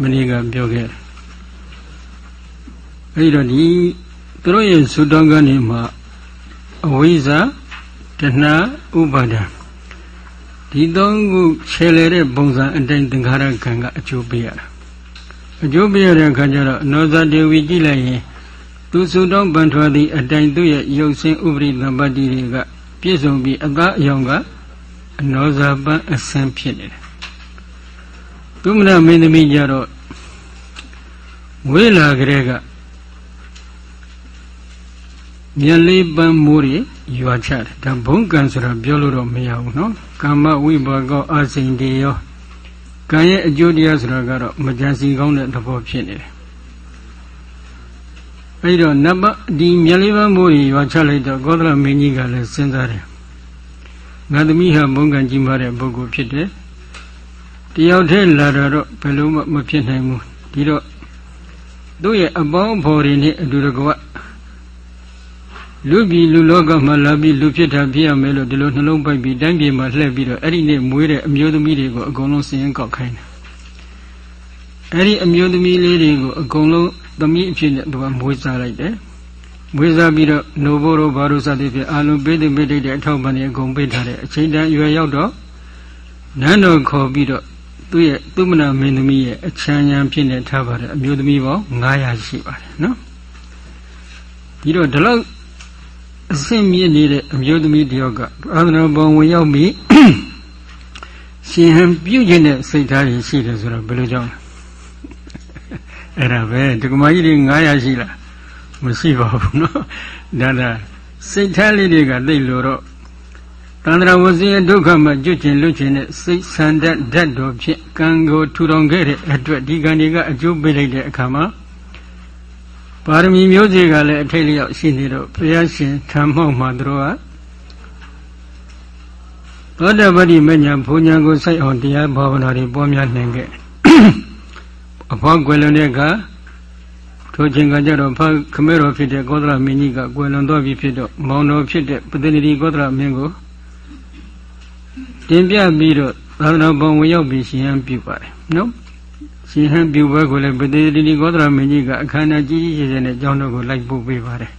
မနေ့ကပြောခဲ့တယ်အဲဒီတော့ဒီသူတို့ရဲ့သုတောင်းကနေမှအဝိဇ္ဇာတဏှာဥပါဒံဒီသုံးခုခြေလေတဲ့ပုံစံအတိုင်းသင်္ခါရကံကအကျိုးပေးရတာအကျိုးပေးရတဲ့အခါကျတော့အနောဇတေဝီကြည့်လိုက်ရင်သူသုတောင်းပန်ထွက်သည့်အတိုင်းသူ့ရဲ့ရုပ်ဆင်းဥပရိသပတ္တိတွေကပြည့်စုံပြီးအသားအယောင်ကအနောဇပန်အစင်ဖြစ်နေတယ် သူမနာမင်းသမီးကြတော့ဝေးလာကြတဲ့ကမျက်လေးပန်းမိုးတွေရွာချတယ်ဒါဘုံကံဆိုတာပြောလို့တော့မရဘူးနော်ကာမဝိဘာကောအစိန်တေယောကံရဲ့အကျိုးတရားဆိုတာကတော့မကြံစီကောင်းတဲ့သဘောဖြစ်နေတယ်အဲဒီတော့နတ်ဒီမျက်လေးပန်းမိုးတွေရွာချလိုက်တော့ကောသလမင်းကြီးကလည်းစဉ်းစားတယ်ငါသမီးဟာဘုံကံကြီးမားတဲ့ပုဂ္ဂိုလ်ဖြစ်တယ် တယောက်တည်းလာတော့ဘယ်လိုမှမဖြစ်နိုင်ဘူးဒီတော့သူ့ရဲ့အပေါင်းအဖော်တွေနဲ့အတူတကွလူပြည်လူလောကမှာလာပြီးလူဖြစ်တာဖြစ်ရမယ်လို့ဒီလိုနှလုံးပိုက်ပြီးတိုင်းပြည်မှာလှည့်ပြီးတော့အဲ့ဒီနေ့မွေးတဲ့အမျိုးသမီးတွေကိုအကုန်လုံးစည်ရင်ကောက်ခိုင်းတယ်အဲ့ဒီအမျိုးသမီးလေးတွေကိုအကုန်လုံးသမီးအဖြစ်နဲ့သူကမွေးစားလိုက်တယ်မွေးစားပြီးတော့နိုဘိုရိုဘာရိုစသည်ဖြင့်အာလုံးပေးတဲ့ပေးတဲ့အထောက်ပံ့တွေအကုန်ပေးထားတဲ့အချိန်တန်ရွယ်ရောက်တော့နန်းတော်ခေါ်ပြီးတော့ သူ့ရဲ့သူမနာမင်းသမီးရဲ့အချမ်းချမ်းဖြစ်နေထားပါတယ်အမျိုးသမီးပေါင်း900ရှိပါတယ်နော်ဒီတော့ဒီလောက်အဆင့်မြင့်နေတဲ့အမျိုးသမီးတယောက်ကအာသနာပုံဝင်ရောက်ပြီးရှင်ဟံပြုတ်ခြင်းတဲ့စိတ်ထားရရှိတယ်ဆိုတော့ဘယ်လိုကြောင့်အဲ့ဒါပဲဒကမကြီးတွေ900ရှိလားမရှိပါဘူးနော်ဒါဒါစိတ်ထားလေးတွေကသိလို့တော့ တန္တရာဝစီဒုက္ခမှာကျွတ်ကျင်လွတ်ကျင်တဲ့စိတ်ဆန္ဒဓာတ်တော်ဖြင့်ကံကိုထူထောင်ခဲ့တဲ့အတွက်ဒီကံတွေကအကျိုးပေးလိုက်တဲ့အခါမှာပါရမီမျိုးစေ့ကလည်းအထိတ်လျောက်ရှိနေတော့ဘုရားရှင်ထံမောက်မှာသူတို့ကသောတပတိမညာဘုံညာကိုစိုက်အောင်တရားဘာဝနာတွေပွားများနိုင်ခဲ့အဖေါကွယ်လွန်တဲ့အခါထိုချိန်ကကြတော့ဖခမဲတော်ဖြစ်တဲ့ကောသလမင်းကြီးကကွယ်လွန်သွားပြီဖြစ်တော့မောင်တော်ဖြစ်တဲ့ပတိနိတိကောသလမင်းကို တင်ပြပြီးတော့သာသနာ့ဘုံဝင်ရောက်ပြီးရှင်ဟန်ပြုပါတယ်နော်ရှင်ဟန်ပြုပွဲကိုလည်းပတိတိတိကောသလမင်းကြီးကအခမ်းအနားကြီးကြီးကျယ်ကျယ်နဲ့ကျောင်းတော်ကိုလိုက်ပို့ပေးပါတယ်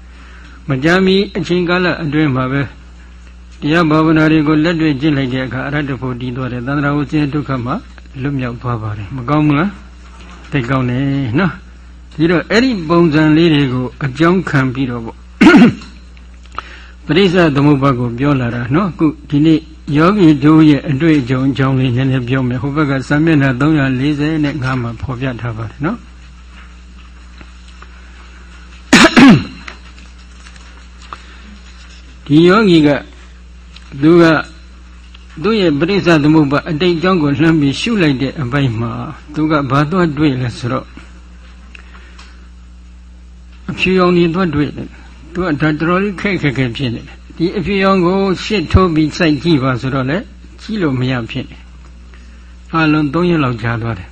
မကြာမီအချိန်ကာလအတွင်းမှာပဲတရားဘာဝနာတွေကိုလက်တွေ့ကျင့်လိုက်တဲ့အခါအရတ္တဖို့တည်သွားတယ်သန္တရာဝဆင်းဒုက္ခမှာလွတ်မြောက်သွားပါတယ်မကောင်းဘူးလားသိကောင်းတယ်နော်ဒီတော့အဲ့ဒီပုံစံလေးတွေကိုအကြောင်းခံပြီးတော့ပေါ့ပရိစ္ဆသမုပ္ပါကိုပြောလာတာနော်အခုဒီနေ့ ယောဂီတို့ရဲ့အတွေ့အကြုံအကြောင်းလေးနည်းနည်းပြောမယ်ဟိုဘက်ကစာမျက်နှာ345မှာဖော်ပြထားပါတယ်နော်ဒီယောဂီကသူကသူ့ရဲ့ပရိစ္ဆသမုပ္ပါအတိတ်အကြောင်းကိုလှမ်းပြီးရှုလိုက်တဲ့အပိုင်းမှာသူကဘာတော့တွေ့လဲဆိုတော့အဖြူရောင်ကြီးသွားတွေ့တယ်သူကဒါတော်တော်လေးခက်ခက်ခဲဖြစ်နေတယ် ဒီအဖြူရောင်ကိုရှစ်ထိုးပြီးစိုက်ကြည့်ပါဆိုတော့လေကြည့်လို့မရဖြစ်နေအလုံး3ရက်လောက်ကြာသွားတယ်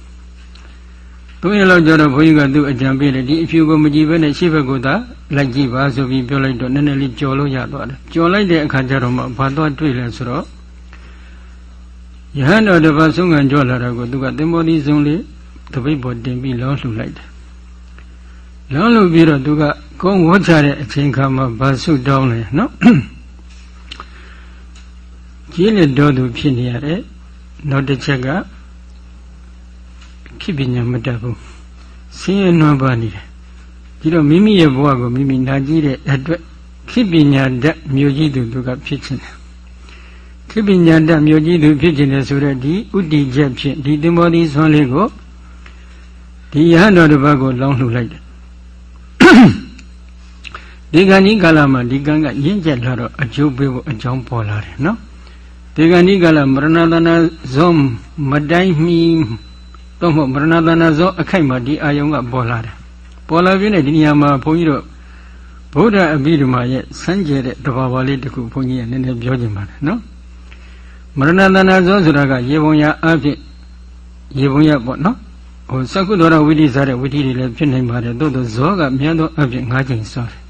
3ရက်လောက်ကြာတော့ဘုန်းကြီးကသူ့အကြံပေးတယ်ဒီအဖြူကိုမကြည့်ဘဲနဲ့ရှေ့ဘက်ကိုသာလိုက်ကြည့်ပါဆိုပြီးပြောလိုက်တော့နည်းနည်းလေးကြော်လို့ရသွားတယ်ကြော်လိုက်တဲ့အခါကျတော့မှဘာတော့တွေ့လဲဆိုတော့ယဟန်တော်တစ်ပါးဆုံးခံကြွလာတာကိုသူကသင်္ဘောဒီဆုံးလေးတပိတ်ပေါ်တင်ပြီးလောလှူလိုက်တယ်လောလှူပြီးတော့သူက ကုန်းဝတ်ချတဲ့အချိန်ခါမှာဗာဆုတောင်းတယ်နော်ကြီးလက်တော်သူဖြစ်နေရတယ်နောက်တစ်ချက်ကခိပညာမတတ်ဘူးဆင်းရဲနွမ်းပါနေတယ်ဒီတော့မိမိရဲ့ဘဝကိုမိမိနာကြည့်တဲ့အတွက်ခိပညာတတ်မျိုးကြီးသူသူကဖြစ်ခြင်းတယ်ခိပညာတတ်မျိုးကြီးသူဖြစ်ခြင်းတယ်ဆိုတော့ဒီဥတီချက်ဖြင့်ဒီသင်္ဘောဒီဆွမ်းလေးကိုဒီယဟန်တော်တစ်ပါးကိုလောင်းလှူလိုက်တယ် ဒီကံကြီးကာလမှာဒီကံကရင့်ကျက်လာတော့အကျိုးပေးဖို့အကြောင်းပေါ်လာတယ်နော်ဒီကံကြီးကာလမရဏတနာဇောမတိုင်းမီတော့မဟုတ်မရဏတနာဇောအခိုက်မှာဒီအာယုံကပေါ်လာတယ်ပေါ်လာပြင်းတဲ့ဒီနေရာမှာဘုန်းကြီးတို့ဗုဒ္ဓအဘိဓမ္မာရဲ့စံကြဲတဲ့တဘာဝလေးတခုဘုန်းကြီးကနည်းနည်းပြောချင်ပါတယ်နော်မရဏတနာဇောဆိုတာကရေပုံရအဖြစ်ရေပုံရပေါ့နော်ဟိုသက္ကုတော်ဝိတိစားတဲ့ဝိတိတွေလည်းဖြစ်နိုင်ပါတယ်သို့သောဇောကမြန်သောအဖြစ်၅ချိန်စောတယ်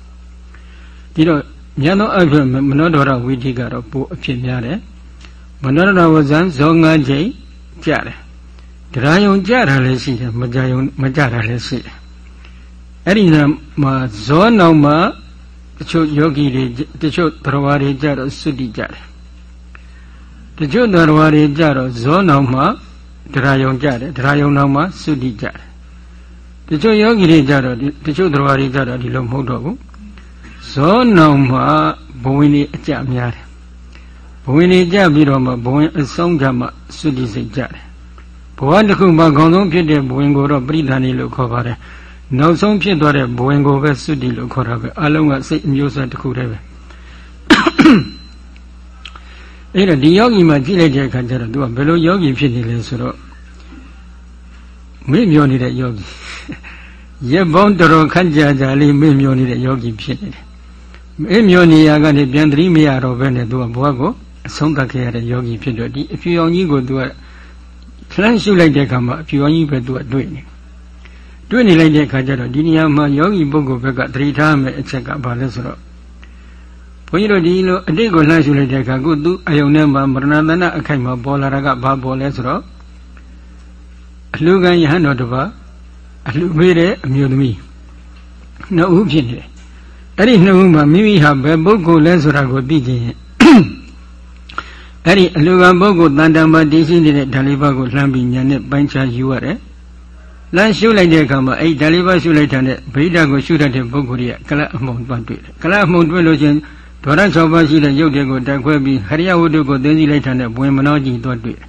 ဒီတော့မြန်သောအဖြစ်မနောဒရဝိတိကတော့ပိုအဖြစ်များတယ်မနောဒရဝဇံဇော၅ချိန်ကြတယ်တရားယုံကြတာလည်းရှိတယ်မကြယုံမကြတာလည်းရှိတယ်အဲ့ဒီမှာဇောနောင်မှာတချို့ယောဂီတွေတချို့သရဝါတွေကြတော့စွတိကြတယ်တချို့သရဝါတွေကြတော့ဇောနောင်မှာတရားယုံကြတယ်တရားယုံနောင်မှာစွတိကြတယ်တချို့ယောဂီတွေကြတော့တချို့သရဝါတွေကြတော့ဒီလိုမဟုတ်တော့ဘူး ဇောနောင်မှာဘဝင်တွေအကြများတယ်ဘဝင်တွေကြပြီးတော့မှဘဝင်အဆုံးကြမှစွတိစိတ်ကြတယ်ဘဝတစ်ခုမှာခေါင်းဆုံးဖြစ်တဲ့ဘဝင်ကိုတော့ပရိသန္တိလို့ခေါ်ပါတယ်နောက်ဆုံးဖြစ်သွားတဲ့ဘဝင်ကိုပဲစွတိလို့ခေါ်တာပဲအလုံးကစိတ်အမျိုးအစားတစ်ခုတည်းပဲအဲ့တော့ဒီယောဂီမှာကြည့်လိုက်တဲ့အခါကျတော့သူကဘယ်လိုယောဂီဖြစ်နေလဲဆိုတော့မေ့မျောနေတဲ့ယောဂီရက်ပေါင်းတော်တော်ခန့်ကြာကြာလေးမေ့မျောနေတဲ့ယောဂီဖြစ်နေတယ် မေ့မျောနေရကနေပြန်သတိမရတော့ဘဲနဲ့သူကဘဝကိုအဆုံးသတ်ခဲ့ရတဲ့ယောဂီဖြစ်တော့ဒီအဖြူအောင်ကြီးကိုသူကလှမ်းရှုလိုက်တဲ့အခါမှာအဖြူအောင်ကြီးပဲသူကတွေ့နေတွေ့နေလိုက်တဲ့အခါကျတော့ဒီနေရာမှာယောဂီပုဂ္ဂိုလ်ဘက်ကသတိထားမယ်အချက်ကဘာလဲဆိုတော့ဘုန်းကြီးတို့ဒီလိုအတိတ်ကိုလှမ်းရှုလိုက်တဲ့အခါကိုသူအယုံထဲမှာမရဏတဏအခိုက်မှာပေါ်လာတာကဘာပေါ်လဲဆိုတော့အလှကံယဟန်တော်တစ်ပါးအလှမေးတဲ့အမျိုးသမီးနှစ်ဦးဖြစ်နေတယ် အဲ့ဒီနှစ်ဦးမှာမိမိဟာဘယ်ပုဂ္ဂိုလ်လဲဆိုတာကိုသိခြင်းအဲ့ဒီအလူကံပုဂ္ဂိုလ်တန်တမှာတည်ရှိနေတဲ့ဓာလေးပါးကိုလှမ်းပြီးညာနဲ့ပိုင်းခြားယူရတယ်လမ်းရှုလိုက်တဲ့အခါမှာအဲ့ဓာလေးပါးရှုလိုက်တဲ့ဗိဓာကိုရှုတတ်တဲ့ပုဂ္ဂိုလ်ကြီးကကလအမှုံတွန်းတွေ့တယ်ကလအမှုံတွေ့လို့ချင်းဒွါရ၆ပါးရှိတဲ့ရုပ်တွေကိုတိုက်ခွဲပြီးဟရိယဝတ္ထုကိုသိသိလိုက်တဲ့ဘဝင်မနောကြီးတွန်းတွေ့တယ်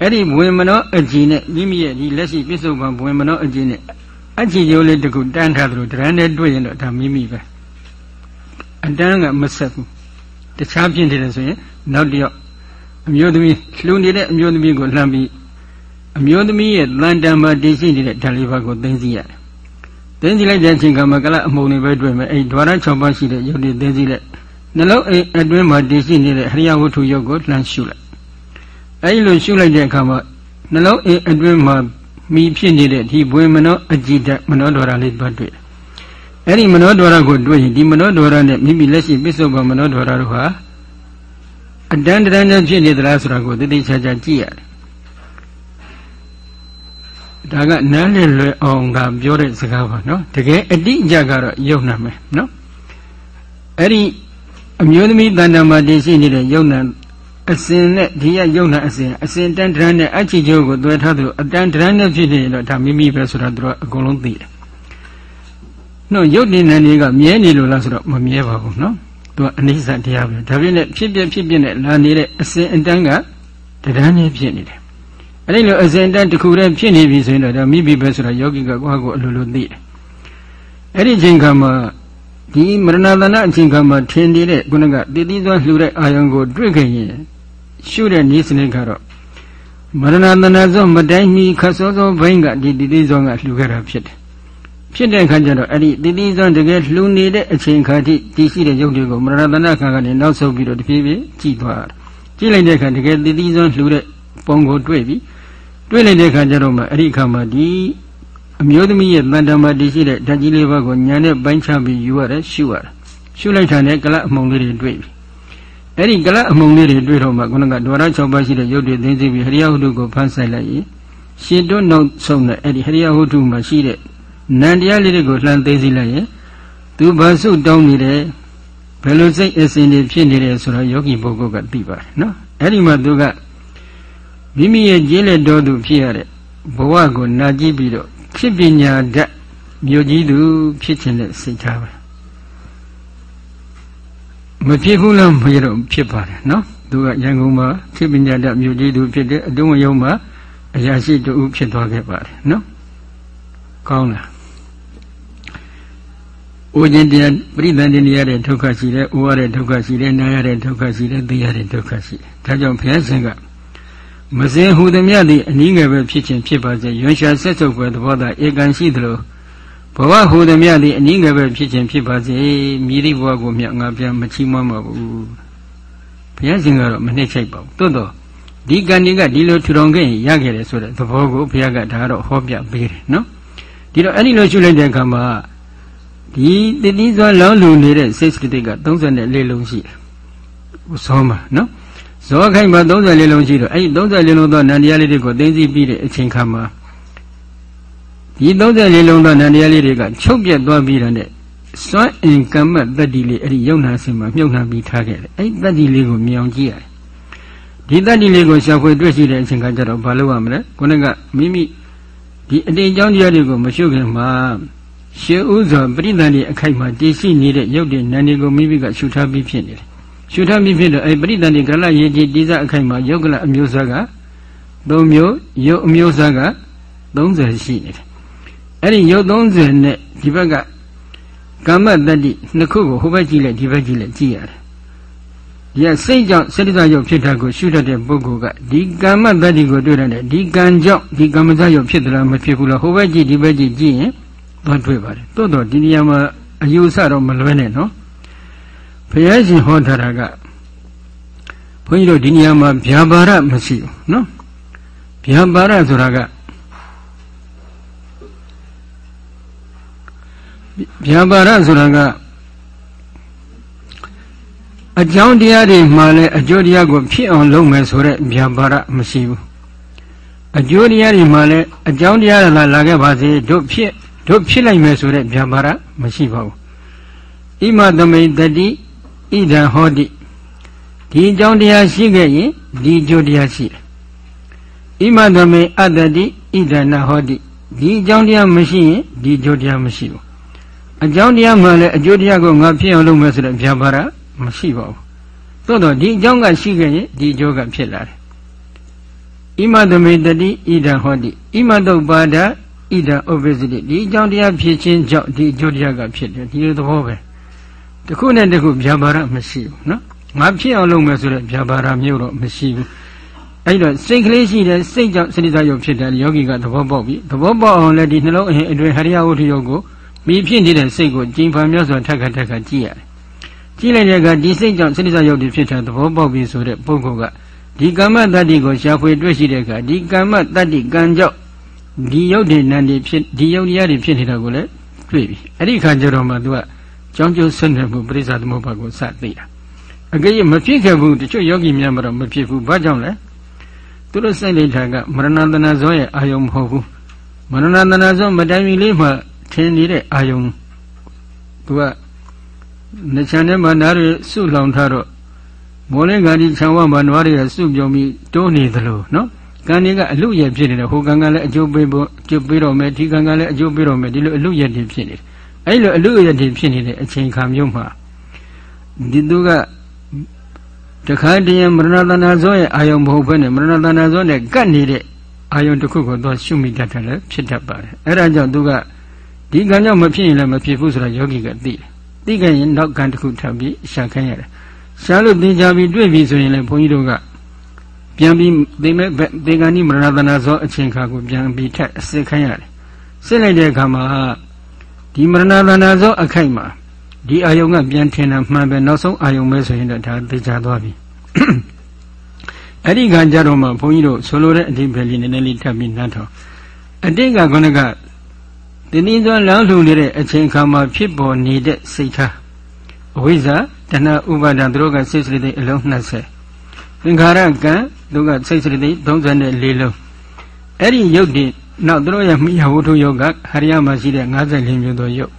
အဲ့ဒီဘဝင်မနောအကြည်နဲ့မိမိရဲ့ဒီလက်ရှိပြစ္ဆုတ်ပံဘဝင်မနောအကြည်နဲ့ အကြည်ကျိုးလေးတခုတန်းထားသလိုတရမ်းနဲ့တွေ့ရင်တော့ဒါမိမိပဲအတန်းကမဆက်ဘူးတခြားဖြစ်နေတယ်ဆိုရင်နောက်တစ်ယောက်အမျိုးသမီးလှူနေတဲ့အမျိုးသမီးကိုလှမ်းပြီးအမျိုးသမီးရဲ့တန်တံမှာတည်ရှိနေတဲ့ဓာလေးပါးကိုသိသိရတယ်သိသိလိုက်တဲ့အချိန်ကမှကလအမှုန်တွေပဲတွေ့မယ်အဲ့ဒွါရ6ပါးရှိတဲ့ယုတ်တွေသိသိလိုက်နှလုံးအိမ်အတွင်းမှာတည်ရှိနေတဲ့ဟရိယဝတ္ထုယုတ်ကိုလှမ်းရှုလိုက်အဲ့လိုရှုလိုက်တဲ့အခါမှာနှလုံးအိမ်အတွင်းမှာ မိဖြစ်နေတဲ့ဒီဘွေမနောအကြည်တမနောဒွါရလေးတွတ်တွေ့အဲ့ဒီမနောဒွါရကိုတွေ့ရင်ဒီမနောဒွါရနဲ့မိမိလက်ရှိပစ္စုပန်မနောဒွါရတို့ဟာအတန်းတန်းနဲ့ဖြစ်နေသလားဆိုတာကိုတတိချာချာကြည့်ရတယ်ဒါကနားလည်လွယ်အောင်ကပြောတဲ့စကားပါနော်တကယ်အတိအကျကတော့ယုံနာမယ်နော်အဲ့ဒီအမျိုးသမီးတန်တမာတည်ရှိနေတဲ့ယုံနာ အစင်နဲ့ဒီရယုံနာအစင်အစင်တန်းတန်းနဲ့အချီကျိုးကိုတွဲထားသလိုအတန်းတန်းနဲ့ဖြစ်နေရင်တော့ဒါမိမိပဲဆိုတော့သူကအကုန်လုံးသိတယ်။နော်ရုပ်တည်နေနေကမြဲနေလို့လားဆိုတော့မမြဲပါဘူးနော်။သူကအနိစ္စတရားပဲ။ဒါပြည့်နဲ့ဖြစ်ပြဖြစ်ပြနဲ့လာနေတဲ့အစင်အတန်းကတဒန်းနဲ့ဖြစ်နေတယ်။အဲဒီလိုအစင်တန်းတစ်ခုတည်းဖြစ်နေပြီဆိုရင်တော့ဒါမိမိပဲဆိုတော့ယောဂီကကိုယ့်ကိုအလိုလိုသိတယ်။အဲ့ဒီချိန်ခါမှာဒီမရဏတနာအချိန်ခါမှာထင်နေတဲ့ခုနကတည်တည်သွားလှူတဲ့အာယုံကိုတွေ့ခင်ရင် ရှုတဲ့နည်းစနစ်ကတော့မရဏတနာဇောမတိုင်းမီခတ်စောစောဘိန်းကဒီတည်တည်ဇောကလှူခဲ့တာဖြစ်တယ်ဖြစ်တဲ့အခါကျတော့အဲ့ဒီတည်တည်ဇောတကယ်လှူနေတဲ့အချိန်ခါထိတည်ရှိတဲ့ရုပ်တွေကိုမရဏတနာခါကနေနောက်ဆုတ်ပြီးတော့တဖြည်းဖြည်းကြည့်သွားတာကြည့်လိုက်တဲ့အခါတကယ်တည်တည်ဇောလှူတဲ့ပုံကိုတွေ့ပြီးတွေ့လိုက်တဲ့အခါကျတော့မှအဲ့ဒီအခါမှာဒီအမျိုးသမီးရဲ့တန်တမာတည်ရှိတဲ့ဓာတ်ကြီးလေးပါးကိုညာနဲ့ပိုင်းခြားပြီးယူရတယ်ရှုရတယ်ရှုလိုက်တာနဲ့ကလအမှုံလေးတွေတွေ့ပြီ အဲ့ဒီကလအမှုံလေးတွေတွေ့တော့မှခုနကဒွါရ6ပါးရှိတဲ့ရုပ်တွေသိသိပြီးဟရိယဟုတုကိုဖန်ဆိုင်လိုက်ရင်ရှင်းတွန်းနောက်ဆုံးတဲ့အဲ့ဒီဟရိယဟုတုမှာရှိတဲ့နန္တရားလေးတွေကိုလှမ်းသိသိလိုက်ရင်သူဘာစုတောင်းနေတယ်ဘယ်လိုစိတ်အစဉ်တွေဖြစ်နေတယ်ဆိုတော့ယောဂီပုဂ္ဂိုလ်ကသိပါတယ်နော်အဲ့ဒီမှာသူကမိမိရဲ့ကျင်းလက်တော်သူဖြစ်ရတဲ့ဘဝကိုနာကြည့်ပြီးတော့ဖြစ်ပညာဓာတ်မြို့ကြီးသူဖြစ်ခြင်းနဲ့စိတ်ထားပါ မဖြစ်ဘူးလားမရတော့ဖြစ်ပါတယ်နော်သူကရန်ကုန်မှာဖြစ်ပညာဓာတ်မြို့ကြီးသူဖြစ်တဲ့အတွင်းဝရုံမှာအရာရှိတူဖြစ်သွားခဲ့ပါတယ်နော်ကောင်းလား။အိုခြင်းတရားပရိသန္တိနေရတဲ့ဒုက္ခရှိတယ်၊အိုရတဲ့ဒုက္ခရှိတယ်၊နာရတဲ့ဒုက္ခရှိတယ်၊သိရတဲ့ဒုက္ခရှိတယ်။ဒါကြောင့်ဘုရားရှင်ကမစင်ဟူသည်မြတ်သည်အနည်းငယ်ပဲဖြစ်ခြင်းဖြစ်ပါစေ။ရွှန်ရှာဆက်ချုပ်ပဲသဘောသာဧကန်ရှိသလို ဘဝဟူသည်မြတ်သည်အနည်းငယ်ပဲဖြစ်ခြင်းဖြစ်ပါစေ။မြည်သည့်ဘဝကိုမြတ်ငါပြန်မချီးမွမ်းပါဘူး။ဘုရားရှင်ကတော့မနှိမ့်ချိုက်ပါဘူး။သို့တော့ဒီကံဒီကဒီလိုထူထောင်ခဲ့ရင်ရခဲ့တယ်ဆိုတဲ့သဘောကိုဘုရားကဒါကတော့ဟောပြပေးတယ်နော်။ဒီတော့အဲ့ဒီလိုရှုလိုက်တဲ့အခါမှာဒီတတိစွာလောင်းလူနေတဲ့စိတ်စတိတ်က34လုံးရှိတယ်။ဥသောမှာနော်ဇောခိုင်မှာ34လုံးရှိတော့အဲ့ဒီ34လုံးသောနန္တရားလေးတွေကိုသိသိပြီးတဲ့အချိန်ခါမှာ ဒီ34လုံးသောနန္တရားလေးတွေကချုပ်ပြတ်သွားပြီးတဲ့စွမ်းအင်ကမ္မတတ္တိလေးအဲ့ဒီယုံနာစင်မှာမြုပ်နှံပြီးထားခဲ့တယ်အဲ့ဒီတတ္တိလေးကိုမြင်အောင်ကြည့်ရတယ်ဒီတတ္တိလေးကိုရှာဖွေတွေ့ရှိတဲ့အချိန်ခါကျတော့ဘာလုပ်ရမလဲခုနကမိမိဒီအတိတ်ကြောင့်တရားတွေကိုမရှုခင်မှာရှေးဥစွာပရိသန္တိအခိုက်မှာတည်ရှိနေတဲ့ရုပ်တည်နာနေကိုမိမိကရှုထားပြီးဖြစ်နေတယ်ရှုထားပြီးဖြစ်တော့အဲပရိသန္တိကလရေကြီးတိစအခိုက်မှာယုတ်ကလအမျိုးအစားက3မျိုးရုပ်အမျိုးအစားက30ရှိနေတယ် အဲ့ဒီရုပ်30နဲ့ဒီဘက်ကကာမတတ္တိနှစ်ခုကိုဟိုဘက်ကြည့်လိုက်ဒီဘက်ကြည့်လိုက်ကြည့်ရတယ်ဒီကစိတ်ကြောင့်စေတသာရုပ်ဖြစ်တာကိုရှုတတ်တဲ့ပုဂ္ဂိုလ်ကဒီကာမတတ္တိကိုတွေ့ရတယ်ဒီကံကြောင့်ဒီကာမဇရုပ်ဖြစ်သလားမဖြစ်ဘူးလားဟိုဘက်ကြည့်ဒီဘက်ကြည့်ကြည့်ရင်သွားတွေ့ပါတယ်တိုးတော့ဒီနေရာမှာအယူဆတော့မလွဲနဲ့နော်ဘုရားရှင်ဟောထားတာကဘုန်းကြီးတို့ဒီနေရာမှာဗျာပါဒမရှိဘူးနော်ဗျာပါဒဆိုတာက ဗျာပါဒဆိုတာကအကြောင်းတရားတွေမှလည်းအကျိုးတရားကိုဖြစ်အောင်လုပ်မယ်ဆိုတဲ့ဗျာပါဒမရှိဘူးအကျိုးတရားတွေမှလည်းအကြောင်းတရားလာလာခဲ့ပါစေတို့ဖြစ်တို့ဖြစ်လိုက်မယ်ဆိုတဲ့ဗျာပါဒမရှိပါဘူးဣမသမိတတိဣဒံဟောတိဒီအကြောင်းတရားရှိခဲ့ရင်ဒီအကျိုးတရားရှိတယ်ဣမသမိအတ္တတိဣဒံနဟောတိဒီအကြောင်းတရားမရှိရင်ဒီအကျိုးတရားမရှိဘူး အကြောင်းတရားမှလည်းအကျိုးတရားကိုငါဖြစ်အောင်လုပ်မယ်ဆိုတဲ့ဗျာပါဒမရှိပါဘူးသို့တော့ဒီအကြောင်းကရှိခဲ့ရင်ဒီအကျိုးကဖြစ်လာတယ်ဣမသမိတတိဣဒံဟောတိဣမတုပ္ပါဒဣဒံ obesity ဒီအကြောင်းတရားဖြစ်ခြင်းကြောင့်ဒီအကျိုးတရားကဖြစ်တယ်ဒီလိုသဘောပဲတခုနဲ့တခုဗျာပါဒမရှိဘူးနော်ငါဖြစ်အောင်လုပ်မယ်ဆိုတဲ့ဗျာပါဒမျိုးတော့မရှိဘူးအဲ့တော့စိတ်ကလေးရှိတယ်စိတ်ကြောင့်စရိသယုတ်ဖြစ်တယ်ယောဂီကသဘောပေါက်ပြီသဘောပေါက်အောင်လည်းဒီနှလုံးအဟင်အတွင်ဟရိယဝတ္ထုယုတ်ကို မိဖြစ်နေတဲ့စိတ်ကိုကျင်ဖန်မြတ်စွာထက်ခါထက်ခါကြည့်ရတယ်ကြည့်လိုက်တဲ့အခါဒီစိတ်ကြောင့်စရိသယုတ်ဖြစ်တဲ့သဘောပေါက်ပြီဆိုတဲ့ပုဂ္ဂိုလ်ကဒီကမ္မတတ္တိကိုရှာဖွေတွေ့ရှိတဲ့အခါဒီကမ္မတတ္တိကံကြောင့်ဒီယုတ်တွေနံတွေဖြစ်ဒီယုတ်တရားတွေဖြစ်နေတာကိုလည်းတွေ့ပြီအဲ့ဒီခါကျတော့မှ तू ကကြောင်းကျိုးဆွနေမှုပရိစ္ဆာသမုပ္ပါကိုစသိတာအကြိမ်မဖြစ်ခဲ့ဘူးတချို့ယောဂီများမှာတော့မဖြစ်ဘူးဘာကြောင့်လဲသူတို့စိတ်လိထာကမရဏတနာဇောရဲ့အာယုံမဟုတ်ဘူးမရဏတနာဇောမတိုင်မီလေးမှ ထင်နေတဲ့အာယုံ तू ကနှချမ်းထဲမှာနားရစုလောင်ထားတော့မောလင်းဂါဒီခြံဝမှာနွားတွေကစုပြုံပြီးတိုးနေသလိုနော်ကံတွေကအလူရဖြစ်နေတယ်ဟိုကံကလည်းအကျိုးပေးဖို့အကျိုးပေးတော့မယ်ဒီကံကလည်းအကျိုးပေးတော့မယ်ဒီလိုအလူရတွေဖြစ်နေတယ်အဲ့လိုအလူရတွေဖြစ်နေတဲ့အချိန်ခါမျိုးမှာဒီသူကတခါတည်းမရဏတနာဇောရဲ့အာယုံမဟုတ်ဘဲနဲ့မရဏတနာဇောနဲ့ကတ်နေတဲ့အာယုံတစ်ခုကိုသွားရှုမိတတ်တယ်လည်းဖြစ်တတ်ပါတယ်အဲ့ဒါကြောင့်သူက ဒီကံကြောင့်မဖြစ်ရင်လည်းမဖြစ်ဘူးဆိုတာယောဂီကသိတယ်သိခဲ့ရင်နောက်ကံတစ်ခုထပ်ပြီးရှာခိုင်းရတယ်ရှာလို့သင်ကြပြီးတွေ့ပြီဆိုရင်လည်းဘုန်းကြီးတို့ကပြန်ပြီးသိမဲ့သေကဏိမရဏတနာဇောအချိန်ခါကိုပြန်ပြီးထက်အစစ်ခိုင်းရတယ်စစ်လိုက်တဲ့အခါမှာဒီမရဏတနာဇောအခိုက်မှာဒီအာယုံကပြန်ထင်တာမှန်ပဲနောက်ဆုံးအာယုံပဲဆိုရင်တော့ဒါသိကြသွားပြီအဲ့ဒီကကြတော့မှဘုန်းကြီးတို့ဆိုလိုတဲ့အဓိပ္ပာယ်လေးနည်းနည်းလေးထပ်ပြီးနားထောင်အတိတ်ကခုနက တင်းတင်းသွန်းလောင်းလှူနေတဲ့အချိန်ခါမှာဖြစ်ပေါ်နေတဲ့စိတ်ထားအဝိဇ္ဇာတဏှာဥပါဒံတို့ကစိတ်စရိတ်အလုံး20သင်္ခါရကံတို့ကစိတ်စရိတ်34လုံးအဲ့ဒီယုတ်တည်နောက်တို့ရဲ့မိယဝုထုယုတ်ကဟရိယမှာရှိတဲ့54မျိုးသောယုတ်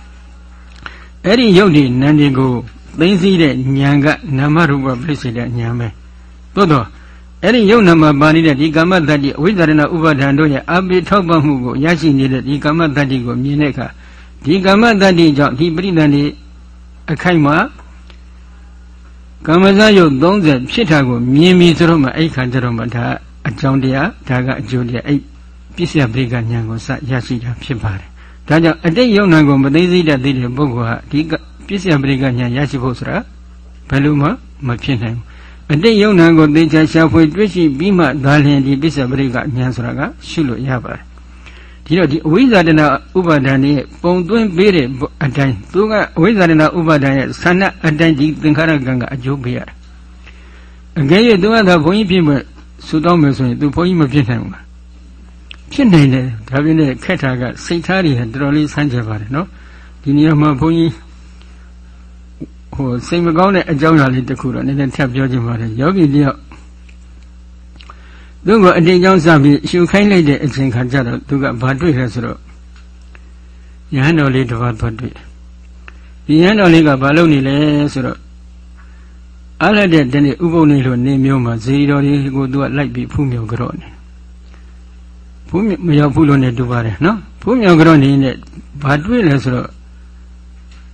အဲ့ဒီယုတ်တည်နန္ဒီကိုသိသိတဲ့ဉာဏ်ကနာမရူပပြည့်စုံတဲ့ဉာဏ်ပဲသို့တော့ အဲ့ဒီယုတ်နာမှာပါနေတဲ့ဒီကာမတတ္တိအဝိဇ္ဇာရဏဥပါဒံတို့ရဲ့အပိထောက်ပံ့မှုကိုရရှိနေတဲ့ဒီကာမတတ္တိကိုမြင်တဲ့အခါဒီကာမတတ္တိကြောင့်ဒီပရိသန္တိအခိုက်မှာကမ္မဇယုတ်30ဖြစ်တာကိုမြင်ပြီဆိုတော့မှအဲ့ခါကျတော့မှဒါအကြောင်းတရားဒါကအကျိုးတရားအဲ့ပစ္စယပရိကဉာဏ်ကိုစရရှိတာဖြစ်ပါတယ်ဒါကြောင့်အတိတ်ယုံနာကိုမသိသိတတ်သေးတဲ့ပုဂ္ဂိုလ်ဟာဒီပစ္စယပရိကဉာဏ်ရရှိဖို့ဆိုတာဘယ်လိုမှမဖြစ်နိုင်ဘူး အတိတ်ယုံနာကိုသိချာရှာဖွေတွေ့ရှိပြီးမှဒါလျင်ဒီပစ္စယပရိကဉာဏ်ဆိုတာကရှုလို့ရပါတယ်ဒီတော့ဒီအဝိဇ္ဇာတနာဥပါဒဏ်ရဲ့ပုံသွင်းပေးတဲ့အတိုင်းသူကအဝိဇ္ဇာတနာဥပါဒဏ်ရဲ့ဆန္ဒအတိုင်းဒီသင်္ခါရကံကအကျိုးပေးရတယ်။အကယ်၍သူကသာဘုန်းကြီးဖြစ်မဲ့ဆူတောင်းမယ်ဆိုရင်သူဘုန်းကြီးမဖြစ်နိုင်ဘူးလား။ဖြစ်နိုင်တယ်ဒါပြင်းနဲ့ခက်တာကစိတ်ထားတွေတော်တော်လေးဆန်းကျင်ပါတယ်နော်။ဒီနေရာမှာဘုန်းကြီး ဟိုစိတ်မကောင်းတဲ့အကြောင်းအရာလေးတစ်ခုတော့နည်းနည်းထပ်ပြောချင်ပါတယ်။ယောဂီတယောက်သူကအတိတ်ကြောင့်စပြီးရှုခိုင်းလိုက်တဲ့အချိန်ခါကျတော့သူကဘာတွေ့လဲဆိုတော့ယဟန်တော်လေးတစ်ပါးသွားတွေ့ဒီယဟန်တော်လေးကဘာလုပ်နေလဲဆိုတော့အားလက်တဲ့တနေ့ဥပုပ်နေလို့နေမျိုးမှာဇေဒီတော်လေးကိုသူကလိုက်ပြီးဖူးမြော်ကြော့နေဖူးမရောက်ဘူးလို့နေတူပါတယ်နော်ဖူးမြော်ကြော့နေတဲ့ဘာတွေ့လဲဆိုတော့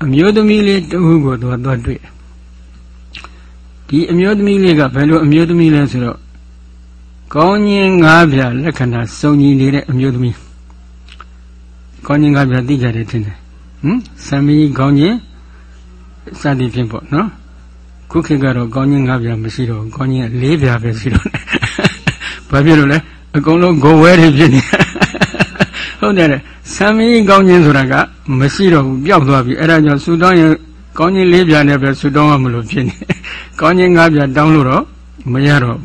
အမျိုးသမီးလေးတဦးကိုသူကသွားတွေ့ဒီအမျိုးသမီးလေးကဘယ်လိုအမျိုးသမီးလဲဆိုတော့ကောင်းခြင်း၅ပြလက္ခဏာစုံညီနေတဲ့အမျိုးသမီးကောင်းခြင်း၅ပြသိကြတယ်ထင်တယ်ဟမ်သံမီးကောင်းခြင်းစသည်ဖြင့်ပေါ့နော်ခုခေတ်ကတော့ကောင်းခြင်း၅ပြမရှိတော့ကောင်းခြင်း၄ပြပဲရှိတော့ဘာဖြစ်လို့လဲအကုန်လုံးဂုံဝဲတွေဖြစ်နေ ဟုတ်တယ်ဆံမီးကောင်းခြင်းဆိုတာကမရှိတော့ဘူးပျောက်သွားပြီအဲ့ဒါကြောင့်ဆူတောင်းရင်ကောင်းခြင်း၄ပြနဲ့ပဲဆူတောင်းရမလို့ဖြစ်နေကောင်းခြင်း၅ပြတောင်းလို့တော့မရတော့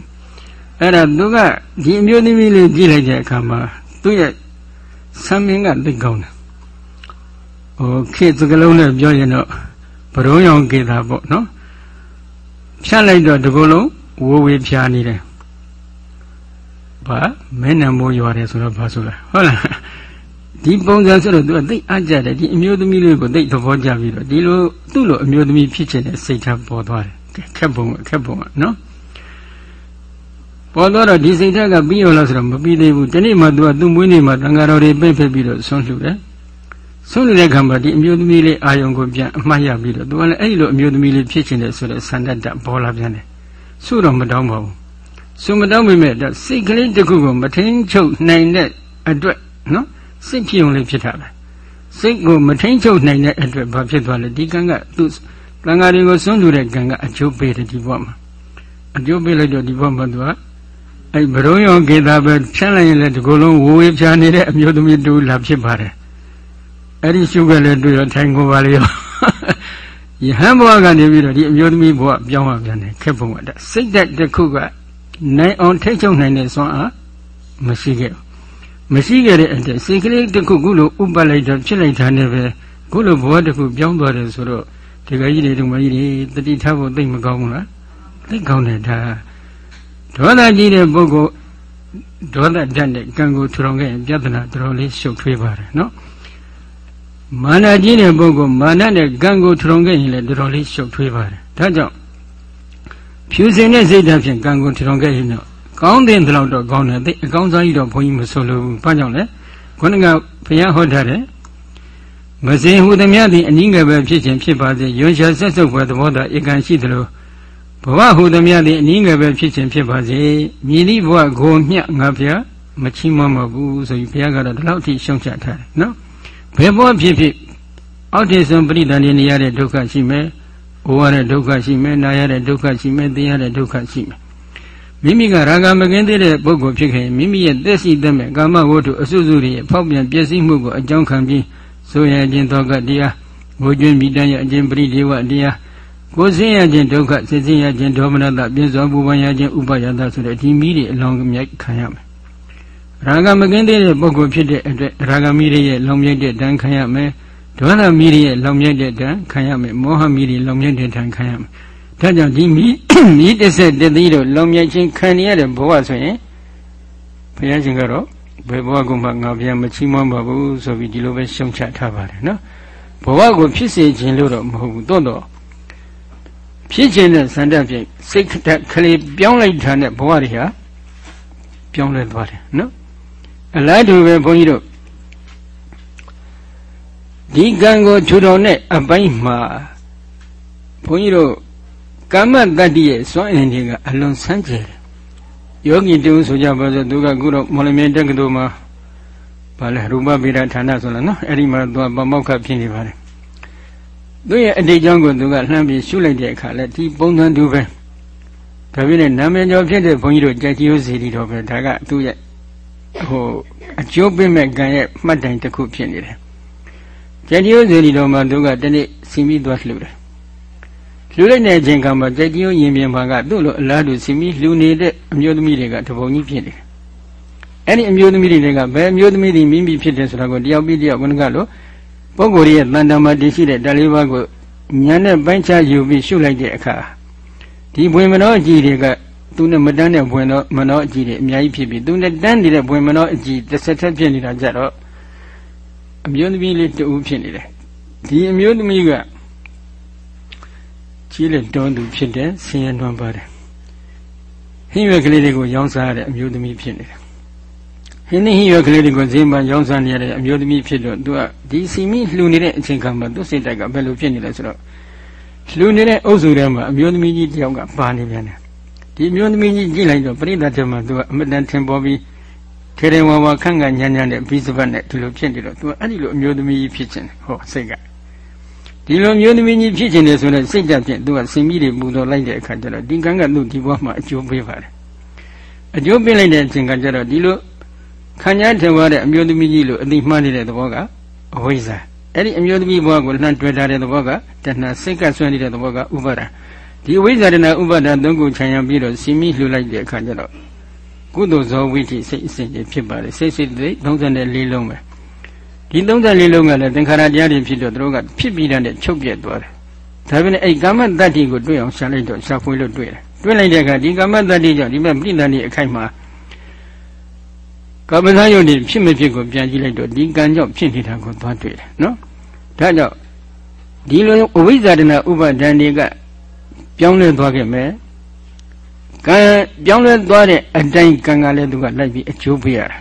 အဲ့ဒါသူကဒီအမျိုးသမီးလေးကြည့်လိုက်တဲ့အခါမှာသူ့ရဲ့ဆံမင်းကသိကောင်းတယ်ဟိုခေတ်စကလုံးနဲ့ပြောရင်တော့ဘရုံးရောင်ကေတာပေါ့နော်ဖြတ်လိုက်တော့ဒီကုလုံးဝဝေးဖြာနေတယ်ဘာမဲနံမိုးရွာတယ်ဆိုတော့ဘာဆိုလဲဟုတ်လား ဒီပုံစံဆိုတော့သူကသိအကြတယ်ဒီအမျိုးသမီးလေးကိုသိသဘောကျပြီးတော့ဒီလိုသူ့လိုအမျိုးသမီးဖြစ်ချင်တဲ့စိတ်ထားပေါ်သွားတယ်ခက်ပုံခက်ပုံကနော်ပေါ်တော့ဒီစိတ်ဓာတ်ကပြီးရောလားဆိုတော့မပြီးသေးဘူးဒီနေ့မှသူကသူ့မွေးနေ့မှာတန်ဃာတော်တွေပြိတ်ဖက်ပြီးတော့ဆွန့်လှူတယ်ဆွန့်လှူတဲ့ခံမှာဒီအမျိုးသမီးလေးအာယုံကိုပြန်အမှတ်ရပြီးတော့သူကလည်းအဲ့ဒီလိုအမျိုးသမီးလေးဖြစ်ချင်တယ်ဆိုတဲ့ဆန္ဒတပေါ်လာပြန်တယ်ဆုတော့မတောင်းပါဘူးဆုမတောင်းမိမဲ့စိတ်ကလေးတစ်ခုကိုမထိန်ချုပ်နိုင်တဲ့အတွက်နော် စိတ်ဖြစ်ုံလေးဖြစ်တာပဲစိတ်ကိုမထိန်ချုပ်နိုင်တဲ့အတွက်ဘာဖြစ်သွားလဲဒီကံကသူ့တန်ဃာတွေကိုဆွန့်လှူတဲ့ကံကအကျိုးပေးတယ်ဒီဘဝမှာအကျိုးပေးလိုက်တော့ဒီဘဝမှာသူကအဲ့ဘရုံယောကေတာပဲဖြန်းလိုက်ရင်လည်းဒီကုလုံးဝဝေးဖြာနေတဲ့အမျိုးသမီးတူလာဖြစ်ပါတယ်အဲ့ဒီရှုခဲ့လည်းတွေ့ရထိုင်ကိုပါလေရောယဟန်ဘဝကနေပြီးတော့ဒီအမျိုးသမီးဘဝပြောင်းရပြန်တယ်ခက်ပုံကတစိတ်သက်တစ်ခုကနိုင်အောင်ထိတ်ချုပ်နိုင်တဲ့စွမ်းအားမရှိခဲ့ မရှိခဲ့တဲ့အတွက်စိတ်ကလေးတစ်ခုခုလိုဥပတ်လိုက်တော့ဖြစ်လိုက်တာနဲ့ပဲခုလိုဘဝတစ်ခုပြောင်းသွားတယ်ဆိုတော့ဒီကကြီးတွေဒီမကြီးတွေတတိထားဖို့သိမကောင်းဘူးလားသိကောင်းတယ်ဒါဒေါသကြီးတဲ့ပုဂ္ဂိုလ်ဒေါသဓာတ်နဲ့ကံကိုထူထောင်ခဲ့ရင်ပြဿနာတော်တော်လေးရှုပ်ထွေးပါတယ်နော်မာနကြီးတဲ့ပုဂ္ဂိုလ်မာနနဲ့ကံကိုထူထောင်ခဲ့ရင်လည်းတော်တော်လေးရှုပ်ထွေးပါတယ်ဒါကြောင့်ဖြူစင်တဲ့စိတ်ဓာတ်ဖြင့်ကံကိုထူထောင်ခဲ့ရင်တော့ ကောင်းတဲ့လောက်တော့ကောင်းတယ်သိအကောင်းစားကြီးတော့ဘုန်းကြီးမဆိုလို့ဘူးဘာကြောင့်လဲခုနကဘုရားဟောထားတယ်မစင်ဟူသည်များသည်အနည်းငယ်ပဲဖြစ်ခြင်းဖြစ်ပါစေရွှန်ရှာဆက်စုပ်ဖွယ်သဘောသာဧကန်ရှိသလိုဘဝဟူသည်များသည်အနည်းငယ်ပဲဖြစ်ခြင်းဖြစ်ပါစေမြည်သည့်ဘဝကိုမျှငါဖျားမချီးမွမ်းပါဘူးဆိုပြီးဘုရားကတော့ဒီလောက်ထိရှုံချထားတယ်နော်ဘယ်ဘဝဖြစ်ဖြစ်အောက်တည်ဆုံးပရိသန္တိနေရတဲ့ဒုက္ခရှိမယ်။အိုရတဲ့ဒုက္ခရှိမယ်၊နာရတဲ့ဒုက္ခရှိမယ်၊သိရတဲ့ဒုက္ခရှိမယ်။ မိမိကရာဂမကင်းသေးတဲ့ပုဂ္ဂိုလ်ဖြစ်ခဲ့ရင်မိမိရဲ့သက်ရှိသက်မဲ့ကာမဝတ္ထုအစွစုတွေရဲ့ဖောက်ပြန်ပျက်စီးမှုကိုအကြောင်းခံပြီးဆိုရခြင်းသောကတရားငိုကြွင်းမိတမ်းရခြင်းပရိဒေဝတရားကိုယ်ဆင်းရခြင်းဒုက္ခစစ်ဆင်းရခြင်းဒေါမနတပြည့်စုံပူပန်ရခြင်းဥပယတဆိုတဲ့ဒီမိတွေအလောင်းမြိုက်ခံရမယ်ရာဂမကင်းသေးတဲ့ပုဂ္ဂိုလ်ဖြစ်တဲ့အတွက်ရာဂမိတွေရဲ့လောင်မြိုက်တဲ့တန်ခံရမယ်ဒေါသမိတွေရဲ့လောင်မြိုက်တဲ့တန်ခံရမယ်မောဟမိတွေလောင်မြိုက်တဲ့တန်ခံရမယ် ဒါကြောင့်ဒီမိမိတစ်ဆက်တည်းတို့လောင်မြိုက်ခြင်းခံရတဲ့ဘဝဆိုရင်ဘုရားရှင်ကတော့ဘယ်ဘဝကမှငါဘုရားမချီးမွမ်းပါဘူးဆိုပြီးဒီလိုပဲရှုံချထားပါတယ်နော်ဘဝကိုဖြစ်စေခြင်းလို့တော့မဟုတ်ဘူးတော့တော့ဖြစ်ခြင်းနဲ့စန္ဒဖြင့်စိတ်ဓာတ်ကလေးပြောင်းလိုက်တာနဲ့ဘဝတွေဟာပြောင်းလဲသွားတယ်နော်အလားတူပဲဘုန်းကြီးတို့ဒီကံကိုထူထောင်တဲ့အပိုင်းမှာဘုန်းကြီးတို့ ကမ္မတတ္တိရဲ့စွမ်းအင်တွေကအလွန်ဆန်းကျယ်တယ်ယောဂီတူဆိုကြပါစို့သူကခုတော့မော်လမြိုင်တက္ကသိုလ်မှာဗာလဲရူပဗေဒဌာနဆိုလားနော်အဲ့ဒီမှာသူကဗမောက္ခဖြစ်နေပါတယ်သူရဲ့အတိတ်ကြောင့်ကိုသူကလှမ်းပြီးရှုလိုက်တဲ့အခါလဲဒီပုံစံတူပဲဒါပြည့်နဲ့နာမည်ကျော်ဖြစ်တဲ့ဘုန်းကြီးတို့ကြက်ကြီးရိုးစီတီတော်ပဲဒါကသူ့ရဲ့ဟိုအကျိုးပေးမဲ့ကံရဲ့မှတ်တိုင်တစ်ခုဖြစ်နေတယ်ကြက်ကြီးရိုးစီတီတော်မှာသူကတနေ့စီမိသွားလှူတယ် လှူလိုက်တဲ့အချိန်ကမှကြက်ကြီးရိုးရင်ပြင်မှာကသူ့လိုအလားတူစီမိလှူနေတဲ့အမျိုးသမီးတွေကတပုံကြီးဖြစ်နေတယ်အဲ့ဒီအမျိုးသမီးတွေကဘယ်အမျိုးသမီးတွေမိမိဖြစ်တယ်ဆိုတာကိုတယောက်ပြီးတယောက်ကနကလို့ပုဂ္ဂိုလ်ရဲ့တန်တမာတည်ရှိတဲ့ဓာတ်လေးပါးကိုဉာဏ်နဲ့ပိုင်းခြားယူပြီးရှုလိုက်တဲ့အခါဒီဘွေမတော်ကြီးတွေကသူနဲ့မတန်းတဲ့ဘွင်တော့မနောအကြည့်တွေအများကြီးဖြစ်ပြီးသူနဲ့တန်းနေတဲ့ဘွင်မနောအကြည့်တစ်ဆက်ထက်ဖြစ်နေတာကြတော့အမျိုးသမီးလေးတူဖြစ်နေတယ်ဒီအမျိုးသမီးက ကြီးလက်တွန်းသူဖြစ်တယ်ဆင်းရဲနှွမ်းပါတယ်ဟင်းရွက်ကလေးတွေကိုရောင်းစားရတဲ့အမျိုးသမီးဖြစ်နေတယ်ဟင်းနှင်းဟင်းရွက်ကလေးတွေကိုဈေးမှာရောင်းစားနေရတဲ့အမျိုးသမီးဖြစ်တော့သူကဒီစီမီလှူနေတဲ့အချိန်ခါမှာသူ့စိတ်တိုက်ကဘယ်လိုဖြစ်နေလဲဆိုတော့လှူနေတဲ့အုပ်စုထဲမှာအမျိုးသမီးကြီးတယောက်ကပါနေပြန်တယ်ဒီအမျိုးသမီးကြီးကြည့်လိုက်တော့ပရိသတ်ထဲမှာသူကအမတန်ထင်ပေါ်ပြီးထေရဝါဝါခန့်ခန့်ညံ့ညံ့တဲ့ဘိစပတ်နဲ့ဒီလိုဖြစ်နေတော့သူကအဲ့ဒီလိုအမျိုးသမီးကြီးဖြစ်ခြင်းဟောစိတ်က ဒီလိုမျိုးသမီးကြီးဖြစ်ခြင်းလေဆိုတော့စိတ်ဓာတ်ဖြင့်သူကစင်မိတွေပူတော်လိုက်တဲ့အခါကျတော့ဒီကံကသူ့ဒီဘဝမှာအကျိုးပေးပါတယ်အကျိုးပေးလိုက်တဲ့အချိန်ကကျတော့ဒီလိုခံရထင်သွားတဲ့အမျိုးသမီးကြီးလို့အတိမှန်းနေတဲ့သဘောကအဝိဇ္ဇာအဲ့ဒီအမျိုးသမီးဘဝကိုလှမ်းတွေ့ထားတဲ့သဘောကတဏှာစိတ်ကဆွဲနေတဲ့သဘောကဥပါဒာဒီအဝိဇ္ဇာတဏှာဥပါဒာသုံးခုခြံရံပြီးတော့စီမိလှူလိုက်တဲ့အခါကျတော့ကုသိုလ်ဇောဝိတိစိတ်အစဉ်ကြီးဖြစ်ပါတယ်စိတ်စိတ်တွေ34လုံးပဲ ဒီ34လုံးကလည်းသင်္ခါရတရားတွေဖြစ်တော့သူတို့ကဖြစ်ပြီးတဲ့ချုပ်ပြက်သွားတယ်ဒါပေမဲ့အဲ့ကာမတတ္တိကိုတွေ့အောင်ရှာလိုက်တော့ရှာဖွေလို့တွေ့တယ်တွေ့လိုက်တဲ့အခါဒီကာမတတ္တိကြောင့်ဒီမဲ့ပြိတ္တန်ဒီအခိုက်မှာကာမသာယုတ်ဒီဖြစ်မဖြစ်ကိုပြန်ကြည့်လိုက်တော့ဒီကံကြောင့်ဖြစ်နေတာကိုသွားတွေ့တယ်နော်ဒါကြောင့်ဒီလိုအဝိဇ္ဇာတနာဥပါဒံတွေကပြောင်းလဲသွားခဲ့မယ်ကံပြောင်းလဲသွားတဲ့အတိုင်းကံကလည်းသူကလိုက်ပြီးအကျိုးပေးရတာ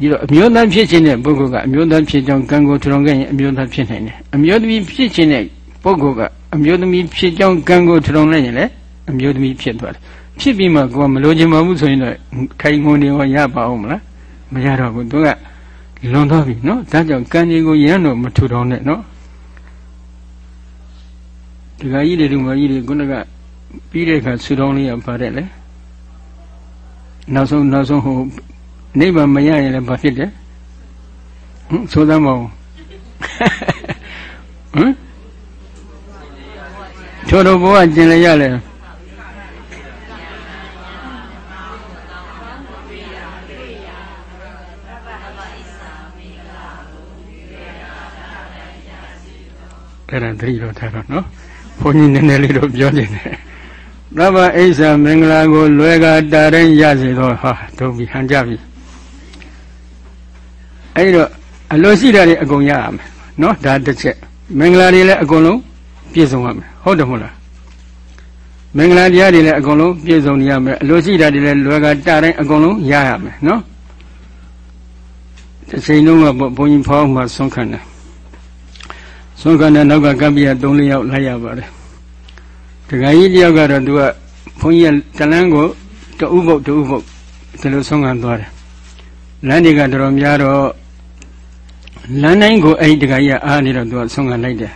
ဒီတော့အမျိုးသားဖြစ်ခြင်းတဲ့ပုဂ္ဂိုလ်ကအမျိုးသားဖြစ်ကြောင်းကံကိုထူထောင်ခဲ့ရင်အမျိုးသားဖြစ်နိုင်တယ်အမျိုးသမီးဖြစ်ခြင်းတဲ့ပုဂ္ဂိုလ်ကအမျိုးသမီးဖြစ်ကြောင်းကံကိုထူထောင်လိုက်ရင်လည်းအမျိုးသမီးဖြစ်သွားတယ်ဖြစ်ပြီးမှကိုကမလိုချင်ပါဘူးဆိုရင်တော့ခိုင်ငုံနေရောရပါအောင်မလားမရတော့ဘူးသူကလွန်သွားပြီနော်ဒါကြောင့်ကံကြီးကိုရမ်းတော့မထူထောင်နဲ့နော်ဒီကကြီးတွေဒီမကြီးတွေခုနကပြီးတဲ့အခါဆူတောင်းလေးရပါတယ်လေနောက်ဆုံးနောက်ဆုံးဟို နိဗ္ဗာန်မရရင်လည်းဘာဖြစ်တယ်ဟမ်ဆိုသမ်းမအောင်ဟမ်ထိုတို့ဘဝကျင်လည်းရလဲအဲ့ဒါသတိတော့ထားတော့နော်ဘုန်းကြီးနည်းနည်းလေးတော့ပြောနေတယ်သဗ္ဗအိဆာမင်္ဂလာကိုလွယ်ကတာတိုင်းရစေတော့ဟာတို့ပြီဟန်ကြပြီ အဲ့တော့အလိုရှိတာတွေအကုန်ရရမယ်နော်ဒါတစ်ချက်မင်္ဂလာတွေလည်းအကုန်လုံးပြည့်စုံရမယ်ဟုတ်တယ်မဟုတ်လားမင်္ဂလာတရားတွေလည်းအကုန်လုံးပြည့်စုံနေရမယ်အလိုရှိတာတွေလည်းလွယ်ကတာတိုင်းအကုန်လုံးရရမယ်နော်တစ်ချိန်လုံးကဘုန်းကြီးဖောင်းမှဆုံးခံတယ်ဆုံးခံတဲ့နောက်ကကပ္ပိယ၃၄ယောက်လိုက်ရပါတယ်ဒကာကြီးတယောက်ကတော့သူကဘုန်းကြီးကတလန်းကိုတဥပုတ်တဥပုတ်ဒီလိုဆုံးခံသွားတယ်လမ်းတွေကတော်တော်များတော့ လမ်းတိုင်းကိုအဲ့ဒီဒကာကြီးကအားနေတော့သူကဆုံးခံလိုက်တယ်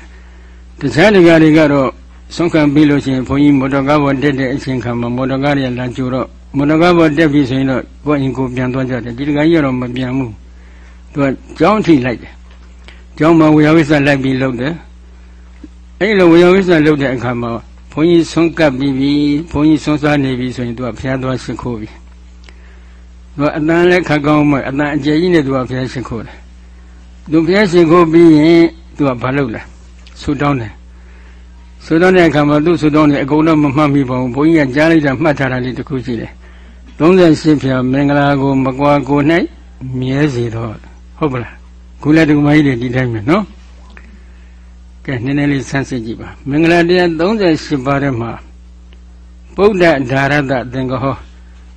တခြားဒကာတွေကတော့ဆုံးခံပြီးလို့ရှိရင်ဘုန်းကြီးမော်တော်ကားပေါ်တက်တဲ့အချိန်ခါမှာမော်တော်ကားတွေလာကြိုတော့မော်တော်ကားပေါ်တက်ပြီဆိုရင်တော့ကိုယ့်အင်ကိုပြန်သွားကြတယ်ဒီဒကာကြီးကတော့မပြန်ဘူးသူကကြောင်းထိလိုက်တယ်ကျောင်းမှာဝေယဝိစ္စလိုက်ပြီးလုပ်တယ်အဲ့လိုဝေယဝိစ္စလုပ်တဲ့အခါမှာဘုန်းကြီးဆုံးကပ်ပြီးပြီဘုန်းကြီးဆုံးစားနေပြီဆိုရင်သူကဖျားသွားရှိခိုးပြီသူကအတန်လည်းခက်ကောင်းမှအတန်အကျယ်ကြီးနဲ့သူကဖျားရှိခိုးတယ် သူဖျားရှိခိုးပြီးရင်သူကဘာလုပ်လဲဆူတောင်းတယ်ဆူတောင်းတဲ့အခါမှာသူ့ဆူတောင်းတယ်အကုန်တော့မမှတ်မိပါဘူးဘုန်းကြီးကကြားလိုက်တာမှတ်ထားတာလေးတစ်ခုရှိတယ်38ဖြာမင်္ဂလာကိုမကွာကို၌မြဲစေတော့ဟုတ်ပလားခုလည်းဒီမကြီးတွေဒီတိုင်းပဲနော်ကဲနည်းနည်းလေးဆန်းစစ်ကြည့်ပါမင်္ဂလာတရား38ပါးထဲမှာပုဒ္ဒဒါရတသင်္ကဟော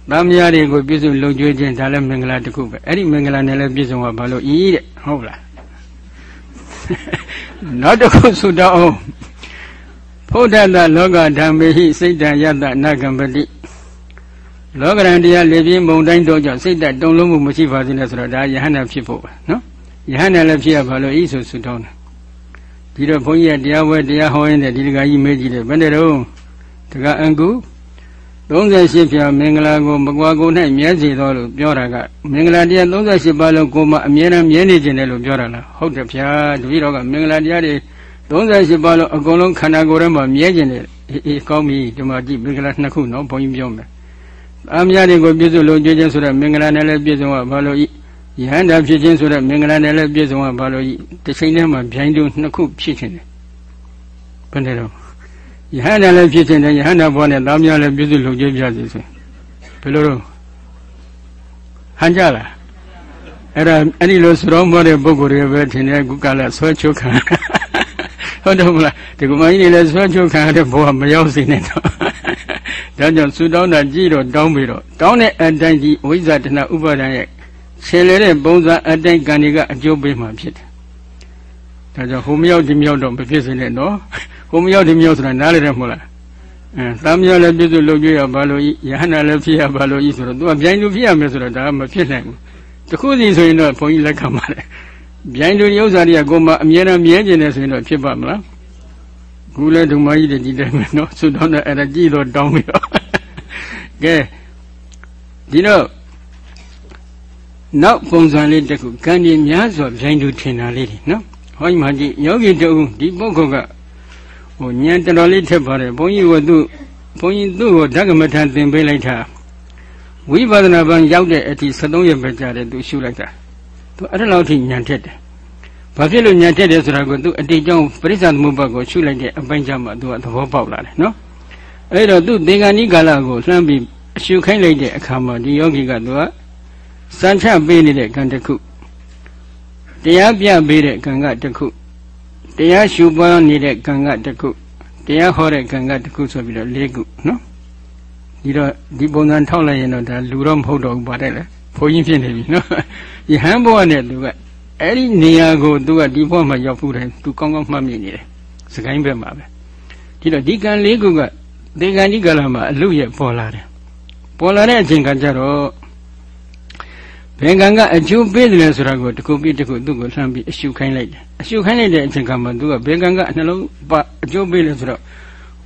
သားမယားတွေကိုပြည့်စုံလုံကျွေးခြင်းဒါလည်းမင်္ဂလာတစ်ခုပဲအဲ့ဒီမင်္ဂလာနဲ့လည်းပြည့်စုံပါဘာလို့ဤတဲ့ဟုတ်လားနောက်တစ်ခုဆုတောင်းအောင်ဖုဒ္ဓတလောကဓမ္မေဟိစိတ်တယတနာကံပတိလောကရန်တရားလေပြင်းမုံတိုင်းတော့ကြောင့်စိတ်တတုံလုံးမှုမရှိပါစေနဲ့ဆိုတော့ဒါယဟန္တာဖြစ်ဖို့ပဲနော်ယဟန်နဲ့လည်းဖြစ်ရပါလို့ဤဆိုဆုတောင်းတယ်ဒီတော့ဘုန်းကြီးကတရားဝဲတရားဟောရင်းနဲ့ဒီတကကြီးမေးကြည့်တယ်ဘယ်နဲ့တော့တကအန်ကူ 38ဖြာမင်္ဂလာကိုမကွာကို၌မြဲစေတော်လို့ပြောတာကမင်္ဂလာတရား38ပါးလုံးကိုမှအမြဲတမ်းမြဲနေခြင်းတယ်လို့ပြောတာလားဟုတ်တယ်ဗျာတပည့်တော်ကမင်္ဂလာတရားတွေ38ပါးလုံးအကုန်လုံးခန္ဓာကိုယ်ထဲမှာမြဲခြင်းတယ်အေးကောင်းပြီဒီမှာကြည့်မင်္ဂလာနှစ်ခုနော်ဘုန်းကြီးပြောမယ်အများတွေကိုပြည့်စုံလို့ကြွခြင်းဆိုတဲ့မင်္ဂလာနဲ့လည်းပြည့်စုံရဘာလို့ဤယဟန္တာဖြစ်ခြင်းဆိုတဲ့မင်္ဂလာနဲ့လည်းပြည့်စုံရဘာလို့တစ်ချိန်တည်းမှာဗျိုင်းတို့နှစ်ခုဖြစ်ခြင်းတယ်ဘယ်နဲ့တော့ ယဟန္တာလည်းဖြစ်ခြင်းနဲ့ယဟန္တာဘဝနဲ့သားများလည်းပြည့်စုံလုံခြုံပြစေဆိုဘယ်လိုတော့ဟန်ကြလားအဲ့ဒါအဲ့ဒီလိုစရောမောတဲ့ပုဂ္ဂိုလ်တွေပဲထင်တယ်ခုကလည်းဆွဲချုပ်ခံဟုတ်တယ်မလားဒီကမကြီးတွေလည်းဆွဲချုပ်ခံရတဲ့ဘဝမရောက်စေနဲ့တော့ဒါကြောင့်ဆူတောင်းတာကြည့်တော့တောင်းပြီးတော့တောင်းတဲ့အတိုင်းကြီးဝိဇ္ဇာတဏဥပါဒံရဲ့ဆယ်လေတဲ့ပုံစံအတိုင်းကံတွေကအကျိုးပေးမှဖြစ်တယ်ဒါကြောင့်ဟိုမရောက်ဒီမရောက်တော့မဖြစ်စေနဲ့နော် ဟိုမရောက်ဒီမရောက်ဆိုတာနားလည်တယ်မဟုတ်လားအဲသားမြောလည်းပြည့်စုံလုပ်ကြရဘာလို့ယဟနာလည်းဖြစ်ရဘာလို့ဤဆိုတော့ तू ကဗျိုင်းလူဖြစ်ရမယ်ဆိုတော့ဒါကမဖြစ်နိုင်ဘူးတခုစီဆိုရင်တော့ဘုန်းကြီးလက်ခံပါတယ်ဗျိုင်းလူဥစ္စာတွေကကိုယ်မှအမြဲတမ်းမြဲကျင်နေဆိုရင်တော့ဖြစ်ပါမလားခုလဲဓမ္မကြီးတွေဒီတိုင်းပဲနော်ဆုတောင်းတဲ့အဲ့ဒါကြည့်တော့တောင်းပြီးတော့ကဲဒီတော့နောက်ပုံစံလေးတစ်ခုကံဒီများစွာဗျိုင်းလူထင်တာလေးတွေနော်ဟောဒီမှာကြည့်ယောဂီတူဒီပုဂ္ဂိုလ်က ဟိုဉာဏ်တော်တော်လေးထက်ပါတယ်ဘုန်းကြီးကသူ့ဘုန်းကြီးသူ့ကိုဓကမထသင်ပေးလိုက်တာဝိပဿနာဘံရောက်တဲ့အထိ73ရက်ပဲကြာတယ်သူရှုလိုက်တာသူအဲ့ဒါလောက်ထိဉာဏ်ထက်တယ်ဘာဖြစ်လို့ဉာဏ်ထက်တယ်ဆိုတာကိုသူအတိတ်ကြောင့်ပရိစ္ဆသမုပ္ပါကိုရှုလိုက်တဲ့အပိုင်းကြမှာသူကသဘောပေါက်လာတယ်နော်အဲ့တော့သူသင်္ကန်းဤကာလကိုလှမ်းပြီးအရှုခိုင်းလိုက်တဲ့အခါမှာဒီယောဂီကသူကစံချပေးနေတဲ့ကံတစ်ခုတရားပြပေးတဲ့ကံကတစ်ခု တရားရှုပွားနေတဲ့ကံကတစ်ခုတရားဟောတဲ့ကံကတစ်ခုဆိုပြီးတော့၄ခုနော်ဒီတော့ဒီပုံစံထောက်လိုက်ရင်တော့ဒါလူတော့မဟုတ်တော့ဘူးပါတယ်လေဘုန်းကြီးဖြစ်နေပြီနော်ယဟန်ဘဝနဲ့သူကအဲ့ဒီနေရာကိုသူကဒီဘဝမှာရောက်ဖူးတယ်သူကောင်းကောင်းမှတ်မိနေတယ်စကိုင်းဘက်မှာပဲဒီတော့ဒီကံ၄ခုကဒေဂန်ဒီကလာမှာအလုရဲ့ပေါ်လာတယ်ပေါ်လာတဲ့အချိန်ကကြတော့ဘယ်ကံကအကျိုးပေးတယ်လဲဆိုတာကိုတခုပြီးတခုသူ့ကိုလှမ်းပြီးအရှုခိုင်းလိုက်တယ် အရှုခိုင်းလိုက်တဲ့အချိန်ကမှသူကဘယ်ကံကနှလုံးအကျိုးပေးလဲဆိုတော့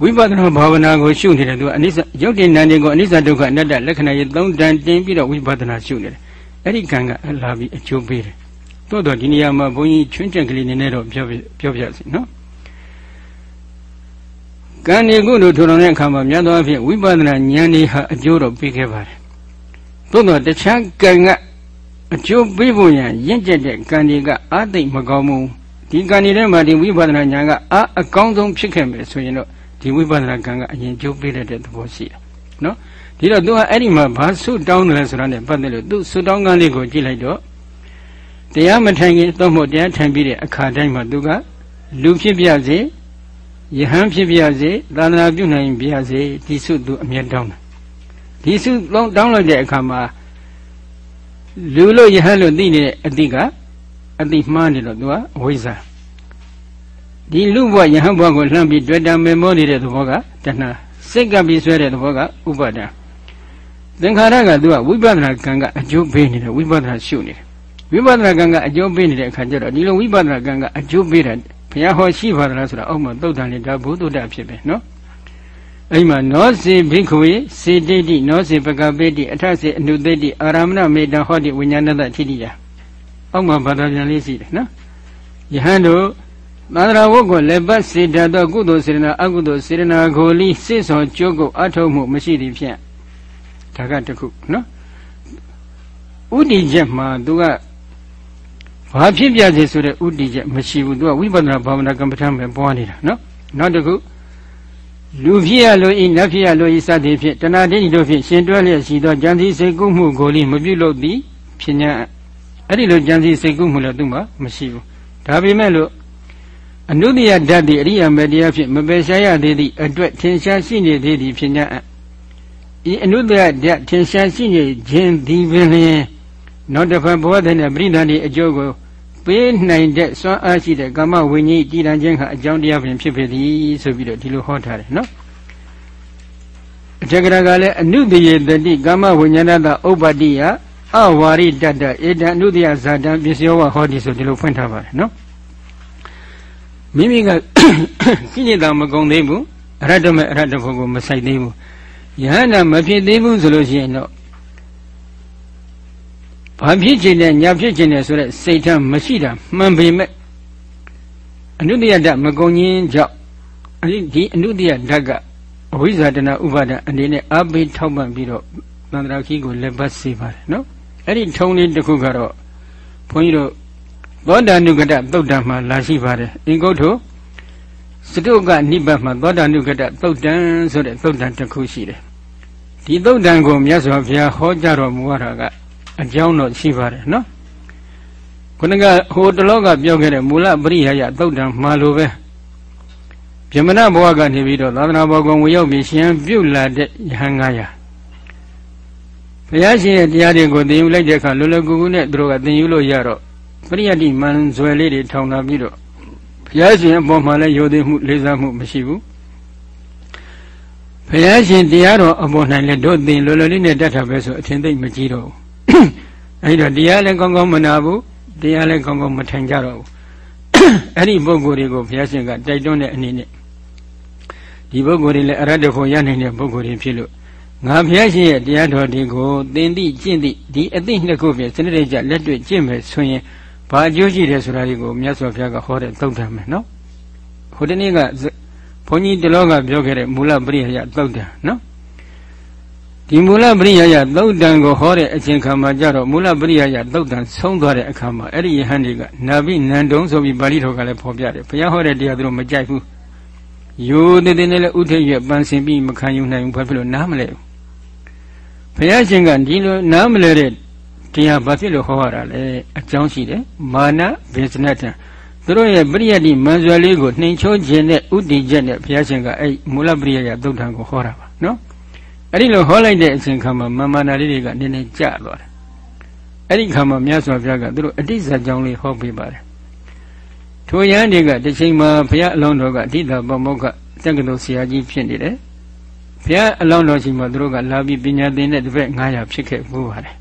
ဝိပဿနာဘာဝနာကိုရှုနေတယ်သူကအနိစ္စရုပ်တည်နာနေကိုအနိစ္စဒုက္ခအနတ္တလက္ခဏာရဲ့သုံးတန်တင်ပြီးတော့ဝိပဿနာရှုနေတယ်အဲ့ဒီကံကလာပြီးအကျိုးပေးတယ်တိုးတော့ဒီနေရာမှာဘုန်းကြီးချွင်းချက်ကလေးနည်းနည်းတော့ပြောပြောပြစီနော်ကံဒီကုတို့ထူထောင်တဲ့အခါမှာမြတ်သောအဖြစ်ဝိပဿနာဉာဏ်ဤဟာအကျိုးတော့ပေးခဲ့ပါတယ်သို့တော့တခြားကံကအကျိုးပေးဖို့ရန်ရင့်ကျက်တဲ့ကံတွေကအာသိမကောင်းဘူး ဒီကံတွေထဲမှာဒီဝိပဿနာဉာဏ်ကအာအကောင်းဆုံးဖြစ်ခဲ့မယ်ဆိုရင်တော့ဒီဝိပဿနာကံကအရင်ကျိုးပေးတဲ့သဘောရှိတယ်နော်ဒီတော့သူကအဲ့ဒီမှာဘာဆုတောင်းတယ်ဆိုတာနဲ့ပတ်သက်လို့သူဆုတောင်းကံလေးကိုကြည့်လိုက်တော့တရားမထိုင်ခင်သို့မဟုတ်တရားထိုင်ပြီးတဲ့အခါတိုင်းမှာသူကလူဖြစ်ပြစေယဟန်ဖြစ်ပြစေသာသနာပြုနိုင်ပြစေဒီဆုသူအမြဲတောင်းတယ်ဒီဆုတောင်းလိုက်တဲ့အခါမှာလူလို့ယဟန်လို့သိနေတဲ့အတိက အတိမှားနေတော့သူကအဝိဇ္ဇာဒီလူဘဝယဟန်ဘဝကိုလှမ်းပြီးတွေ့တာမေမောနေတဲ့သဘောကတဏှာစိတ်ကပ်ပြီးဆွဲတဲ့သဘောကဥပါဒံသင်္ခါရကသူကဝိပဿနာကံကအကျိုးပေးနေတယ်ဝိပဿနာရှုနေတယ်ဝိပဿနာကံကအကျိုးပေးနေတဲ့အခါကျတော့ဒီလိုဝိပဿနာကံကအကျိုးပေးတာဘုရားဟောရှိပါသလားဆိုတာအောက်မှာသုတ်တန်လေးဒါဘုဒ္ဓတဖြစ်ပဲနော်အဲ့မှာနောစေဘိက္ခဝေစေတိတိနောစေပကပေတိအထစေအနုသေတိအာရမဏမေတ္တဟောတိဝိညာဏတထိတိယ အောက်မှာဘာသာပြန်လေးရှိတယ်နော်ယဟန်တို့သန္တရာဝတ်ကိုလက်ပတ်စေတတ်သောကုသိုလ်စေတနာအကုသိုလ်စေတနာကိုလိစိစောကြိုးကိုအထုံးမှုမရှိသည်ဖြင့်ဒါကတခုနော်ဥဒိချက်မှာသူကဘာဖြစ်ပြစေဆိုတဲ့ဥဒိချက်မရှိဘူးသူကဝိပဿနာဘာဝနာကမ္မထမ်းပဲပွားနေတာနော်နောက်တစ်ခုလူဖြစ်ရလို့ဤနတ်ဖြစ်ရလို့ဤစသည်ဖြင့်တဏှာဒိဋ္ဌိတို့ဖြင့်ရှင်တွဲလျက်ရှိသောဉာဏ်သိစိတ်ကုမှုကိုလိမပြုလုပ်သည်ဖြစ်냐 အဲ့ဒီလိုဉာဏ်သိစိတ်ကုမှုလည်းသူ့မှာမရှိဘူးဒါပေမဲ့လို့အနုတ္တိယဓာတ်သည်အရိယာမေတရားဖြင့်မပယ်ရှားရသေးသည့်အတွက်ထင်ရှားရှိနေသေးသည်ဖြစ်냐ဤအနုတ္တိယဓာတ်ထင်ရှားရှိနေခြင်းသည်ပင်လျင်နောက်တစ်ဖက်ဘဝတဲ့ပြိဋ္ဌာန်ဒီအကျိုးကိုပေးနိုင်တဲ့စွမ်းအားရှိတဲ့ကာမဝိညာဉ်တည်တံ့ခြင်းဟာအကြောင်းတရားပင်ဖြစ်ပေသည်ဆိုပြီးတော့ဒီလိုဟောထားတယ်နော်အထက်ကရာကလည်းအနုတယေတတိကာမဝိညာဏတဥပ္ပတ္တိယ အဝါရိတတ္တဧတံအနုတယဇာတံပစ္စယောဝဟောဒီဆိုဒီလိုဖွင့်ထားပါတယ်နော်မိမိကကိလေသာမကုန်သေးဘူးအရတ္တမေအရတ္တဖို့ကိုမဆိုင်သေးဘူးယဟန္တာမဖြစ်သေးဘူးဆိုလို့ရှိရင်တော့ဘာဖြစ်ခြင်းနဲ့ညာဖြစ်ခြင်းနဲ့ဆိုတဲ့စိတ်ထားမရှိတာမှန်ပေမဲ့အနုတ္တယဓာတ်မကုန်ခြင်းကြောင့်ဒီအနုတ္တယဓာတ်ကအဝိဇ္ဇာတနာဥပါဒအနေနဲ့အဘိထောက်ပံ့ပြီးတော့သန္တရာခီကိုလက်ပတ်စေပါတယ်နော် အဲ့ဒီထုံးလေးတစ်ခုကတော့ဘုန်းကြီးတို့သောတာနုကတသုတ်တံမှာလာရှိပါတယ်အင်္ဂုတ္ထုစတုကနိဗ္ဗာန်မှာသောတာနုကတသုတ်တံဆိုတဲ့သုတ်တံတစ်ခုရှိတယ်ဒီသုတ်တံကိုမြတ်စွာဘုရားဟောကြားတော်မူတာကအကြောင်းတော့ရှိပါတယ်နော်ခုနကဟိုတလောကပြောခဲ့တဲ့မူလပရိယယသုတ်တံမှာလိုပဲဗြဟ္မဏဘဝကနေပြီးတော့သာသနာဘောကုံဝင်ရောက်ပြီးရှင်ပြုတ်လာတဲ့ယဟန်900 ဘုရားရှင်ရဲ့တရားတွေကိုသင်ယူလိုက်တဲ့အခါလွယ်လွယ်ကူကူနဲ့သူတို့ကသင်ယူလို့ရတော့ပရိယတ်တိမန်ဇွယ်လေးတွေထောင်လာပြီးတော့ဘုရားရှင်အပေါ်မှာလည်းယိုသေးမှုလေးစားမှုမရှိဘူးဘုရားရှင်တရားတော်အပေါ်၌လည်းတို့သင်လွယ်လွယ်လေးနဲ့တတ်တာပဲဆိုအထင်သိမ့်မကြည့်တော့ဘူးအဲဒီတော့တရားလည်းကောင်းကောင်းမနာဘူးတရားလည်းကောင်းကောင်းမထိုင်ကြတော့ဘူးအဲ့ဒီပုဂ္ဂိုလ်တွေကိုဘုရားရှင်ကတိုက်တွန်းတဲ့အနေနဲ့ဒီပုဂ္ဂိုလ်တွေလည်းအရတ္တဖို့ရနိုင်တဲ့ပုဂ္ဂိုလ်တွေဖြစ်လို့ ငါဘုရားရှင်ရဲ့တရားတော်တွေကိုသင်သိကျင့်သိဒီအသိနှစ်ခုဖြင့်စနစ်တကျလက်တွေ့ကျင့်မယ်ဆိုရင်ဘာအကျိုးရှိတယ်ဆိုတာတွေကိုမြတ်စွာဘုရားကဟောတဲ့သုတ်တံမယ်နော်ဟိုတနေ့ကဘုန်းကြီးတလောကပြောခဲ့တဲ့မူလပရိယယသုတ်တံနော်ဒီမူလပရိယယသုတ်တံကိုဟောတဲ့အချိန်ခါမှာကြတော့မူလပရိယယသုတ်တံဆုံးသွားတဲ့အခါမှာအဲ့ဒီယဟန်တွေကနာဘိနန္ဒုံဆိုပြီးပါဠိတော်ကလည်းဖော်ပြတယ်ဘုရားဟောတဲ့တရားသူတို့မကြိုက်ဘူးယူတည်တည်နဲ့လည်းဥထိပ်ရပန်းစင်ပြီးမခံယူနိုင်ဘူးဘာဖြစ်လို့နားမလဲဘူး ဘုရားရှင်ကဒီလိုနားမလဲတဲ့တရားဘာဖြစ်လို့ဟောရတာလဲအကြောင်းရှိတယ်မာနဗေစနတံသူတို့ရဲ့ပရိယတ်တိမန်ဇွယ်လေးကိုနှိမ်ချိုးခြင်းနဲ့ဥတည်ချက်နဲ့ဘုရားရှင်ကအဲ့မူလပရိယတ်သုတ်တံကိုဟောတာပါနော်အဲ့ဒီလိုဟောလိုက်တဲ့အချိန်ခါမှာမာမနာလေးတွေကနည်းနည်းကြသွားတယ်အဲ့ဒီခါမှာမြတ်စွာဘုရားကသူတို့အတိတ်ဇာကြောင်းလေးဟောပေးပါတယ်ထိုယန်းတွေကတစ်ချိန်မှာဘုရားအလောင်းတော်ကအဋ္ဌပမောက္ခတက္ကသိုလ်ဆရာကြီးဖြစ်နေတယ် ဘုရားအလောင်းတော်ရှိမှသူတို့ကလာပြီးပညာသင်တဲ့တစ်ဖက်900ဖြစ်ခဲ့ဘူးပါတယ်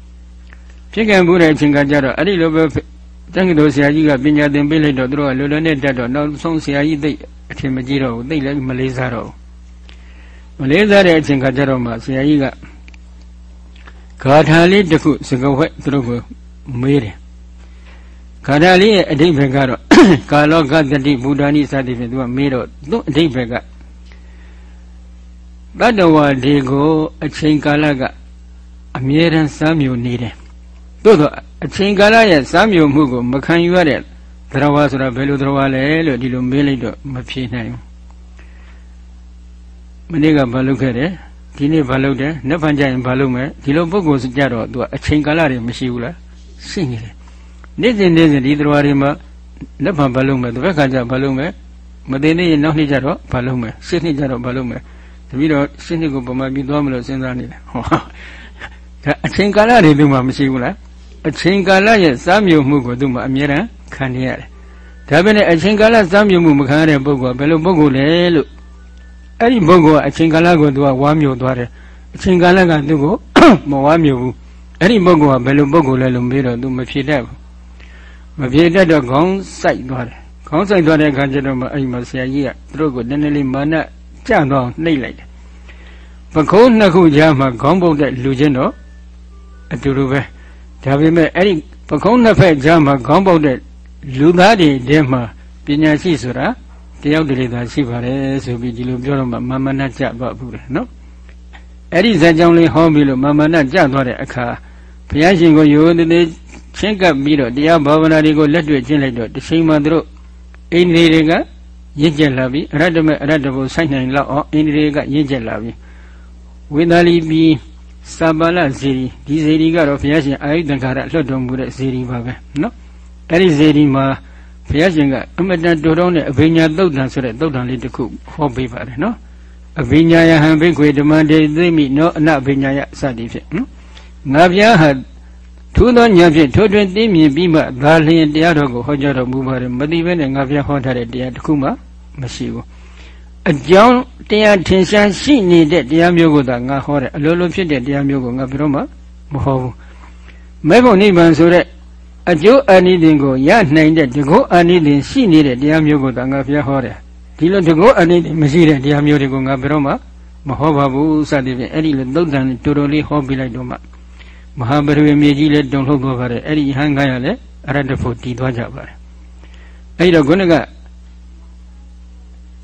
ဖြစ်ခဲ့ဘူးတဲ့အချိန်ကကြတော့အဲ့ဒီလိုပဲတက္ကသိုလ်ဆရာကြီးကပညာသင်ပေးလိုက်တော့သူတို့ကလွယ်လွယ်နဲ့တတ်တော့နောက်ဆုံးဆရာကြီးသိအထင်မကြီးတော့ဘူးသိလည်းမလေးစားတော့ဘူးမလေးစားတဲ့အချိန်ကကြတော့မှဆရာကြီးကဂါထာလေးတစ်ခုစကားဝဲသူတို့ကိုမေးတယ်ဂါထာလေးရဲ့အဓိပ္ပာယ်ကတော့ကာလောကတတိဘုဒ္ဓနိစသည်ဖြင့်သူကမေးတော့သူ့အဓိပ္ပာယ်က တတ္တဝါတွေကိုအချိန်ကာလကအမြဲတမ်းစမ်းမြူနေတယ်သို့သောအချိန်ကာလရဲ့စမ်းမြူမှုကိုမခံယူရတဲ့သရဝါဆိုတာဘယ်လိုသရဝါလဲလို့ဒီလိုမေးလိုက်တော့မဖြေနိုင်ဘူးမနေ့ကဘာလုပ်ခဲ့တယ်ဒီနေ့ဘာလုပ်တယ်နှစ်ဖန်ကြရင်ဘာလုပ်မယ်ဒီလိုပုဂ္ဂိုလ်ကြတော့သူကအချိန်ကာလတွေမရှိဘူးလားရှိနေတယ်နေ့စဉ်နေ့စဉ်ဒီသရဝါတွေမှာနှစ်ဖန်ဘာလုပ်မယ်တစ်ဖက်ခါကျဘာလုပ်မယ်မသိနေရင်နောက်နေ့ကျတော့ဘာလုပ်မယ်ရှင်းနေ့ကျတော့ဘာလုပ်မယ် တပည့်တော်ရှင်းနှစ်ကိုပမာပြီးသွားမလို့စဉ်းစားနေတယ်ဟောဒါအချိန်ကာလတွေသူမှမရှိဘူးလားအချိန်ကာလရဲ့စားမြုံမှုကိုသူမှအမြဲတမ်းခံနေရတယ်ဒါပေမဲ့အချိန်ကာလစားမြုံမှုမခံရတဲ့ပုဂ္ဂိုလ်ကဘယ်လိုပုဂ္ဂိုလ်လဲလို့အဲ့ဒီပုဂ္ဂိုလ်ကအချိန်ကာလကိုသူကဝါမြုံသွားတယ်အချိန်ကာလကသူ့ကိုမဝါမြုံဘူးအဲ့ဒီပုဂ္ဂိုလ်ကဘယ်လိုပုဂ္ဂိုလ်လဲလို့မေးတော့သူမဖြေတတ်ဘူးမဖြေတတ်တော့ခေါင်းစိုက်သွားတယ်ခေါင်းစိုက်သွားတဲ့အခါကျတော့မှအဲ့မှာဆရာကြီးကသူတို့ကိုနည်းနည်းလေးမာန ကြံ့သွားနှိပ်လိုက်တယ်ပခိုးနှစ်ခုကြားမှာခေါင်းပုတ်တဲ့လူချင်းတော့အတူတူပဲဒါပေမဲ့အဲ့ဒီပခုံးနှစ်ဖက်ကြားမှာခေါင်းပုတ်တဲ့လူသားတွေထဲမှာပညာရှိဆိုတာတယောက်တလေသာရှိပါတယ်ဆိုပြီးဒီလိုပြောတော့မှမမနာကြပါဘူးလေနော်အဲ့ဒီဇာတ်ကြောင်းလေးဟောပြီးလို့မမနာကြသွားတဲ့အခါဘုရားရှင်ကိုရိုးသေးသေးချင်းကပ်ပြီးတော့တရားဘာဝနာတွေကိုလက်တွေ့ကျင့်လိုက်တော့တစ်ချိန်မှသူတို့အိန္ဒြေတွေက ရင့်ကျက်လာပြီးအရတ္တမေအရတ္တဘုဆိုင်နိုင်လောက်အောင်အိန္ဒြေတွေကရင့်ကျက်လာပြီးဝိသလီပြီးစာပါဠဇေရီဒီဇေရီကတော့ဘုရားရှင်အာယုတ္တခါရလွတ်တော်မူတဲ့ဇေရီပါပဲနော်အဲ့ဒီဇေရီမှာဘုရားရှင်ကအမတန်တော်တော်နဲ့အဘိညာသုတ်တံဆိုတဲ့သုတ်တံလေးတစ်ခုဟောပေးပါတယ်နော်အဘိညာယဟံဘိခွေဓမ္မတေသိမိနောအနအဘိညာယစသည်ဖြင့်နော်ငါဘုရားဟာ ထူးသောဉာဏ်ဖြင့်ထိုးထွင်းသိမြင်ပြီးမှဒါလျင်တရားတော်ကိုဟောကြားတော်မူပါတယ်မသိဘဲနဲ့ငါဘုရားဟောထားတဲ့တရားတစ်ခုမှမရှိဘူးအကြောင်းတရားထင်ရှားရှိနေတဲ့တရားမျိုးကိုသာငါဟောတယ်အလိုလိုဖြစ်တဲ့တရားမျိုးကိုငါဘယ်တော့မှမဟောဘူးမဲဖို့နိဗ္ဗာန်ဆိုတဲ့အကျိုးအာနိသင်ကိုရနိုင်တဲ့တကောအာနိသင်ရှိနေတဲ့တရားမျိုးကိုသာငါဘုရားဟောတယ်ဒီလိုတကောအာနိသင်မရှိတဲ့တရားမျိုးတွေကိုငါဘယ်တော့မှမဟောပါဘူးစသည်ဖြင့်အဲ့ဒီလိုသုတ်တန်တော်တော်လေးဟောပြလိုက်တော့မှ မဟာပရိဝေမြေကြီးလည်းတုံလှုပ်သွားပါတယ်အဲ့ဒီဟန်ကားရလည်းအရတ္တဖို့တည်သွားကြပါတယ်အဲ့တော့ခုနက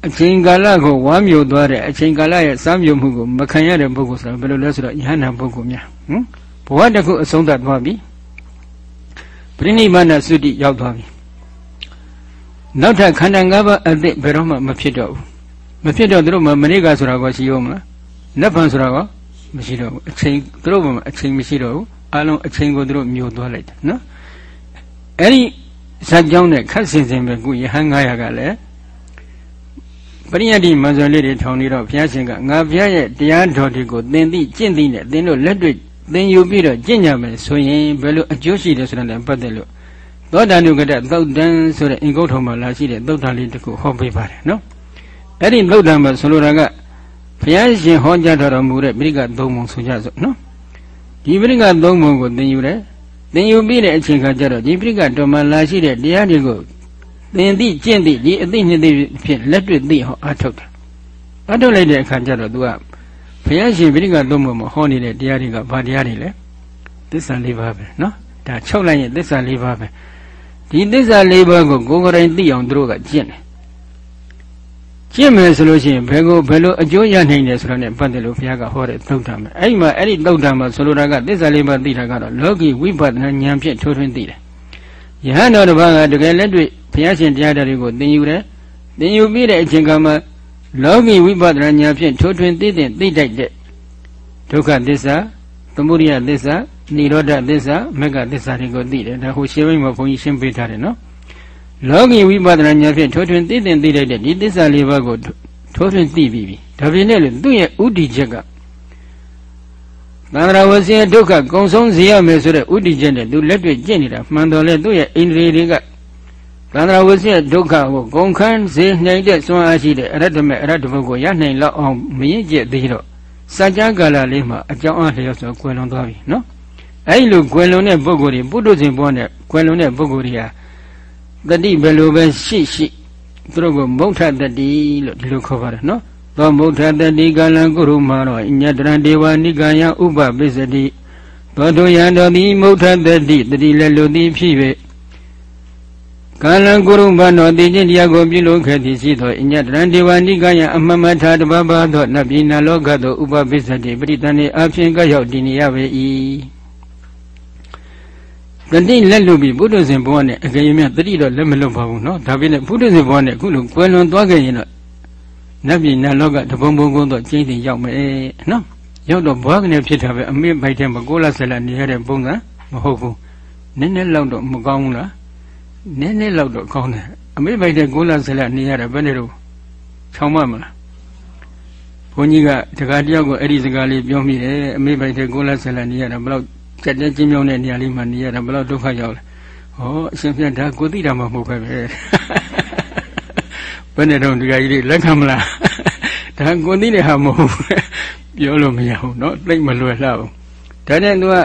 အချိန်ကာလကိုဝမ်းမြောက်သွားတဲ့အချိန်ကာလရဲ့စမ်းမြောက်မှုကိုမခံရတဲ့ပုဂ္ဂိုလ်ဆိုတာဘယ်လိုလဲဆိုတော့ယဟန္တာပုဂ္ဂိုလ်များဟင်ဘဝတစ်ခုအဆုံးသတ်သွားပြီပြိဋိနိဗ္ဗာန်သုတိရောက်သွားပြီနောက်ထပ်ခန္ဓာ၅ပါးအသစ်ဘယ်တော့မှမဖြစ်တော့ဘူးမဖြစ်တော့သူတို့မှမနေ့ကဆိုတာကရှိရောမလားနတ်ဖန်ဆိုတာက မရှိတော့ဘူးအချိန်သူတို့မှအချိန်မရှိတော့ဘူးအလုံးအချိန်ကိုသူတို့မျိုးသွားလိုက်တယ်နော်အဲ့ဒီဇာတ်ကြောင်းနဲ့ခတ်စင်စင်ပဲကုယဟန်900ကလည်းပရိယတ်ဒီမဇ္ဇလေးတွေထောင်နေတော့ဘုရားရှင်ကငါဘုရားရဲ့တရားတော်တွေကိုသင်သိကျင့်သိနဲ့သင်တို့လက်တွေ့သင်ယူပြီးတော့ကျင့်ကြမယ်ဆိုရင်ဘယ်လိုအကျိုးရှိတယ်ဆိုတာနဲ့ပတ်သက်လို့သောတာနုကတသုတ်တန်ဆိုတဲ့အင်္ဂုတ္ထုံမှာလာရှိတဲ့သုတ်တန်လေးတစ်ခုဟောပေးပါတယ်နော်အဲ့ဒီသုတ်တန်မှာဆိုလိုတာက ဘုရားရှင်ဟောကြားတော်မူတဲ့ပြိကသုံးပုံဆိုကြစို့နော်ဒီပြိကသုံးပုံကိုသင်ယူတယ်သင်ယူပြီးတဲ့အချိန်ခါကျတော့ဒီပြိကတော်မှာလာရှိတဲ့တရားတွေကိုသင်သိကျင့်သိဒီအသိနှစ်သိဖြစ်လက်တွေ့သိဟောအားထုတ်တယ်အားထုတ်လိုက်တဲ့အခါကျတော့ तू ကဘုရားရှင်ပြိကသုံးပုံမှာဟောနေတဲ့တရားတွေကဘာတရားတွေလဲသစ္စာလေးပါးပဲနော်ဒါချုပ်လိုက်ရင်သစ္စာလေးပါးပဲဒီသစ္စာလေးပါးကိုကိုယ်ကိုယ်တိုင်သိအောင်သူတို့ကကျင့်တယ် ကျင့်မယ်ဆိုလို့ရှိရင်ဘယ်ကိုဘယ်လိုအကျိုးရနိုင်တယ်ဆိုတာနဲ့ပတ်သက်လို့ဘုရားကဟောတဲ့သုတ်တံမှာအဲ့ဒီမှာအဲ့ဒီသုတ်တံမှာဆိုလိုတာကသစ္စာလေးပါးသိတာကတော့လောကီဝိပဿနာဉာဏ်ဖြင့်ထိုးထွင်းသိတယ်ယဟန်တော်တစ်ပါးကတကယ်လက်တွေ့ဘုရားရှင်တရားတော်တွေကိုသင်ယူတယ်သင်ယူပြီးတဲ့အချိန်ကမှလောကီဝိပဿနာဉာဏ်ဖြင့်ထိုးထွင်းသိတဲ့သိတတ်တဲ့ဒုက္ခသစ္စာသမုဒိယသစ္စာនិရောဓသစ္စာမဂ္ဂသစ္စာတွေကိုသိတယ်ဒါဟိုရှင်းဘိမှာဘုန်းကြီးရှင်းပေးထားတယ်နော် လောကီဝိပဿနာဉာဏ်ဖြင့်ထိုးထွင်းသိတဲ့သိလိုက်တဲ့ဒီသစ္စာလေးပါးကိုထိုးထွင်းသိပြီးပြီဒါပြင်နဲ့လေသူ့ရဲ့ဥတီချက်ကသန္တရာဝစီယဒုက္ခကုံဆုံးစေရမယ်ဆိုတဲ့ဥတီချက်နဲ့သူလက်တွေ့ကျင့်နေတာမှန်တော်လေသူ့ရဲ့အိန္ဒြေတွေကသန္တရာဝစီယဒုက္ခကိုဂုံခန်းစေနိုင်တဲ့စွမ်းအားရှိတဲ့အရတ္တမေအရတ္တဘုတ်ကိုရနိုင်လောက်အောင်မရင်ကျက်သေးတော့စัจ जा ကာလလေးမှာအကြောင်းအားလျော်စွာကွယ်လွန်သွားပြီနော်အဲ့လိုကွယ်လွန်တဲ့ပုဂ္ဂိုလ်တွေပုထုဇဉ်ဘောနဲ့ကွယ်လွန်တဲ့ပုဂ္ဂိုလ်တွေဟာ တတိဘယ်လိုပဲရှိရှိသူတို့ကိုမုဋ္ဌတတိလို့ဒီလိုခေါ်ပါတယ်နော်သောမုဋ္ဌတတိကလံကုရုမာရောညတရံဒေဝနိကယဥပပစ္စတိသောတုယံတော်သည်မုဋ္ဌတတိတတိလည်းလူသည်ဖြစ်၍ကာလံကုရုဘာနောတိကျင့်တရားကိုပြုလုပ်ခဲ့သည်ရှိသောအညတရံဒေဝနိကယအမမထာတပပသောနတ်ပြည်နလောကသို့ဥပပစ္စတိပရိတန်၏အဖြစ်ကရောက်တည်နေရပေ၏ တတိလက်လွတ်ပြီးဘုဒ္ဓဆင်ဘဝနဲ့အကယ်၍များတတိတော့လက်မလွတ်ပါဘူးနော်ဒါပေမဲ့ဘုဒ္ဓဆင်ဘဝနဲ့အခုလိုကွယ်လွန်သွားခဲ့ရင်တော့နတ်ပြည်နတ်လောကတပုံပုံကုန်းတော့ကျင်းတင်ရောက်မယ်နော်ရောက်တော့ဘဝကနေဖြစ်တာပဲအမေဘိုက်ထဲမှာကိုလာဆက်လာနေရတဲ့ပုံစံမဟုတ်ဘူးနည်းနည်းလောက်တော့မကောင်းဘူးလားနည်းနည်းလောက်တော့ကောင်းတယ်အမေဘိုက်ထဲကိုလာဆက်လာနေရတာဘယ်နဲ့တော့ချောင်မမလားဘုန်းကြီးကတခါတယောက်ကိုအဲ့ဒီစကားလေးပြောမိတယ်အမေဘိုက်ထဲကိုလာဆက်လာနေရတာဘယ်လောက် ကြက်တဲ့ကျင်းမြောင်းတဲ့နေရာလေးမှာနေရတာဘယ်လောက်ဒုက္ခရောက်လဲဟောအရှင်ပြတ်ဒါကိုသိတာမှမဟုတ်ပဲပဲဘယ်နဲ့တော့ဒီကကြီးလေးလက်ခံမလားဒါကိုသိတဲ့ဟာမဟုတ်ပြောလို့မရဘူးเนาะသိမလွယ်လှဘူးဒါနဲ့သူက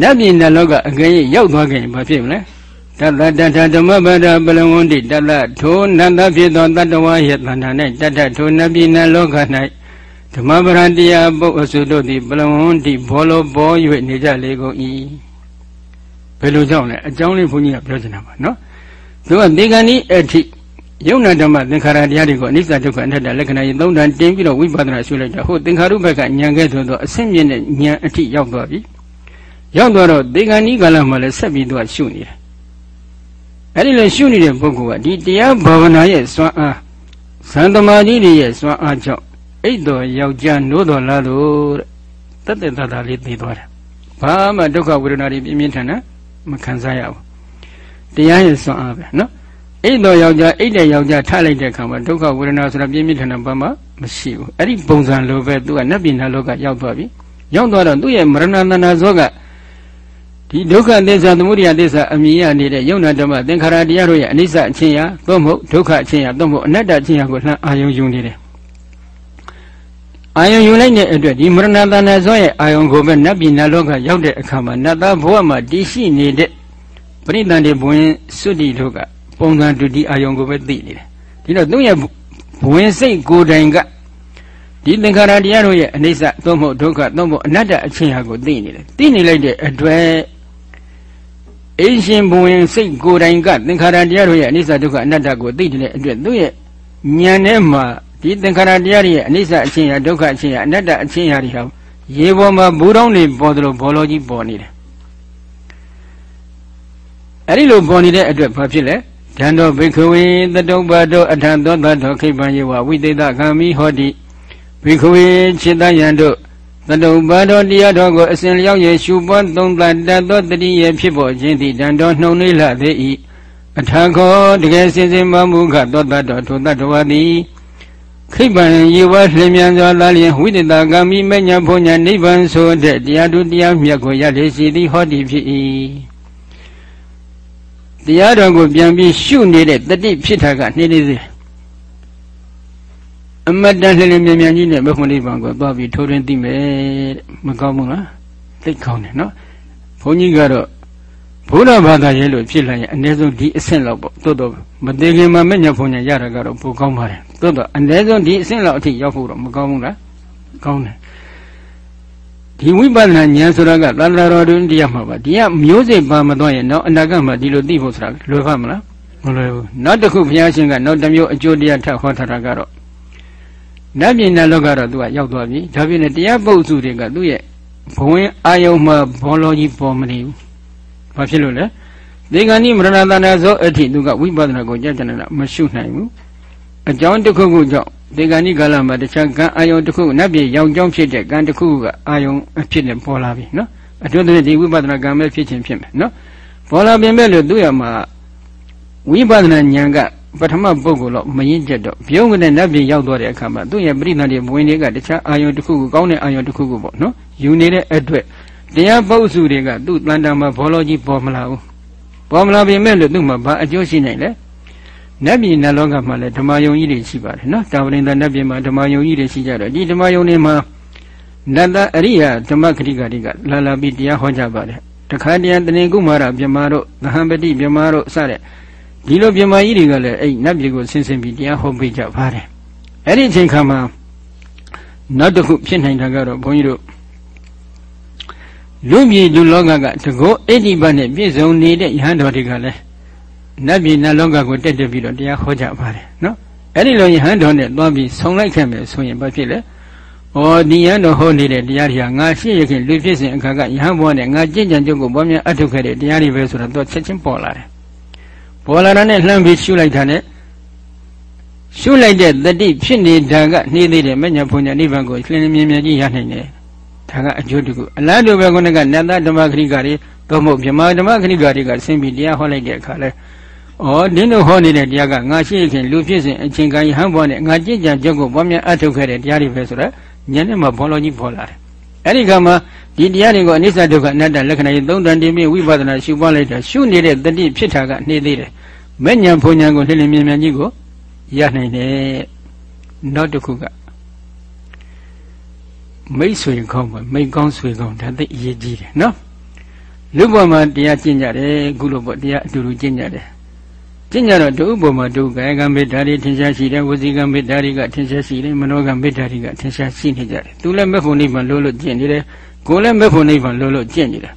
နတ်ပြည်နတ်လောကအကယ်၍ရောက်သွားခင်ဘာဖြစ်မလဲတတတထဓမ္မပဒပလဝန္တိတတထိုနန္တဖြစ်သောတတ္တဝါရဲ့တဏ္ဍာ၌တတ္တထိုနတ်ပြည်နတ်လောက၌ ဓမ္မပရံတရားပုတ်အစုတို့သည်ပလဝန္တိဘောလောဘော၍နေကြလေကုန်၏ဘယ်လိုကြောင့်လဲအကြောင်းလေးဘုန်းကြီးကပြောချင်တာပါနော်သူကဒီကဏီအထိယုံနာဓမ္မသင်္ခါရတရားတွေကိုအနိစ္စဒုက္ခအနတ္တလက္ခဏာရေးသုံးတန်တင်ပြီးတော့ဝိပဿနာရှုလိုက်တာဟုတ်သင်္ခါရုပ္ပကဉာဏ်ကဲဆိုတော့အဆင့်မြင့်တဲ့ဉာဏ်အထိရောက်သွားပြီရောက်သွားတော့ဒီကဏီကာလမှာလည်းဆက်ပြီးတော့ရှုနေတယ်အဲ့ဒီလိုရှုနေတဲ့ပုဂ္ဂိုလ်ကဒီတရားဘာဝနာရဲ့စွမ်းအားသံသမာဓိတွေရဲ့စွမ်းအားကြောင့် အိတ်တော်ယောက်ျားနိုးတော်လာလို့တဲ့တက်တက်တာလေးသိသွားတယ်ဘာမှဒုက္ခဝေဒနာတွေပြင်းပြင်းထန်ထန်မခံစားရဘူးတရားရဲ့စွမ်းအားပဲနော်အိတ်တော်ယောက်ျားအိတ်တဲ့ယောက်ျားထားလိုက်တဲ့အခါမှာဒုက္ခဝေဒနာဆိုတာပြင်းပြင်းထန်ထန်ဘာမှမရှိဘူးအဲ့ဒီပုံစံလိုပဲသူကနတ်ပြည်နာလောကရောက်သွားပြီရောက်သွားတော့သူ့ရဲ့မရဏန္တနာဇောကဒီဒုက္ခသစ္စာသမုဒိယသစ္စာအမြင်ရနေတဲ့ယုံနာဓမ္မသင်္ခါရတရားတို့ရဲ့အနိစ္စအချင်းရာသို့မဟုတ်ဒုက္ခအချင်းရာသို့မဟုတ်အနတ္တအချင်းရာကိုလှမ်းအာယုံယူနေတယ် အာယုံယူလိုက်တဲ့အတွက်ဒီမရဏတဏ္ဍဇောရဲ့အာယုံကိုပဲနတ်ပြည်နတ်လောကရောက်တဲ့အခါမှာနတ်သားဘဝမှာတည်ရှိနေတဲ့ပရိသန္တိဘဝင်စွတိတို့ကပုံစံတူဒီအာယုံကိုပဲသိနေတယ်ဒီတော့သူ့ရဲ့ဘဝင်စိတ်ကိုယ်တိုင်ကဒီသင်္ခါရတရားတို့ရဲ့အနိစ္စသို့မဟုတ်ဒုက္ခသို့မဟုတ်အနတ္တအချင်းဟာကိုသိနေတယ်သိနေလိုက်တဲ့အတွက်အရှင်ဘဝင်စိတ်ကိုယ်တိုင်ကသင်္ခါရတရားတို့ရဲ့အနိစ္စဒုက္ခအနတ္တကိုသိတဲ့အတွက်သူ့ရဲ့ဉာဏ်ထဲမှာ ဒီသင်္ခါရတရားတွေရဲ့အနိစ္စအချင်းရာဒုက္ခအချင်းရာအနတ္တအချင်းရာတွေဟာရေပေါ်မှာဘူတောင်းတွေပေါ်သလိုဘောလောကြီးပေါ်နေတယ်အဲ့ဒီလိုပေါ်နေတဲ့အတွက်ဘာဖြစ်လဲတတံတော်ဘိခဝေတတုပ္ပတောအထံသောတတော်ခိပံယေဝဝိသေသခံမိဟောတိဘိခဝေจิตယံတို့တတုပ္ပတောတရားတော်ကိုအစဉ်လျောက်ရရှုပွားသုံးသတတ်သောတတိယဖြစ်ပေါ်ခြင်းသည်တံတော်နှုံနေလှသေး၏အထာခောတကယ်စင်စင်မမှုခသောတတော်ထိုတတ္တဝါသည် ခိဗံယေဝလျင်မြန်စွာလာလျင်ဝိတတကံမိမညာဘုံညာနိဗ္ဗာန်ဆိုတဲ့တရားတို့တရားမြတ်ကိုရလေစီသည်ဟောတိဖြစ်၏တရားတော်ကိုပြန်ပြီးရှုနေတဲ့တတိဖြစ်တာကနှိမ့်နေစေအမတန်လှလှမြန်မြန်ကြီးနဲ့ဘုရားနိဗ္ဗာန်ကိုသွားပြီးထိုးရင်းသိမယ်တဲ့မကောင်းဘူးလားသိကောင်းတယ်နော်ဘုန်းကြီးကတော့ဘုရားဘာသာရေးလို့ဖြစ်လာရင်အ ਨੇ ဆုံးဒီအဆင့်လောက်ပေါ့တိုးတော့မသေးခင်မှာမညဖုန်ညာရတာကတော့ပိုကောင်းပါတယ် တိုးတော့အ ਨੇ ဆုံးဒီအဆင့်လောက်အထိရောက်ဖို့တော့မကောင်းဘူးလားကောင်းတယ်ဒီဝိပဿနာဉာဏ်ဆိုတာကသန္တာတော်တွင်တရားမှာပါဒီကမျိုးစိတ်ပါမသွားရင်တော့အနာဂတ်မှာဒီလိုသိဖို့ဆိုတာလွယ်ပါမလားမလွယ်ဘူးနောက်တစ်ခုဘုရားရှင်ကနောက်တစ်မျိုးအကျိုးတရားထပ်ဟောထားတာကတော့နတ်ပြည်နတ်လောကတော့သူကရောက်သွားပြီဒါပြင်တရားပုဒ်စုတွေကသူ့ရဲ့ဘဝင်အာယုံမှာဘောလောကြီးပေါ်မနေဘူးဘာဖြစ်လို့လဲဒီကနေ့မရဏတနာဇောအထိသူကဝိပဿနာကိုကြကြနာမရှုနိုင်ဘူး အကြောင်းတစ်ခုခုကြောင့်ဒီကနေ့ကာလမှာတခြားကံအာယုံတစ်ခုနတ်ပြည်ရောင်ကြောင်းဖြစ်တဲ့ကံတစ်ခုကအာယုံအဖြစ်နဲ့ပေါ်လာပြီနော်အတူတူဒီဝိပဿနာကံပဲဖြစ်ခြင်းဖြစ်မယ်နော်ပေါ်လာပြင်မဲ့လို့သူ့ရမှာဝိပဿနာဉာဏ်ကပထမပုဂ္ဂိုလ်တော့မရင်ကျက်တော့ပြုံးကနေနတ်ပြည်ရောက်သွားတဲ့အခါမှာသူ့ရဲ့ပြိဋ္ဌာန်တွေဘဝင်တွေကတခြားအာယုံတစ်ခုကိုကောင်းတဲ့အာယုံတစ်ခုကိုပေါ့နော်ယူနေတဲ့အတွက်တရားပုစုတွေကသူ့တန်တာမှာဘောလုံးကြီးပေါ်မလာဘူးပေါ်မလာပြင်မဲ့လို့သူ့မှာဘာအကျိုးရှိနိုင်လဲ နတ်ပြည်နတ်လောကမှာလည်းဓမ္မယုံကြီးတွေရှိပါတယ်နော်တာဝရိန္ဒနတ်ပြည်မှာဓမ္မယုံကြီးတွေရှိကြတော့ဒီဓမ္မယုံတွေမှာနတ္တအရိယာဓမ္မခရိကတိကလာလာပြီးတရားဟောကြပါတယ်တခါတည်းတဏင်ကုမာရမြမတို့သဟံပတိမြမတို့စတဲ့ဒီလိုမြမကြီးတွေကလည်းအဲ့နတ်ပြည်ကိုဆင်းဆင်းပြီးတရားဟောပေးကြပါတယ်အဲ့ဒီအချိန်ခါမှာနောက်တစ်ခုဖြစ်နိုင်တာကတော့ဘုန်းကြီးတို့လူပြည်လူလောကကတကောအဋ္ဌိပတ်နဲ့ပြည့်စုံနေတဲ့ယဟန်တော်တွေကလည်း နတ်ပြည်နတ်လောကကိုတက်တက်ပြီးတော့တရားဟောကြပါတယ်နော်အဲ့ဒီလိုယဟန်တော်နဲ့သွားပြီးဆုံလိုက်ခဲ့မယ်ဆိုရင်ဘာဖြစ်လဲဩဒီယဟန်တော်ဟောနေတဲ့တရားတွေကငါရှိရခင်လူဖြစ်စဉ်အခါကယဟန်ဘဝနဲ့ငါကြင်ကြံကြုတ်ကိုဘောမြအထုတ်ခဲ့တဲ့တရားတွေပဲဆိုတော့သူချက်ချင်းပေါ်လာတယ်ပေါ်လာတာနဲ့လှမ်းပြီးရှုလိုက်တာနဲ့ရှုလိုက်တဲ့တတိဖြစ်နေတာကနှေးသေးတယ်မညာဘုံညာနိဗ္ဗာန်ကိုလင်းလင်းမြင်မြင်ကြီးရနိုင်တယ်ဒါကအကျိုးတကူအလားတူပဲခုနကနတ္တဓမ္မခရိကာတွေသို့မဟုတ်မြမဓမ္မခရိကာတွေကဆင်းပြီးတရားဟောလိုက်တဲ့အခါလဲ ဩဒင်းတို့ဟောနေတဲ့တရားကငါရှိခင်လူဖြစ်စဉ်အချိန်ကံဟန်ပေါ်နဲ့ငါကြည်ကြံကြုတ်ကိုပွားများအထုတ်ခဲ့တဲ့တရားတွေပဲဆိုတော့ဉာဏ်နဲ့မှဘောလုံးကြီးပေါ်လာတယ်အဲ့ဒီကမှဒီတရားတွေကိုအနိစ္စဒုက္ခအနတ္တလက္ခဏာကြီးသုံးတန်တင်ပြီးဝိပဿနာရှုပွားလိုက်တာရှုနေတဲ့တတိဖြစ်တာကနှေးသေးတယ်မဲ့ညာဘုံညာကိုလှည့်လည်မြင်မြန်ကြီးကိုရနိုင်တယ်နောက်တစ်ခုကမိတ်ဆွေကောင်းပါမိတ်ကောင်းဆွေကောင်းဒါသိအရေးကြီးတယ်နော်လူ့ဘဝမှာတရားကျင့်ကြတယ်ခုလိုပေါ့တရားအတူတူကျင့်ကြတယ် ကျင့်ကြတော့ဒုဥပမာဒုကာယကံမေတ္တာတွေထင်ရှားရှိတယ်ဝစီကံမေတ္တာတွေကထင်ရှားရှိတယ်မနောကံမေတ္တာတွေကထင်ရှားရှိနေကြတယ်သူလည်းမေဖို့နိဗ္ဗာန်လို့လို့ကျင့်နေတယ်ကိုယ်လည်းမေဖို့နိဗ္ဗာန်လို့လို့ကျင့်နေတယ်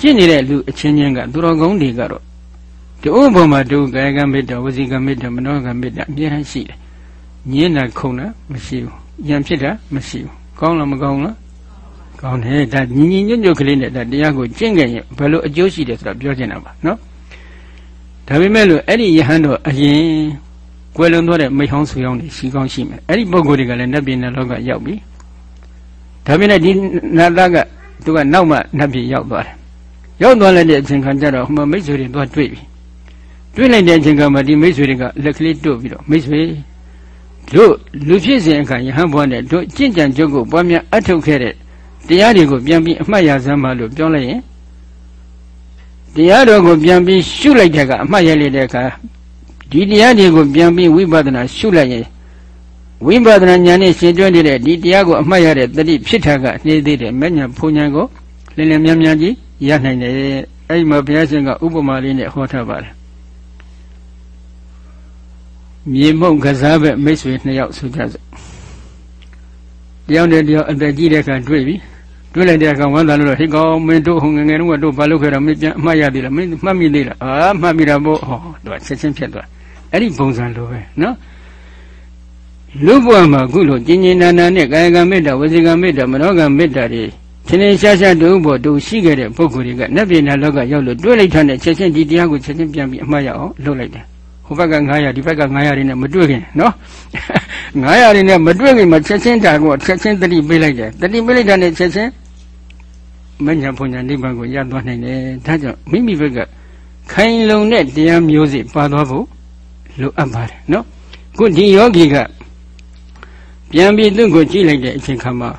ကျင့်နေတဲ့လူအချင်းချင်းကသူတော်ကောင်းတွေကတော့ဒုဥပမာဒုကာယကံမေတ္တာဝစီကံမေတ္တာမနောကံမေတ္တာအများကြီးရှိတယ်ညင်းတာခုံတာမရှိဘူးယံဖြစ်တာမရှိဘူးကောင်းလားမကောင်းလားကောင်းတယ်ဒါညီညီညွတ်ညွတ်ကလေးနဲ့ဒါတရားကိုကျင့်ကြရင်ဘယ်လိုအကျိုးရှိတယ်ဆိုတာပြောချင်တာပါနော် ဒါပေမဲ့လို့အဲ့ဒီယဟန်တော်အရင်ကွယ်လွန်သွားတဲ့မိဟောင်းဆွေဟောင်းတွေရှိကောင်းရှိမယ်အဲ့ဒီပုံကိုယ်တွေကလည်းနတ်ပြည်နတ်လောကရောက်ပြီဒါပေမဲ့ဒီနတ်သားကသူကနောက်မှနတ်ပြည်ရောက်သွားတယ်ရောက်သွားလိုက်တဲ့အချိန်ခါကျတော့ဟိုမှာမိတ်ဆွေတွေသွားတွေ့ပြီတွေ့လိုက်တဲ့အချိန်ကမှဒီမိတ်ဆွေတွေကလက်ကလေးတို့ပြီးတော့မိတ်ဆွေတို့လူဖြစ်စဉ်အခါယဟန်ဘွားနဲ့တို့ကြင့်ကြံကြုတ်ကိုပွားများအထုတ်ခဲ့တဲ့တရားတွေကိုပြန်ပြီးအမှတ်ရစမ်းပါလို့ပြောလိုက်ရင် တရားတော်ကိုပြန်ပြီးရှုလိုက်တဲ့ကအမှတ်ရလိုက်တဲ့အခါဒီတရားတွေကိုပြန်ပြီးဝိပဿနာရှုလိုက်ရင်ဝိပဿနာဉာဏ်နဲ့ရှင်းတွဲနေတဲ့ဒီတရားကိုအမှတ်ရတဲ့တတိဖြစ်တာကနေသေးတယ်မဉ္ဇဉ်ဖုန်ဉာဏ်ကိုလင်းလင်းမြန်းမြန်းကြီးရနိုင်တယ်အဲ့ဒီမှာဘုရားရှင်ကဥပမာလေးနဲ့ဟောထားပါတယ်မြေမုံကစားဘက်မိတ်ဆွေနှစ်ယောက်ဆိုကြစို့တယောက်နဲ့တယောက်အသက်ကြီးတဲ့အခါတွေ့ပြီ တွေ့လိုက်တဲ့အခါဝမ်းသာလို့ဟိကောင်မင်းတို့ဟိုငငယ်တုန်းကတို့ဘာလုပ်ခဲ့တော့မင်းပြန်အမှတ်ရသေးလားမင်းမှတ်မိသေးလားအာမှတ်မိတာပေါ့ဟောတို့ချက်ချင်းဖြစ်သွားအဲ့ဒီပုံစံလိုပဲနော်လူဘဝမှာခုလိုကျင်ကျင်နာနာနဲ့ကာယကံမေတ္တာဝစီကံမေတ္တာမနောကံမေတ္တာတွေချင်းချင်းရှားရှားတူဖို့တူရှိခဲ့တဲ့ပုဂ္ဂိုလ်တွေကနတ်ပြည်နာလောကရောက်လို့တွေ့လိုက်တဲ့ချက်ချင်းဒီတရားကိုချက်ချင်းပြန်ပြီးအမှားရအောင်လုပ်လိုက်တယ်ဟိုဘက်က900ဒီဘက်က900တွေနဲ့မတွေ့ခင်နော်900တွေနဲ့မတွေ့ခင်မှာချက်ချင်းတာကိုချက်ချင်းတတိပေးလိုက်တယ်တတိပေးလိုက်တာနဲ့ချက်ချင်း မညာဖွညာနိဗ္ဗာန်ကိုရသွားနိုင်တယ်ဒါကြောင့်မိမိဘက်ကခိုင်လုံတဲ့တရားမျိုးစစ်ပါသွားဖို့လိုအပ်ပါတယ်နော်ခုဒီယောဂီကပြန်ပြီးသူ့ကိုကြည့်လိုက်တဲ့အချိန်ခါမှာ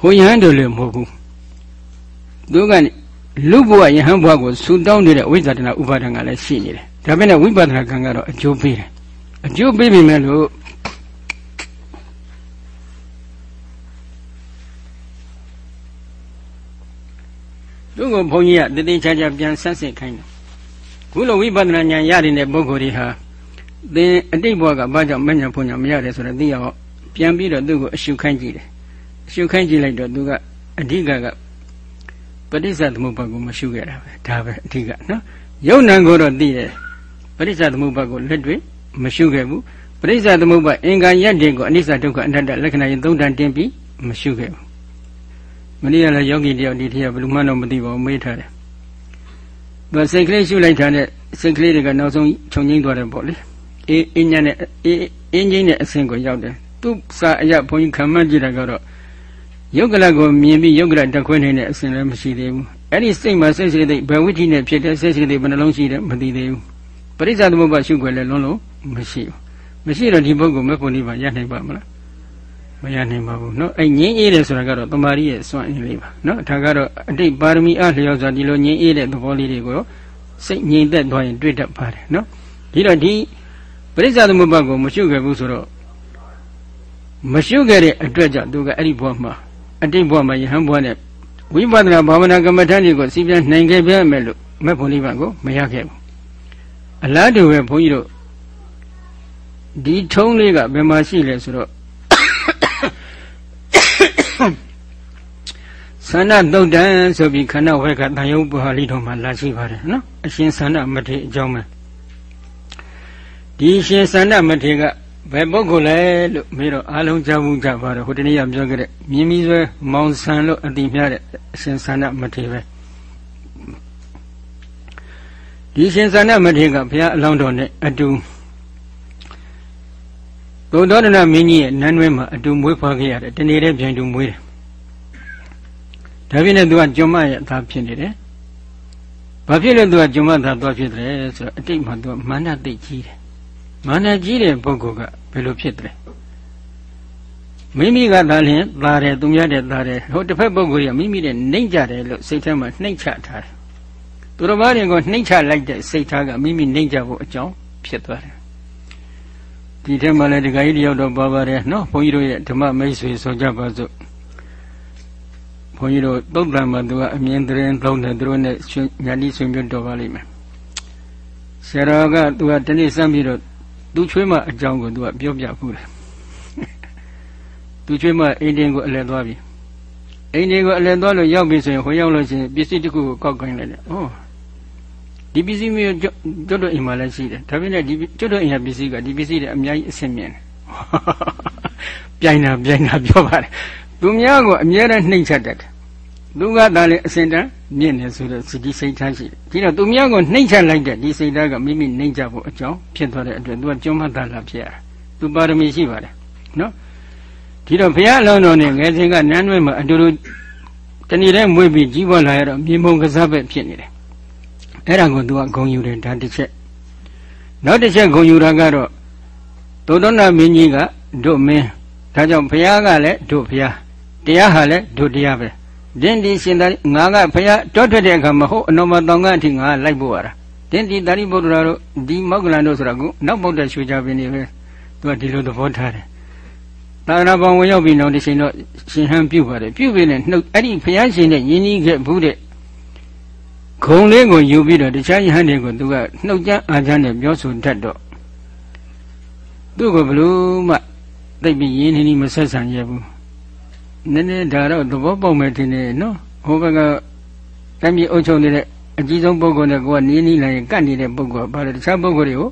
ဟိုယဟန်တို့လည်းမဟုတ်ဘူးသူကလူဘဝယဟန်ဘဝကိုဆူတောင်းနေတဲ့ဝိဇာတနာဥပါဒံကလည်းရှိနေတယ်ဒါပေမဲ့ဝိပဿနာကံကတော့အကျိုးပေးတယ်အကျိုးပေးပြီမဲ့လို့ သူ့ကိုဘုန်းကြီးကတတိချာချာပြန်ဆက်စစ်ခိုင်းတယ်ခုလိုဝိပဿနာဉာဏ်ရတဲ့ပုဂ္ဂိုလ်တွေဟာသင်အတိတ်ဘဝကဘာကြောင့်မဉဏ်ဖွညာမရတယ်ဆိုတော့သိရအောင်ပြန်ပြီးတော့သူ့ကိုအရှုခိုင်းကြည့်တယ်အရှုခိုင်းကြည့်လိုက်တော့သူကအဓိကကပဋိစ္စသမုပ္ပါကိုမရှုခဲ့တာပဲဒါပဲအဓိကနော်ယုံနံကိုတော့သိတယ်ပဋိစ္စသမုပ္ပါကိုလက်တွေ့မရှုခဲ့ဘူးပဋိစ္စသမုပ္ပါအင်္ဂါရက်တင်ကိုအနိစ္စဒုက္ခအနတ္တလက္ခဏာရင်သုံးတန်တင်ပြီးမရှုခဲ့ဘူး မနေ့ကလည်းယောဂီတယောက်ဒီထက်ဘယ်လိုမှတော့မသိပါဘူးမေးထားတယ်သူစိတ်ကလေးရှုလိုက်တာနဲ့စိတ်ကလေးတွေကနောက်ဆုံးခြုံငိမ့်သွားတယ်ပေါ့လေအေးအင်းညနဲ့အေးအင်းကြီးနဲ့အဆင့်ကိုရောက်တယ်သူစာအရဘုန်းကြီးခံမှန်းကြည့်တာကတော့ယုတ်ကလကိုမြင်ပြီးယုတ်ကလတက်ခွင်းနေတဲ့အဆင့်လည်းမရှိသေးဘူးအဲ့ဒီစိတ်မှာစိတ်စိတ်သိဘယ်ဝိဋ္ဌိနဲ့ဖြစ်တဲ့စိတ်စိတ်သိဘယ်နှလုံးရှိတယ်မသိသေးဘူးပရိစ္ဆာသမုပ္ပါရှုခွက်လည်းလုံးလုံးမရှိဘူးမရှိတော့ဒီပုဂ္ဂိုလ်မဖို့နိဗ္ဗာန်ရနိုင်ပါမလား မရနိုင်ပါဘူးเนาะအဲ့ငြင်းအေးတယ်ဆိုတာကတော့တမာရီရဲ့စွန့်အင်းလေးပါเนาะဒါကတော့အတိတ်ပါရမီအလျော်စွာဒီလိုငြင်းအေးတဲ့သဘောလေးတွေကိုစိတ်ငြိမ်သက်သွားရင်တွေ့တတ်ပါတယ်เนาะဒီတော့ဒီပရိစ္ဆာသမုပ္ပါကိုမရှုခဲ့ဘူးဆိုတော့မရှုခဲ့တဲ့အတွက်ကြောင့်သူကအဲ့ဒီဘဝမှာအတိတ်ဘဝမှာယဟန်ဘဝနဲ့ဝိပဿနာဘာဝနာကမ္မဋ္ဌာန်းတွေကိုစီးပြန်နိုင်ခဲ့ပြမယ်လို့မဲ့ဖို့နိဗ္ဗာန်ကိုမရခဲ့ဘူးအလားတူပဲဘုန်းကြီးတို့ဒီထုံးလေးကဘယ်မှာရှိလဲဆိုတော့ သန္နသုတ်တံဆိုပြီးခန္ဓာဝဲကတန်ယုတ်ပါဠိတော်မှာလာရှိပါတယ်နော်အရှင်သန္နမထေအကြောင်းပဲဒီရှင်သန္နမထေကဘယ်ပုဂ္ဂိုလ်လဲလို့မေးတော့အားလုံးကြားမှုကြပါတော့ဟိုတနေ့ကပြောခဲ့တဲ့မြင်းမီဆွဲမောင်ဆန်လို့အတိမြတဲ့အရှင်သန္နမထေပဲဒီရှင်သန္နမထေကဘုရားအလောင်းတော်နဲ့အတူ ဘုဒ္ဓဒနာမင်းကြီးရဲ့နန်းတွင်းမှာအတူမွေးဖွားခဲ့ရတယ်တနေ့တည်းပြန်တူမွေးတယ်ဒါဖြစ်နေသူကကျွမ်းမရဲ့အသာဖြစ်နေတယ်ဘာဖြစ်လို့သူကကျွမ်းမသာသွားဖြစ်တယ်ဆိုတော့အတိတ်မှာသူကမာနသိကြီးတယ်မာနကြီးတဲ့ပုဂ္ဂိုလ်ကဘယ်လိုဖြစ်တယ်မိမိကသာလျှင်သာတယ်သူများတဲ့သာတယ်ဟိုတစ်ဖက်ပုဂ္ဂိုလ်ကမိမိတဲ့နှိမ့်ကြတယ်လို့စိတ်ထဲမှာနှိမ့်ချထားတယ်သူတော်ဘာတွေကိုနှိမ့်ချလိုက်တဲ့စိတ်ထားကမိမိနှိမ့်ကြဖို့အကြောင်းဖြစ်သွားတယ် ဒီထဲမှာလည်းဒကာကြီးတယောက်တော့ပါပါတယ်နော်ဘုန်းကြီးတို့ရဲ့ဓမ္မမိတ်ဆွေဆိုကြပါစို့ဘုန်းကြီးတို့သုတ်တံမှာသူကအမြင်တရင်သုံးတယ်သူတို့နဲ့ညာတိဆွေမျိုးတော်ပါလိမ့်မယ်ဆရာတော်ကသူကတနေ့စမ်းပြီးတော့သူချွေးမအကြောင်းကိုသူကပြောပြခုတယ်သူချွေးမအိမ်တင်ကိုအလဲသွားပြီအိမ်တင်ကိုအလဲသွားလို့ရောက်ပြီဆိုရင်ဟိုရောက်လို့ရှိရင်ပစ္စည်းတစ်ခုကိုကောက်ခိုင်းလိုက်တယ်ဩ ဒီပစ္စည်းမျိုးကျွတ်တို့အိမ်မှာလည်းရှိတယ်ဒါပေမဲ့ဒီကျွတ်တို့အိမ်ကပစ္စည်းကဒီပစ္စည်းတွေအများကြီးအဆင့်မြင့်တယ်ပြိုင်တာပြိုင်တာပြောပါတယ်သူများကိုအမြဲတမ်းနှိမ့်ချက်တတ်တယ်သူကသာလေအစင်တန်းမြင့်နေဆိုတော့စီဒီစိတ်ထားရှိတယ်ဒီတော့သူများကိုနှိမ့်ချက်လိုက်တဲ့ဒီစိတ်ဓာတ်ကမိမိနှိမ့်ချဖို့အကြောင်းဖြစ်သွားတဲ့အတွက်သူကကျွမ်းမသာလာဖြစ်ရသူပါရမီရှိပါတယ်နော်ဒီတော့ဘုရားအလုံးတော်နဲ့ငယ်စဉ်ကနန်းတွဲမှာအတူတူတဏီတဲ့မွေးပြီးကြီးပွားလာရတော့မြေမုံကစားပဲဖြစ်နေတယ် အဲ့ဒါကိုသူကဂုံယူတယ်ဒါတစ်ချက်နောက်တစ်ချက်ဂုံယူတာကတော့သုဒ္ဓနာမင်းကြီးကတို့မင်းဒါကြောင့်ဘုရားကလည်းတို့ဘုရားတရားဟာလည်းတို့တရားပဲတင်းဒီရှင်သာငါကဘုရားတောထွက်တဲ့အခါမှာဟုတ်အနော်မတောင်ကအထိငါလိုက်ဖို့ရတာတင်းဒီတာရိပုတ္တရာတို့ဒီမောက္ကလန်တို့ဆိုတာကနောက်ပုဒ်တဲ့ရွှေကြပင်တွေပဲသူကဒီလိုသဘောထားတယ်သာသနာပေါင်းဝင်ရောက်ပြီးနောက်ဒီချိန်တော့ရှင်ဟန်ပြုတ်ပါတယ်ပြုတ်ပြီးနဲ့နှုတ်အဲ့ဒီဘုရားရှင်နဲ့ယဉ်ကြီးခဲ့ဘူးတဲ့ ဂုံလေးကိုယူပြီးတော့တခြားယဟန်တွေကိုသူကနှုတ်ကြမ်းအာချမ်းနဲ့ပြောဆိုတတ်တော့သူ့ကိုဘလို့မှသိပြီးရင်းနှီးနှီးမဆက်ဆံရဘူးနည်းနည်းဒါတော့သဘောပေါက်မယ်ထင်တယ်နော်ဟိုဘက်ကတမ်းပြီးအုပ်ချုပ်နေတဲ့အကြီးဆုံးပုဂ္ဂိုလ်နဲ့ကိုကနီးနီးလိုက်ရင်ကတ်နေတဲ့ပုဂ္ဂိုလ်ဘာလဲတခြားပုဂ္ဂိုလ်တွေကို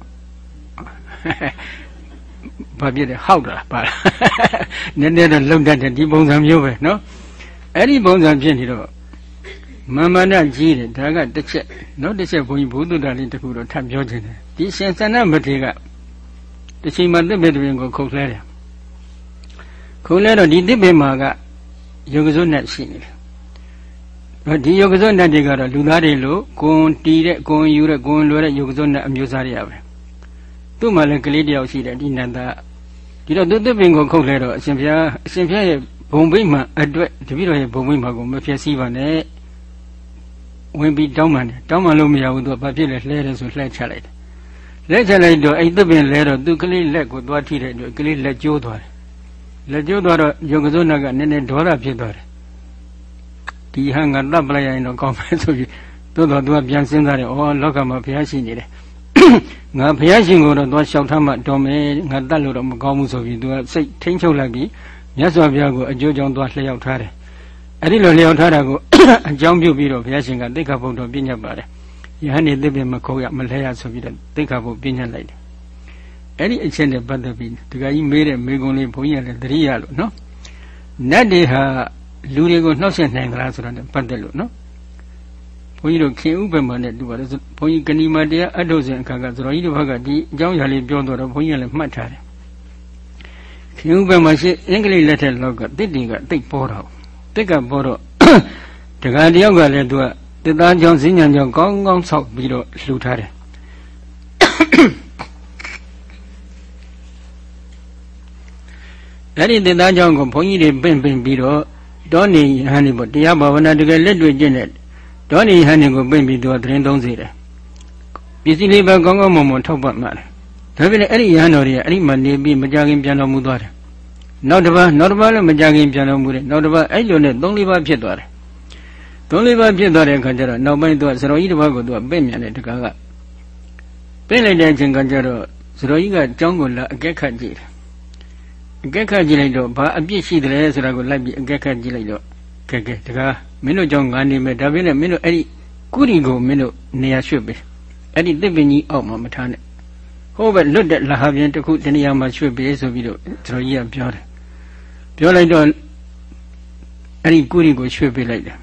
ဘာဖြစ်လဲဟောက်တာပါနည်းနည်းတော့လုံတတ်တယ်ဒီပုံစံမျိုးပဲနော်အဲ့ဒီပုံစံဖြစ်နေတော့ မာမနာကြီးတယ်ဒါကတစ်ချက်နောက်တစ်ချက်ဘုန်းကြီးဘုဒ္ဓတာလေးတခုတော့ထပ်ပြောခြင်းတယ်ဒီရှင်သန္နမထေကတစ်ချိန်မှာတစ်ပင်တစ်ပင်ကိုခုတ်လဲတယ်ခုတ်လဲတော့ဒီတစ်ပင်မှာကယောဂဇုနဲ့ရှိနေတယ်ဒီယောဂဇုနဲ့တွေကတော့လူသားတွေလို့ကိုယ်တီးတဲ့ကိုယ်ယူတဲ့ကိုယ်လွယ်တဲ့ယောဂဇုနဲ့အမျိုးသားတွေရပဲသူ့မှာလည်းကလေးတယောက်ရှိတယ်ဒီနန္ဒဒီတော့သူတစ်ပင်ကိုခုတ်လဲတော့အရှင်ဘုရားအရှင်ဘုရားရဲ့ဘုံဘိမှအတွက်တပည့်တော်ရဲ့ဘုံဘိမှကိုမဖျက်ဆီးပါနဲ့ ဝင်ပြီးတောင်းပန်တယ်တောင်းပန်လို့မရဘူးသူကဘာဖြစ်လဲလှဲတယ်ဆိုလှဲချလိုက်တယ်လက်ချလိုက်တော့အဲ့သစ်ပင်လဲတော့သူကလေးလက်ကိုသွားထိတဲ့အတွက်ကလေးလက်ကျိုးသွားတယ်လက်ကျိုးသွားတော့ယောဂဇုနာကနည်းနည်းဒေါသဖြစ်သွားတယ်ဒီဟာငါတပ်ပလိုက်ရင်တော့ကောင်းမယ်ဆိုပြီးသို့တော့သူကပြန်စဉ်းစားတယ်ဩလောကမှာဘုရားရှိနေတယ်ငါဘုရားရှင်ကိုတော့သွားလျှောက်ထားမှတော်မယ်ငါတတ်လို့တော့မကောင်းဘူးဆိုပြီးသူကစိတ်ထိမ့်ချုပ်လိုက်ပြီးမြတ်စွာဘုရားကိုအကျိုးကြောင့်သွားလျှောက်ထားတယ် အဲ့ဒီလိုလျှောက်ထားတာကိုအကြောင်းပြုပြီးတော့ဘုရားရှင်ကသိက္ခာပုဒ်တော်ပြညတ်ပါတယ်ယဟန်နေသစ်ပင်မခုံရမလဲရဆိုပြီးတော့သိက္ခာပုဒ်ပြညတ်လိုက်တယ်အဲ့ဒီအချက်နဲ့ပတ်သက်ပြီးဒကာကြီးမေးတဲ့မေကွန်လေးဘုန်းကြီးကလည်းသတိရလို့နော်နတ်တွေဟာလူတွေကိုနှောက်ယှက်နိုင်ကြလားဆိုတာနဲ့ပတ်သက်လို့နော်ဘုန်းကြီးတို့ခင်ဥပမာနဲ့တူပါတယ်ဘုန်းကြီးကဏီမာတရားအထုတ်စဉ်အခါကသတော်ကြီးတစ်ဖက်ကဒီအကြောင်းအရာလေးပြောတော့ဘုန်းကြီးကလည်းမှတ်ထားတယ်ခင်ဥပမာရှိအင်္ဂလိပ်လက်ထက်လောက်ကတစ်တွေကတိတ်ပေါ်တော့ တစ်ကပေါ်တော့တခါတယောက်ကလည်းသူကတစ်သားကြောင့်ဈဉ္ညာကြောင့်ကောင်းကောင်းဆောက်ပြီးတော့လှူထားတယ်အဲ့ဒီတစ်သားကြောင့်ကိုဘုန်းကြီးတွေပင့်ပင့်ပြီးတော့တောနေဟန်နေပေါ့တရားဘာဝနာတကယ်လက်တွေ့ကျင့်တဲ့တောနေဟန်နေကိုပင့်ပြီးသူကသတင်းသုံးစေတယ်ပစ္စည်းလေးပဲကောင်းကောင်းမွန်မွန်ထောက်ပံ့မှတယ်ဒါပေမဲ့အဲ့ဒီရဟန်းတော်တွေကအဲ့ဒီမှာနေပြီးမကြခင်ပြန်တော်မူသွားတယ် နောက်တစ်ပတ်နောက်တစ်ပတ်လည်းမကြခင်ပြန်တော်မူတယ်နောက်တစ်ပတ်အဲ့လိုနဲ့၃၄ပတ်ဖြစ်သွားတယ်၃၄ပတ်ဖြစ်သွားတဲ့အခါကျတော့နောက်ပိုင်းသူကစရောကြီးတစ်ပတ်ကိုသူကပြင့်မြန်တယ်တကားကပြင့်လိုက်တဲ့အချိန်ကကျတော့စရောကြီးကအကြောင်းကိုလာအကဲခတ်ကြည့်တယ်အကဲခတ်ကြည့်လိုက်တော့ဘာအပြစ်ရှိတယ်ဆိုတာကိုလိုက်ပြီးအကဲခတ်ကြည့်လိုက်တော့ကဲကဲတကားမင်းတို့ကြောင့်ငါနေမယ်ဒါပေမဲ့မင်းတို့အဲ့ဒီကုရီကိုမင်းတို့နေရာရွှေ့ပေးအဲ့ဒီတစ်ပင်ကြီးအောက်မှာမထားနဲ့ဟိုဘက်လွတ်တဲ့လဟာပြင်တစ်ခုတနေရာမှာရွှေ့ပေးဆိုပြီးတော့ကျွန်တော်ကြီးကပြောတယ် ပြောလိုက်တော့အဲ့ဒီကုရီကိုရွှေ့ပေးလိုက်တယ်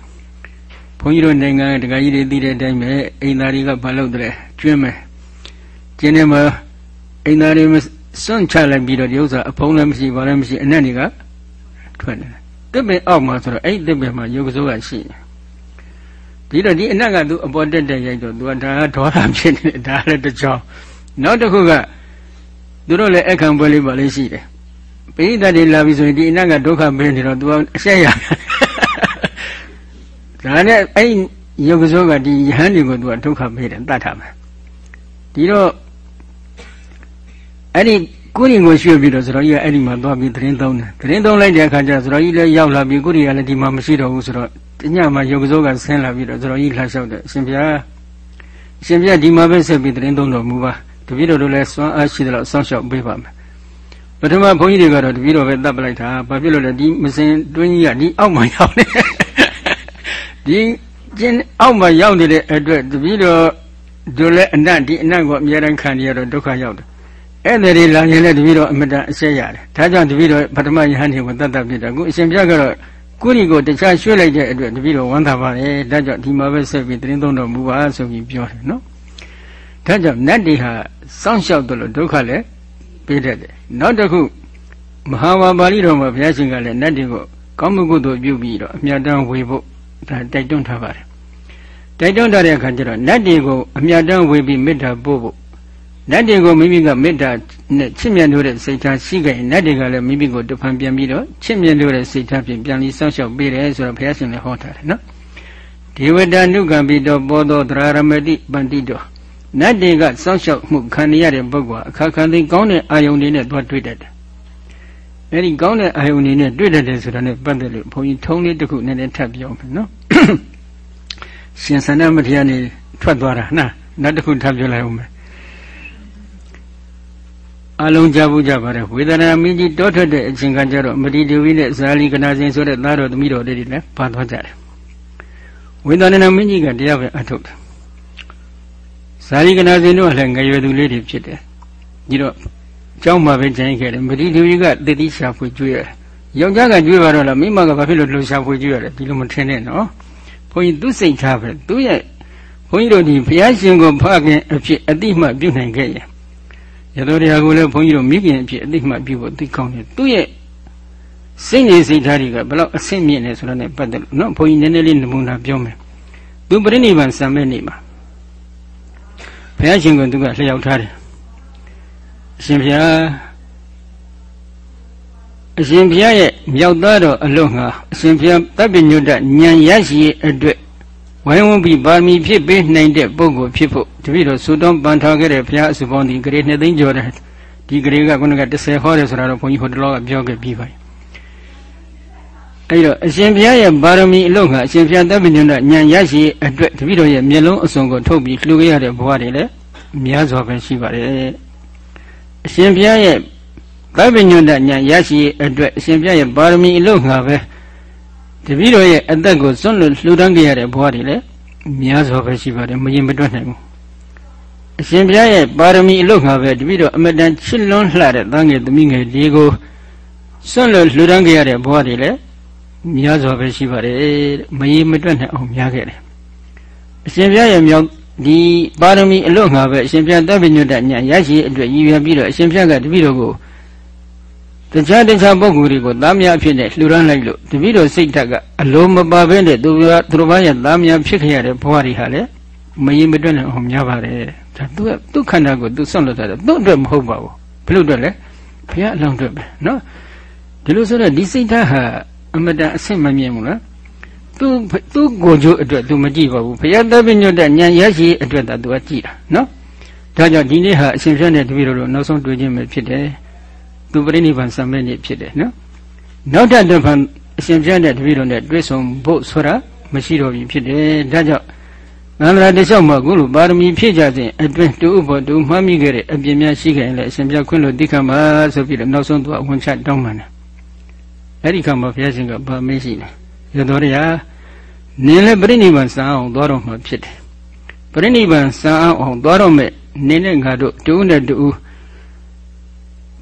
ဘုန်းကြီးတို့နိုင်ငံတက္ကကြီးတွေသိတဲ့အတိုင်းပဲအိမ်သားတွေကဘာလုပ်တယ်ကျွင်းမယ်ကျင်းနေမှာအိမ်သားတွေစွန့်ချလိုက်ပြီးတော့ဒီဥစ္စာအဖုံးလည်းမရှိဘာလည်းမရှိအနက်တွေကထွက်နေတယ်တစ်ပင်အောက်မှာဆိုတော့အဲ့ဒီတစ်ပင်မှာယုတ်ကစိုးကရှိနေဒီတော့ဒီအနက်ကသူအပေါ်တက်တက်ရိုက်တော့သူကဒါကဒေါသဖြစ်နေတယ်ဒါလည်းတစ်ကြောင်းနောက်တစ်ခုကသူတို့လည်းအခန့်ပွဲလေးပါလေးရှိတယ် ပိဋကတ်တွေလာပြီဆိုရင်ဒီအနက်ကဒုက္ခပေးနေတော့သူကအဆက်ရဒါနဲ့အဲ့ယုတ်ကစိုးကဒီယဟန်တွေကိုသူကဒုက္ခပေးတယ်တတ်ထားမယ်ဒီတော့အဲ့ဒီကိုရီကိုရွှေ့ပြီးတော့ဇရောကြီးကအဲ့ဒီမှာသွားပြီးသတင်းသုံးတယ်သတင်းသုံးလိုက်တဲ့အခါကျဇရောကြီးလည်းရောက်လာပြီးကိုရီကလည်းဒီမှာမရှိတော့ဘူးဆိုတော့တညမှာယုတ်ကစိုးကဆင်းလာပြီးတော့ဇရောကြီးလှလျှောက်တယ်အရှင်ဘုရားအရှင်ဘုရားဒီမှာပဲဆက်ပြီးသတင်းသုံးတော်မူပါတပည့်တော်တို့လည်းစွမ်းအားရှိတယ်လို့စောင့်ရှောက်ပေးပါမယ် ပထမဘုန်းကြီးတွေကတော့တပည့်တော်ပဲတတ်ပလိုက်တာဘာဖြစ်လို့လဲဒီမစင်တွင်းကြီးကဒီအောက်မှာရောက်နေဒီကျင်းအောက်မှာရောက်နေတဲ့အတွက်တပည့်တော်တို့လည်းအနတ်ဒီအနတ်ကိုအများတိုင်းခံရတော့ဒုက္ခရောက်တယ်အဲ့ဒါတွေလာရင်လည်းတပည့်တော်အမတန်အဆက်ရတယ်ဒါကြောင့်တပည့်တော်ပထမယဟန်တွေကိုတတ်တတ်ပြတာခုအရှင်ပြကတော့ကုရီကိုတခြားရွှေ့လိုက်တဲ့အတွက်တပည့်တော်ဝမ်းသာပါတယ်ဒါကြောင့်ဒီမှာပဲဆက်ပြီးတင်းသုံးတော်မူပါဆိုပြီးပြောတယ်နော်ဒါကြောင့်နတ်တွေဟာစောင့်ရှောက်တယ်လို့ဒုက္ခလည်း ပေးတတ်တယ်နောက်တစ်ခုမဟာဝါပါဠိတော်မှာဘုရားရှင်ကလည်းနတ်တွေကိုကောင်းမှုကုသိုလ်ပြုပြီးတော့အမြတ်တမ်းဝေဖို့ဒါတိုက်တွန်းထားပါတယ်တိုက်တွန်းထားတဲ့အခါကျတော့နတ်တွေကိုအမြတ်တမ်းဝေပြီးမေတ္တာပို့ဖို့နတ်တွေကိုမိမိကမေတ္တာနဲ့ချစ်မြတ်လို့တဲ့စိတ်ထားရှိခဲ့ရင်နတ်တွေကလည်းမိမိကိုတဖန်ပြန်ပြီးတော့ချစ်မြတ်လို့တဲ့စိတ်ထားဖြင့်ပြန်ပြီးစောင့်ရှောက်ပေးတယ်ဆိုတော့ဘုရားရှင်လည်းဟောထားတယ်နော်ဒေဝတာနုကံပိတောပောသောသရရမတိပန္တိတော နတ်တွေကစောင့်ရှောက်မှုခံရတဲ့ပုဂ္ဂိုလ်အခါခါသိကောင်းတဲ့အာယုန်တွေနဲ့သွားတွေ့တတ်တယ်အဲဒီကောင်းတဲ့အာယုန်တွေနဲ့တွေ့တတ်တယ်ဆိုတာနဲ့ပတ်သက်လို့ဘုန်းကြီးထုံးလေးတစ်ခုနည်းနည်းထပ်ပြောမယ်နော်ရှင်စန္ဒမထေရနေထွက်သွားတာနာနောက်တစ်ခုထပ်ပြောလိုက်အောင်မယ်အလုံးကြဘူးကြပါတယ်ဝေဒနာမင်းကြီးတောထွက်တဲ့အချိန်ကကျတော့မတိဒေဝီနဲ့ဇာလီကနာစင်ဆိုတဲ့သားတော်သမီးတော်တွေလည်းပါသွားကြတယ်ဝေဒနာမင်းကြီးကတရားပဲအထုတ်တယ် ဇာလီကနာစင်တို့ကလည်းငရွယ်သူလေးတွေဖြစ်တယ်ဒီတော့ကျောင်းမှာပဲကျန်ခဲ့တယ်မတိဒေဝီကတတိရှာဖွေကျွေးရတယ်ယောက်ျားကကျွေးပါတော့လားမိမကဘာဖြစ်လို့လှူရှာဖွေကျွေးရတယ်ဒီလိုမထင်နဲ့နော်ဘုန်းကြီးသူစိတ်ထားပဲသူရဲ့ဘုန်းကြီးတို့ဒီဘုရားရှင်ကိုဖခင်အဖြစ်အတိမပြုနိုင်ခဲ့ရင်ရသောတရားကိုလည်းဘုန်းကြီးတို့မိခင်အဖြစ်အတိမပြုဖို့သိကောင်းတယ်သူရဲ့စိတ်နေစိတ်ထားတွေကဘယ်လောက်အဆင့်မြင့်လဲဆိုတာနဲ့ပတ်သက်လို့နော်ဘုန်းကြီးနည်းနည်းလေးနမူနာပြောမယ်သူပြိဋိဘံစံမဲ့နေမှာ ဘုရားရှင်ကသူကလျှောက်ထားတယ်အရှင်ဘုရားအရှင်ဘုရားရဲ့မြောက်သားတော်အလို့ငါအရှင်ဘုရားတပ်ပညုတဉာဏ်ရရှိအတွက်ဝိုင်းဝန်းပြီးပါရမီဖြစ်ပေးနိုင်တဲ့ပုဂ္ဂိုလ်ဖြစ်ဖို့တပည့်တော်သုတောင်းပန်ထားခဲ့တဲ့ဘုရားအစုပေါင်းဒီဂရေနှစ်သိန်းကျော်တဲ့ဒီဂရေကခုနက30ဟောတယ်ဆိုတာတော့ဘုန်းကြီးဟိုတလောကပြောခဲ့ပြီးပါပြီ အဲ့တော့အရှင်ဘုရားရဲ့ပါရမီအလို့ကအရှင်ဘုရားတပ်ပညုတဉာဏ်ရရှိအတွက်တပည့်တော်ရဲ့မျက်လုံးအစုံကိုထုတ်ပြီးလှူခဲ့ရတဲ့ဘဝတွေလည်းများစွာပဲရှိပါတယ်အရှင်ဘုရားရဲ့သဗ္ဗညုတဉာဏ်ရရှိအတွက်အရှင်ဘုရားရဲ့ပါရမီအလို့ငါပဲတပည့်တော်ရဲ့အသက်ကိုစွန့်လွတ်လှူဒန်းခဲ့ရတဲ့ဘဝတွေလည်းများစွာပဲရှိပါတယ်မရင်မတွက်နိုင်ဘူးအရှင်ဘုရားရဲ့ပါရမီအလို့ငါပဲတပည့်တော်အမတန်ချစ်လွန်းလှတဲ့သားငယ်သမီးငယ်လေးကိုစွန့်လွတ်လှူဒန်းခဲ့ရတဲ့ဘဝတွေလည်း များစွာပဲရှိပါတယ်မရင်မတွက်နိုင်အောင်များခဲ့တယ်အရှင်ဘုရားရဲ့မြောက်ဒီပါရမီအလို့ငါပဲအရှင်ဘုရားတပ်ပညုတ္တညာရရှိအတွက်ရည်ရွယ်ပြီးတော့အရှင်ဘုရားကတပည့်တော်ကိုတခြားတခြားပုဂ္ဂိုလ်တွေကိုသားများဖြစ်နေလှူဒန်းလိုက်လို့တပည့်တော်စိတ်ဓာတ်ကအလုံးမပါဘဲနဲ့သူကသူတို့ဘာရဲ့သားများဖြစ်ခဲ့ရတဲ့ဘဝတွေဟာလေမရင်မတွက်နိုင်အောင်များပါတယ်ဒါသူကသူ့ခန္ဓာကိုသူစွန့်လွတ်တာသူ့အတွက်မဟုတ်ပါဘူးဘယ်လိုအတွက်လဲဘုရားအလောင်းအတွက်ပဲနော်ဒီလိုဆိုတော့ဒီစိတ်ဓာတ်ဟာ အမတန်အဆင့်မမြင်ဘူးလားသူသူကိုကျိုးအတွက်သူမကြည့်ပါဘူးဘုရားသဗ္ဗညုတဉာဏ်ရရှိအတွက်သာသူကကြည့်တာနော်ဒါကြောင့်ဒီနေ့ဟာအရှင်ဖြတ်တဲ့တပည့်တော်တို့နောက်ဆုံးတွေ့ခြင်းပဲဖြစ်တယ်သူပြိဋိဘံစံမဲ့နေ့ဖြစ်တယ်နော်နောက်ထပ်တစ်ဖန်အရှင်ပြတ်တဲ့တပည့်တော်နဲ့တွေ့ဆုံဖို့ဆိုတာမရှိတော့ပြီဖြစ်တယ်ဒါကြောင့်သန္တရာတလျှောက်မှာခုလိုပါရမီဖြည့်ကြစဉ်အတွင်းတူဥဖို့တူမှတ်မိခဲ့တဲ့အပြင်းများရှိခဲ့ရင်လည်းအရှင်ပြတ်ခွင့်လို့တိခတ်မှာဆိုပြီးတော့နောက်ဆုံးသူကဝန်ချတောင်းပန်တယ် အဲ့ဒီခါမှာဘုရားရှင်ကဗာမေးရှိတယ်ရတော်ရရာနင်းလည်းပြိဋိဘံစံအောင်သွားတော့မှဖြစ်တယ်ပြိဋိဘံစံအောင်သွားတော့မဲ့နင်းနဲ့ငါတို့တူနဲ့တူ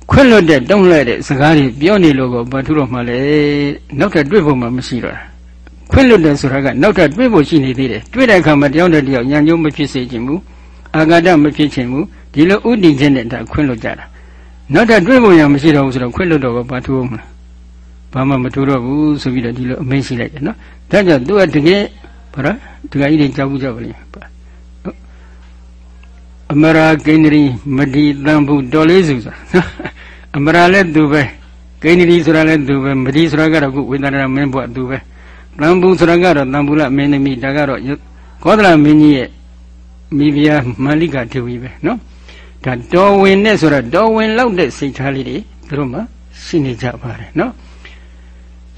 ခွင့်လွတ်တဲ့တုံးလှဲ့တဲ့စကားတွေပြောနေလို့ကိုဘာထူတော့မှလဲနောက်ထပ်တွေ့ဖို့မှမရှိတော့တာခွင့်လွတ်တယ်ဆိုတာကနောက်ထပ်တွေ့ဖို့ရှိနေသေးတယ်တွေ့တဲ့အခါမှာတယောက်နဲ့တယောက်ညံ့ညုံမဖြစ်စေခြင်းဘူးအာဃာတမဖြစ်ခြင်းဘူးဒီလိုဥတည်ခြင်းနဲ့ဒါခွင့်လွတ်ကြတာနောက်ထပ်တွေ့ဖို့ရမရှိတော့ဘူးဆိုတော့ခွင့်လွတ်တော့ဘာထူအောင်မလဲ ဘာမှမထူတော့ဘူးဆိုပြီးတော့ဒီလိုအမိန့်ရှိလိုက်တယ်နော်ဒါကြောင့်သူကတကယ်ဘာလဲတကယ်ကြီးကြောက်ဘူးကြောက်ပါလိမ့်အမရာကိန္ဒရီမဒီတံဘူးတော်လေးစုဆိုတာအမရာလည်းသူပဲကိန္ဒရီဆိုတာလည်းသူပဲမဒီဆိုတာကတော့ခုဝေဒနာမင်းဘုရားသူပဲတံဘူးဆိုတာကတော့တံဘူးလမင်းသမီးဒါကတော့ကောသလမင်းကြီးရဲ့မိဖုရားမာလိကထေဝီပဲနော်ဒါတော်ဝင်နဲ့ဆိုတော့တော်ဝင်လောက်တဲ့စိတ်ထားလေးတွေသူတို့မှရှိနေကြပါတယ်နော်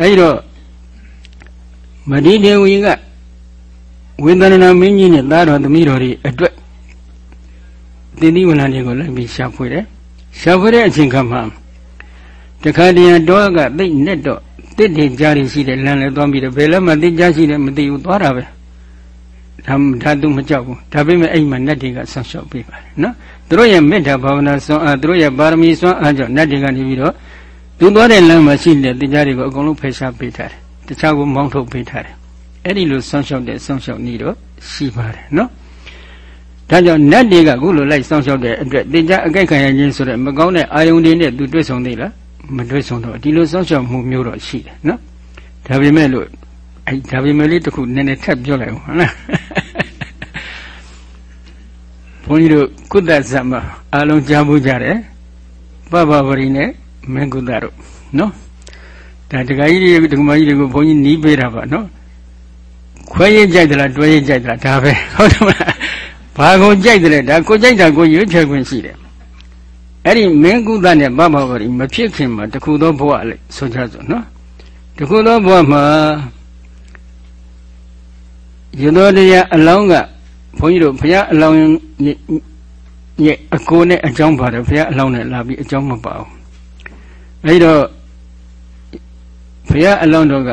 အဲဒီတော့မဒီထေဝီကဝေဒနာမင်းကြီးနဲ့သားတော်သမီးတော်တွေအတွက်တင်သီဝနာတွေကိုလိုက်ပြီးရှာဖွေတယ်ရှာဖွေတဲ့အချိန်ခါမှာတခါတည်းတော့ကသိနဲ့တော့တစ်တင်ကြားရရှိတဲ့လမ်းလည်းသွားပြီးတော့ဘယ်လည်းမသိကြားရှိတယ်မသိဘူးသွားတာပဲဒါဒါသူမကြောက်ဘူးဒါပေမဲ့အဲ့မှာနတ်တွေကဆောင်းလျှောက်ပေးပါတယ်နော်သူတို့ရဲ့မေတ္တာဘာဝနာစွမ်းအားသူတို့ရဲ့ပါရမီစွမ်းအားကြောင့်နတ်တွေကနေပြီးတော့ သူသွားတဲ့လမ်းမှာရှိတဲ့တရားတွေကိုအကုန်လုံးဖယ်ရှားပေးထားတယ်တခြားကိုမောင်းထုတ်ပေးထားတယ်အဲ့ဒီလိုဆောင်းလျှောက်တဲ့ဆောင်းလျှောက်နေတော့ရှိပါတယ်နော်ဒါကြောင့်နတ်တွေကခုလိုလိုက်စောင့်ရှောက်တဲ့အတွက်တင်ကြအကြိုက်ခံရခြင်းဆိုတဲ့မကောင်းတဲ့အာယုန်တွေနဲ့သူတွေ့ဆုံသေးလားမတွေ့ဆုံတော့ဒီလိုစောင့်ရှောက်မှုမျိုးတော့ရှိတယ်နော်ဒါပေမဲ့လို့အဲဒါပေမဲ့လေးတခုနည်းနည်းထပ်ပြောလိုက်အောင်ဟုတ်လားဘုန်းကြီးတို့ကုသဇမအားလုံးကြားဖို့ကြတယ်ပပပရိနဲ့ မင်းကုသတို့နော်ဒါတခါကြီးတွေဒကမကြီးတွေကိုဘုန်းကြီးနီးပေးတာပါနော်ခွဲရင်ကြိုက်သလားတွဲရင်ကြိုက်သလားဒါပဲဟုတ်တယ်မလားဘာကိုကြိုက်တယ်ဒါကိုကြိုက်တာကိုရွေးချယ်ခွင့်ရှိတယ်အဲ့ဒီမင်းကုသနဲ့ပပဝရီမဖြစ်ခင်မှာတခုသောဘဝလေဆိုကြစို့နော်တခုသောဘဝမှာရသောတရားအလောင်းကဘုန်းကြီးတို့ဘုရားအလောင်းရဲ့အကိုနဲ့အကြောင်းပါတယ်ဘုရားအလောင်းနဲ့လာပြီးအကြောင်းမပါဘူး အဲ့တော့ဘုရားအလောင်းတော်က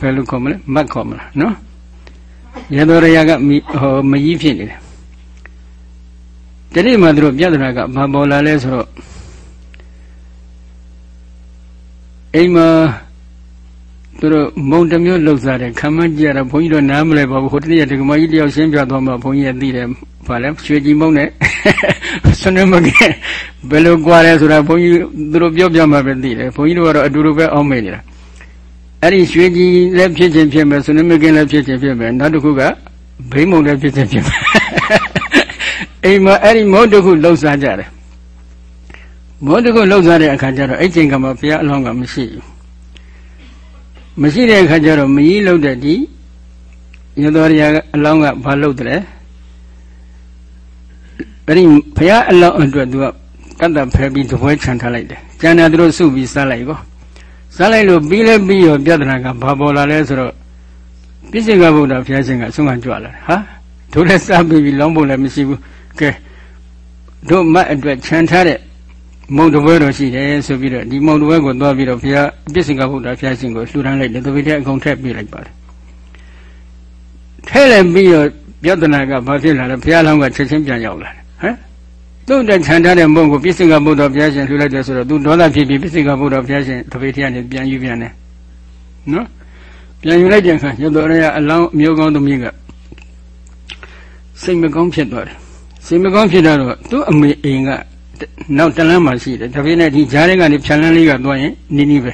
ဘယ်လိုခေါ်မလဲမတ်ခေါ်မလားနော်ရသောတရားကဟောမကြီးဖြစ်နေတယ်တတိမှသူတို့ပြဿနာကဘာပေါ်လာလဲဆိုတော့အိမ်မှာ သူတို့မုံတစ်မျိုးလှုပ်စားတယ်ခံမကြရတော့ဘုန်းကြီးတို့နားမလဲပါဘူးဟိုတနေ့တက္ကမကြီးတယောက်ရှင်းပြသွားမှဘုန်းကြီးကသိတယ်ဗာလဲရွှေကြည်မုံနဲ့ဆွနေမကဲဘယ်လိုကြွားလဲဆိုတာဘုန်းကြီးသူတို့ပြောပြမှပဲသိတယ်ဘုန်းကြီးတို့ကတော့အတူတူပဲအောင်းမေနေတာအဲ့ဒီရွှေကြည်လည်းဖြစ်ခြင်းဖြစ်မယ်ဆွနေမကင်းလည်းဖြစ်ခြင်းဖြစ်မယ်နောက်တစ်ခုကဘိမုံလည်းဖြစ်ခြင်းဖြစ်မယ်အိမ်မှာအဲ့ဒီမုံတစ်ခုလှုပ်စားကြတယ်မုံတစ်ခုလှုပ်စားတဲ့အခါကျတော့အဲ့ချိန်ကမှဘုရားအလောင်းကမရှိဘူး မရှိတဲ့အခါကျတော့မကြီးလှုပ်တဲ့ဒီရသောရအလောင်းကဘာလှုပ်တယ်အဲ့ဒီဘုရားအလောင်းအတွက်သူကတတ်တဖယ်ပြီးတပွဲခြံထားလိုက်တယ်ကျန်တာသူတို့စုပြီးစားလိုက်ကောစားလိုက်လို့ပြီးလဲပြီးရောပြဿနာကဘာပေါ်လာလဲဆိုတော့ပြစ္ဆေကဗုဒ္ဓဘုရားရှင်ကအဆုံးခံကြွလာတယ်ဟာတို့လည်းစားပြီးပြီးလောင်းဖို့လည်းမရှိဘူးကဲတို့မတ်အတွက်ခြံထားတဲ့ မုံတပွဲတော်ရှိတယ်ဆိုပြီးတော့ဒီမုံတပွဲကိုသွားပြီးတော့ဘုရားပြစ္ဆေကဗုဒ္ဓဘုရားရှင်ကိုလှူဒန်းလိုက်တယ်တပည့်တဲ့အကုန်ထည့်ပြလိုက်ပါတယ်ထဲလိုက်ပြီးတော့ပြဿနာကဘာဖြစ်လာလဲဘုရားလောင်းကချက်ချင်းပြန်ရောက်လာတယ်ဟမ်သူ့တဲ့ခြံထားတဲ့မုံကိုပြစ္ဆေကဗုဒ္ဓဘုရားရှင်လှူလိုက်တယ်ဆိုတော့သူဒေါသဖြစ်ပြီးပြစ္ဆေကဗုဒ္ဓဘုရားရှင်တပည့်တရားနဲ့ပြန်ယူပြန်တယ်နော်ပြန်ယူလိုက်တဲ့အခါရသောရရအလောင်းအမျိုးကောင်းသမီးကစိတ်မကောင်းဖြစ်သွားတယ်စိတ်မကောင်းဖြစ်တော့သူ့အမေအိမ်က နောက်တလန်းမှရှိတယ်ဒါပေမဲ့ဒီဂျားတဲ့ကနေဖြန်လန်းလေးကသွားရင်နီးနီးပဲ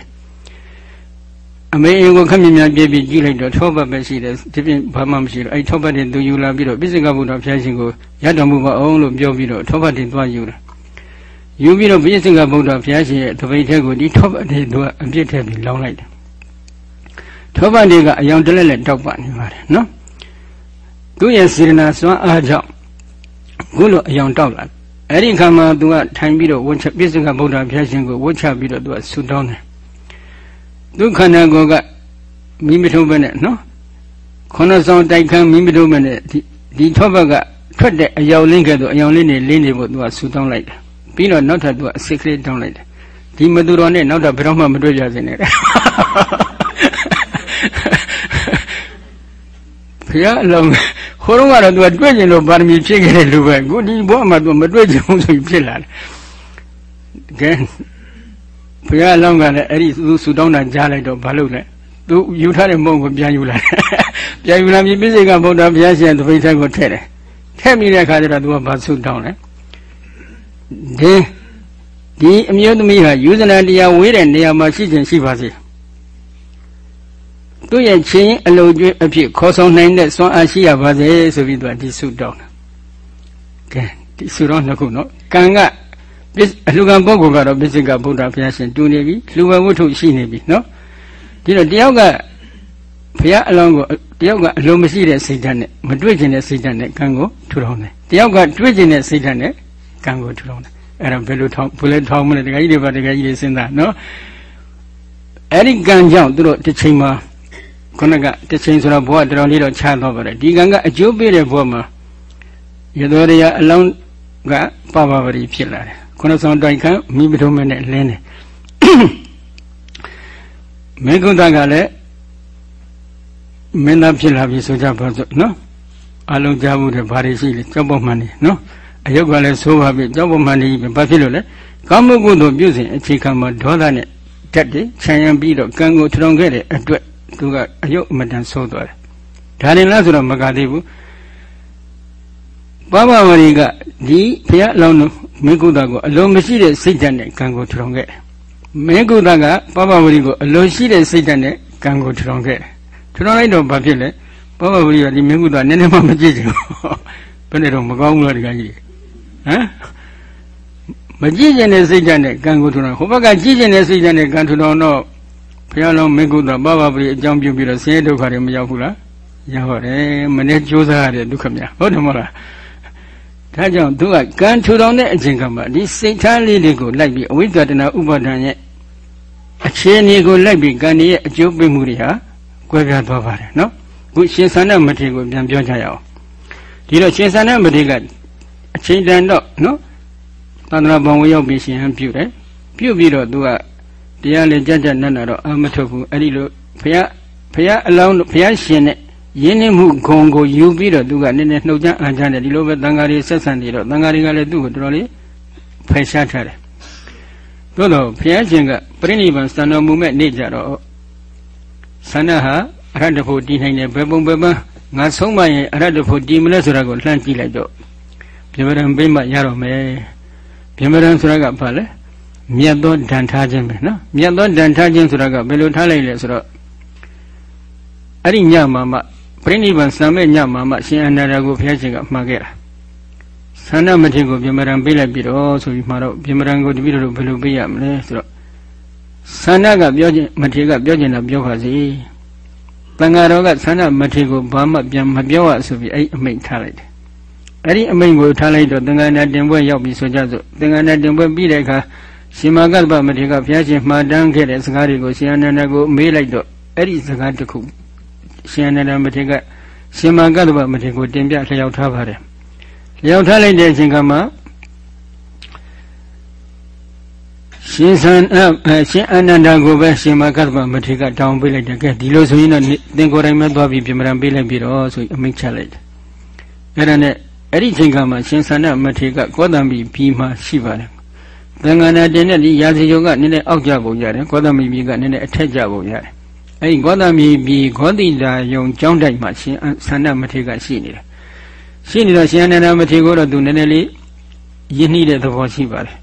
အမေအိမ်ကိုခက်မြမြပြပြီးကြည့်လိုက်တော့ထောပတ်ပဲရှိတယ်ဒီပြင်ဘာမှမရှိတော့အဲ့ထောပတ်တွေသူယူလာပြီးတော့ပိစိကဗုဒ္ဓဘုရားရှင်ကိုရတော်မူပါအောင်လို့ပြောပြီးတော့ထောပတ်တွေသွားယူတယ်ယူပြီးတော့ပိစိကဗုဒ္ဓဘုရားရှင်ရဲ့တပိတ်ထဲကိုဒီထောပတ်တွေသူကအပြစ်ထည့်ပြီးလောင်းလိုက်တယ်ထောပတ်တွေကအယောင်တလက်လက်တောက်ပနေပါတယ်နော်သူ့ရဲ့စေရနာစွမ်းအားကြောင့်ခုလိုအယောင်တောက်လာ အဲ့ဒီခါမှာသူကထိုင်ပြီးတော့ဝတ်ချပြစ္ဆကဗုဒ္ဓဘုရားရှင်ကိုဝတ်ချပြီးတော့သူကဆူတောင်းတယ်သူခန္ဓာကိုယ်ကမိမထုံးပဲနဲ့နော်ခုနဆောင်တိုက်ခန်းမိမထုံးပဲနဲ့ဒီဒီထောဘက်ကထွက်တဲ့အယောင်လင်းကဲ့သို့အယောင်လင်းနေလင်းနေဖို့သူကဆူတောင်းလိုက်တယ်ပြီးတော့နောက်ထပ်သူကအစစ်ကလေးတောင်းလိုက်တယ်ဒီမသူတော်နဲ့နောက်တော့ဘယ်တော့မှမတွေ့ကြစင်နဲ့ဘုရားအလုံး ဟိုတုန်းကတော့ तू ကတွေ့ကျင်လို့ပါရမီဖြည့်ခဲ့တဲ့လူပဲအခုဒီဘဝမှာ तू မတွေ့ကျင်ဘူးဆိုပြီးဖြစ်လာတယ်ကဲဘုရားအလောင်းကလည်းအဲ့ဒီသူဆူတောင်းတာကြားလိုက်တော့ဘာလုပ်လဲသူယူထားတဲ့မုံကိုပြန်ယူလာပြန်ယူလာပြီးပြည့်စေကဗုဒ္ဓဘုရားရှင်တပိဋကကိုထည့်တယ်ထည့်ပြီးတဲ့အခါကျတော့ तू ကဘာဆူတောင်းလဲဒီဒီအမျိုးသမီးဟာယူဇနာတရားဝေးတဲ့နေရာမှာရှိခြင်းရှိပါစေ သူ့ရဲ့ချင်းအလုံးကျွေးအဖြစ်ခေါ်ဆောင်နိုင်တဲ့စွမ်းအားရှိရပါစေဆိုပြီးသူကဒီဆုတောင်းတာကဲဒီဆုတော်နှစ်ခုနော်ကံကအလှကံပုဂ္ဂိုလ်ကတော့ပစ္စည်းကဗုဒ္ဓဘုရားရှင်တူနေပြီလူဝဝတ္ထုရှိနေပြီနော်ဒီတော့တယောက်ကဘုရားအလောင်းကိုတယောက်ကအလုံးမရှိတဲ့စိတ်ဓာတ်နဲ့မတွေ့ကျင်တဲ့စိတ်ဓာတ်နဲ့ကံကိုထူထောင်တယ်တယောက်ကတွေ့ကျင်တဲ့စိတ်ဓာတ်နဲ့ကံကိုထူထောင်တယ်အဲ့ဒါဘယ်လိုထောင်ဘယ်လိုထောင်မလဲတခါကြီးတွေပါတခါကြီးတွေစဉ်းစားနော်အဲ့ဒီကံကြောင့်သူတို့တစ်ချိန်မှာ ခုနကတစ်ချိန်ဆိုတော့ဘဝတော်တော်လေးတော့ခြားတော့ပါတယ်ဒီကံကအကျိုးပေးတဲ့ဘဝမှာရသောရရအလောင်းကပပပရိဖြစ်လာတယ်ခုနဆောင်တိုင်ခံမိပထုံးမနဲ့လင်းတယ်မေကုသကလည်းမင်းသားဖြစ်လာပြီဆိုကြပါစို့နော်အလုံးကြားမှုတွေဘာတွေရှိလဲကြောက်ပေါ်မှန်နေနော်အယုတ်ကလည်းဆိုးပါပြီကြောက်ပေါ်မှန်နေပြီဘာဖြစ်လို့လဲကာမဂုဏ်တို့ပြုစဉ်အခြေခံမှာဒေါသနဲ့ဓာတ်တွေခြံရံပြီးတော့ကံကိုထုံခဲ့တဲ့အတွက် သူကအယုတ်အမတန်ဆိုးသွားတယ်ဒါရင်လားဆိုတော့မကသေးဘူးပပဝရီကဒီဘုရားအလောင်းမင်းကုသကိုအလုံးမရှိတဲ့စိတ်ဓာတ်နဲ့ကံကိုထူထောင်ခဲ့မင်းကုသကပပဝရီကိုအလုံးရှိတဲ့စိတ်ဓာတ်နဲ့ကံကိုထူထောင်ခဲ့ထူထောင်လိုက်တော့ဘာဖြစ်လဲပပဝရီကဒီမင်းကုသနည်းနည်းမှမကြည့်ချင်ဘူးဘယ်နဲ့တော့မကောင်းဘူးလားဒီကကြီးဟမ်မကြည့်ကျင်တဲ့စိတ်ဓာတ်နဲ့ကံကိုထူထောင်ဟိုဘက်ကကြည့်ကျင်တဲ့စိတ်ဓာတ်နဲ့ကံထူထောင်တော့ ဘုရားလုံးမင်းကုသပပဝရီအကြောင်းပြုပြီးတော့ဆင်းရဲဒုက္ခတွေမရောက်ဘူးလားရောက်ပါတယ်မနေ့ကြိုးစားရတဲ့ဒုက္ခများဟုတ်တယ်မဟုတ်လားဒါကြောင့်သူကကံထူထောင်တဲ့အချိန်ကမှဒီစိတ်ထားလေးတွေကိုလိုက်ပြီးအဝိဇ္ဇတနာဥပါဒံရဲ့အခြေအနေကိုလိုက်ပြီးကံရဲ့အကျိုးပေးမှုတွေဟာကွဲပြားသွားပါတယ်နော်ခုရှင်သန္ဓမထေကိုပြန်ပြောကြရအောင်ဒီတော့ရှင်သန္ဓမထေကအချိန်တန်တော့နော်သန္တရာဘောင်ဝရောက်ပြီးရှင်ဟန်ပြုတယ်ပြုပြီးတော့သူက တရားလေကြကြနတ်နာတော့အာမထုတ်ဘူးအဲ့ဒီလိုဘုရားဘုရားအလောင်းဘုရားရှင်နဲ့ရင်းနှီးမှုဂုံကိုယူပြီးတော့သူကနည်းနည်းနှုတ်ကြအန်ချတယ်ဒီလိုပဲတန်ဃာတွေဆက်ဆံနေတော့တန်ဃာတွေကလည်းသူ့ကိုတော်တော်လေးဖယ်ရှားထားတယ်သို့တော့ဘုရားရှင်ကပြိဋိဘံစံတော်မူမဲ့နေ့ကြတော့ဆန္ဒဟာအရဟတဖို့တည်နိုင်တယ်ဘယ်ပုံဘယ်ပန်းငါဆုံးမရင်အရဟတဖို့တည်မလဲဆိုတာကိုလှမ်းကြည့်လိုက်တော့ပြမရန်ပိမရတော့မယ်ပြမရန်ဆိုတာကဘာလဲ မြတ်သောဒဏ်ထားခြင်းပဲနော်မြတ်သောဒဏ်ထားခြင်းဆိုတာကဘယ်လိုထားလိုက်လဲဆိုတော့အဲ့ဒီညမှာမှပြိဋိဘံစံမဲ့ညမှာမှရှင်အနန္ဒာကိုဘုရားရှင်ကမှားခဲ့တာသန္နမထေကိုပြမရန်ပေးလိုက်ပြီးတော့ဆိုပြီးမှာတော့ပြမရန်ကိုတပည့်တော်ဘယ်လိုပေးရမလဲဆိုတော့သန္နကပြောခြင်းမထေကပြောခြင်းတော့ပြောပါစေတန်ဃာတော်ကသန္နမထေကိုဘာမှပြန်မပြောရဆိုပြီးအဲ့အမိန့်ထားလိုက်တယ်အဲ့ဒီအမိန့်ကိုထားလိုက်တော့သင်္ကန်းတင်ပွဲရောက်ပြီဆိုကြစို့သင်္ကန်းတင်ပွဲပြီးတဲ့အခါ ရှင်မာကတ္တပမထေကဘုရားရှင်မှားတမ်းခဲ့တဲ့စကားတွေကိုရှင်အနန္ဒာကိုမေးလိုက်တော့အဲ့ဒီစကားတစ်ခုရှင်အနန္ဒာမထေကရှင်မာကတ္တပမထေကိုတင်ပြလျှောက်ထားပါတယ်လျှောက်ထားလိုက်တဲ့အချိန်ကမှရှင်သန်အရှင်အနန္ဒာကိုပဲရှင်မာကတ္တပမထေကတောင်းပေးလိုက်တယ်ကဲဒီလိုဆိုရင်တော့သင်ကိုယ်တိုင်ပဲသွားပြီးပြမရန်ပေးလိုက်ပြီးတော့ဆိုအမိန့်ချလိုက်တယ်အဲ့ဒါနဲ့အဲ့ဒီချိန်ကမှရှင်သန္နမထေကကောသံဘီပြီးမှရှိပါတယ် သံဃာနာတင်တဲ့ဒီရာဇယုံကနည်းနည်းအောက်ကြပုံရတယ်ကောသမီပြည်ကနည်းနည်းအထက်ကြပုံရတယ်အဲဒီကောသမီပြည်ခောတိတာယုံကျောင်းတိုက်မှာရှင်ဆန္ဒမထေကရှိနေတယ်ရှိနေတော့ရှင်အနန္ဒမထေကိုတော့သူနည်းနည်းလေးယဉ်နှီးတဲ့သဘောရှိပါတယ်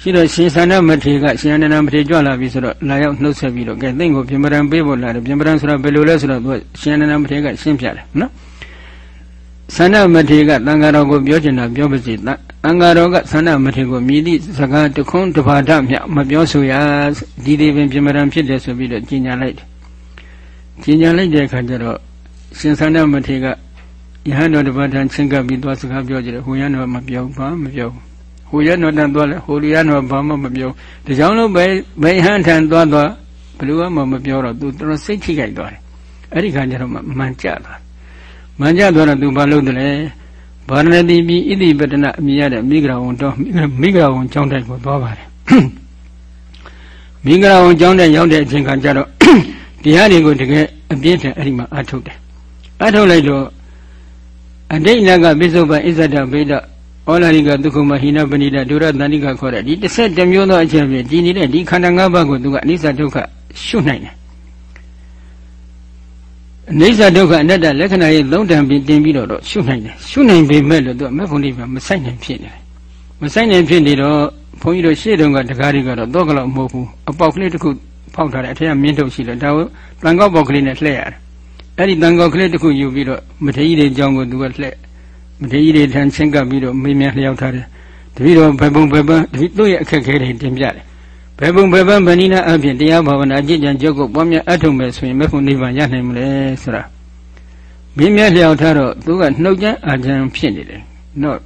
ရှိတော့ရှင်ဆန္ဒမထေကရှင်အနန္ဒမထေကြွလာပြီဆိုတော့လာရောက်နှုတ်ဆက်ပြီးတော့ကဲသင်ကိုပြင်ပရန်ပေးဖို့လာတယ်ပြင်ပရန်ဆိုတာဘယ်လိုလဲဆိုတော့သူရှင်အနန္ဒမထေကရှင်းပြတယ်နော် ဆန္ဒမထေကတန်ဃာတော်ကိုပြောချင်တာပြောပါစေတန်ဃာတော်ကဆန္ဒမထေကိုမြည်သည့်စကားတခွန်းတပါဒမြမပြောဆိုရဒီဒီပင်ပြမရန်ဖြစ်တယ်ဆိုပြီးတော့ကြီးညာလိုက်တယ်ကြီးညာလိုက်တဲ့အခါကျတော့ရှင်ဆန္ဒမထေကယဟန်တော်တပါဒံချင်းကပ်ပြီးသွားစကားပြောကြတယ်ဟိုရန်တော်မပြောဘာမပြောဟိုရန်တော်တန်သွားလဲဟိုရန်တော်ဘာမှမပြောဒါကြောင့်လို့ဘယ်ဘယ်ဟန်ထန်သွားသွားဘယ်လိုမှမပြောတော့သူတော်စိတ်ထိခိုက်သွားတယ်အဲ့ဒီခါကျတော့မှန်ကြသွား မှန်ကြသွားတော့သူဘာလုပ်တယ်လဲဗာရဏတိပြည်ဣတိပတနာအမိရတဲ့မိဂရာဝန်တော်မိဂရာဝန်ကျောင်းတိုက်ကိုသွားပါတယ်မိဂရာဝန်ကျောင်းတိုက်ရောက်တဲ့အချိန်ခါကျတော့တရားတွေကိုတကယ်အပြည့်ထန်အဲ့ဒီမှာအထုတ်တယ်အထုတ်လိုက်တော့အတိတ်နကပိစုပန်ဣဇဒဗေဒဩလာရိကဒုက္ခမဟိနပဏိတဒုရတန္တိကခေါ်တဲ့ဒီတစ်ဆက်တစ်မျိုးသောအချက်ဖြင့်ဒီနေတဲ့ဒီခန္ဓာ၅ပါးကိုသူကအနိစ္စဒုက္ခရှုနိုင်တယ် အနိစ္စဒုက္ခအနတ္တလက္ခဏာရဲ့သုံးတန်ပြီးတင်ပြီးတော့ရှုနိုင်တယ်ရှုနိုင်ပေမဲ့လို့သူကမေဖို့နိဗ္ဗာန်မဆိုင်နိုင်ဖြစ်နေတယ်မဆိုင်နိုင်ဖြစ်နေတော့ဘုန်းကြီးတို့ရှေ့တုန်းကတကားတွေကတော့တော့ကလောက်မဟုတ်ဘူးအပေါက်ကလေးတစ်ခုဖောက်ထားတယ်အထက်ကမြင်းထုတ်ရှိတယ်ဒါကိုတန်ကောက်ပေါက်ကလေးနဲ့လှည့်ရတယ်အဲ့ဒီတန်ကောက်ကလေးတစ်ခုယူပြီးတော့မထေကြီးတွေအကြောင်းကိုသူကလှည့်မထေကြီးတွေထန်ချင်းကပ်ပြီးတော့မေးမြန်းလျှောက်ထားတယ်တပည့်တော်ဘယ်ပုံဘယ်ပန်းတပည့်တို့ရဲ့အခက်အခဲတွေတင်ပြတယ် ဘယ်ပုံဘယ်ပန်းဗဏိနာအဖြစ်တရားဘာဝနာအကျင့်ကြံကြုတ်ကိုပွားများအထုံမဲ့ဆိုရင်မေဖို့နိဗ္ဗာန်ရနိုင်မလဲဆိုတာမင်းမြတ်လျောက်ထားတော့သူကနှုတ်ကြမ်းအာကြံဖြစ်နေတယ်နော်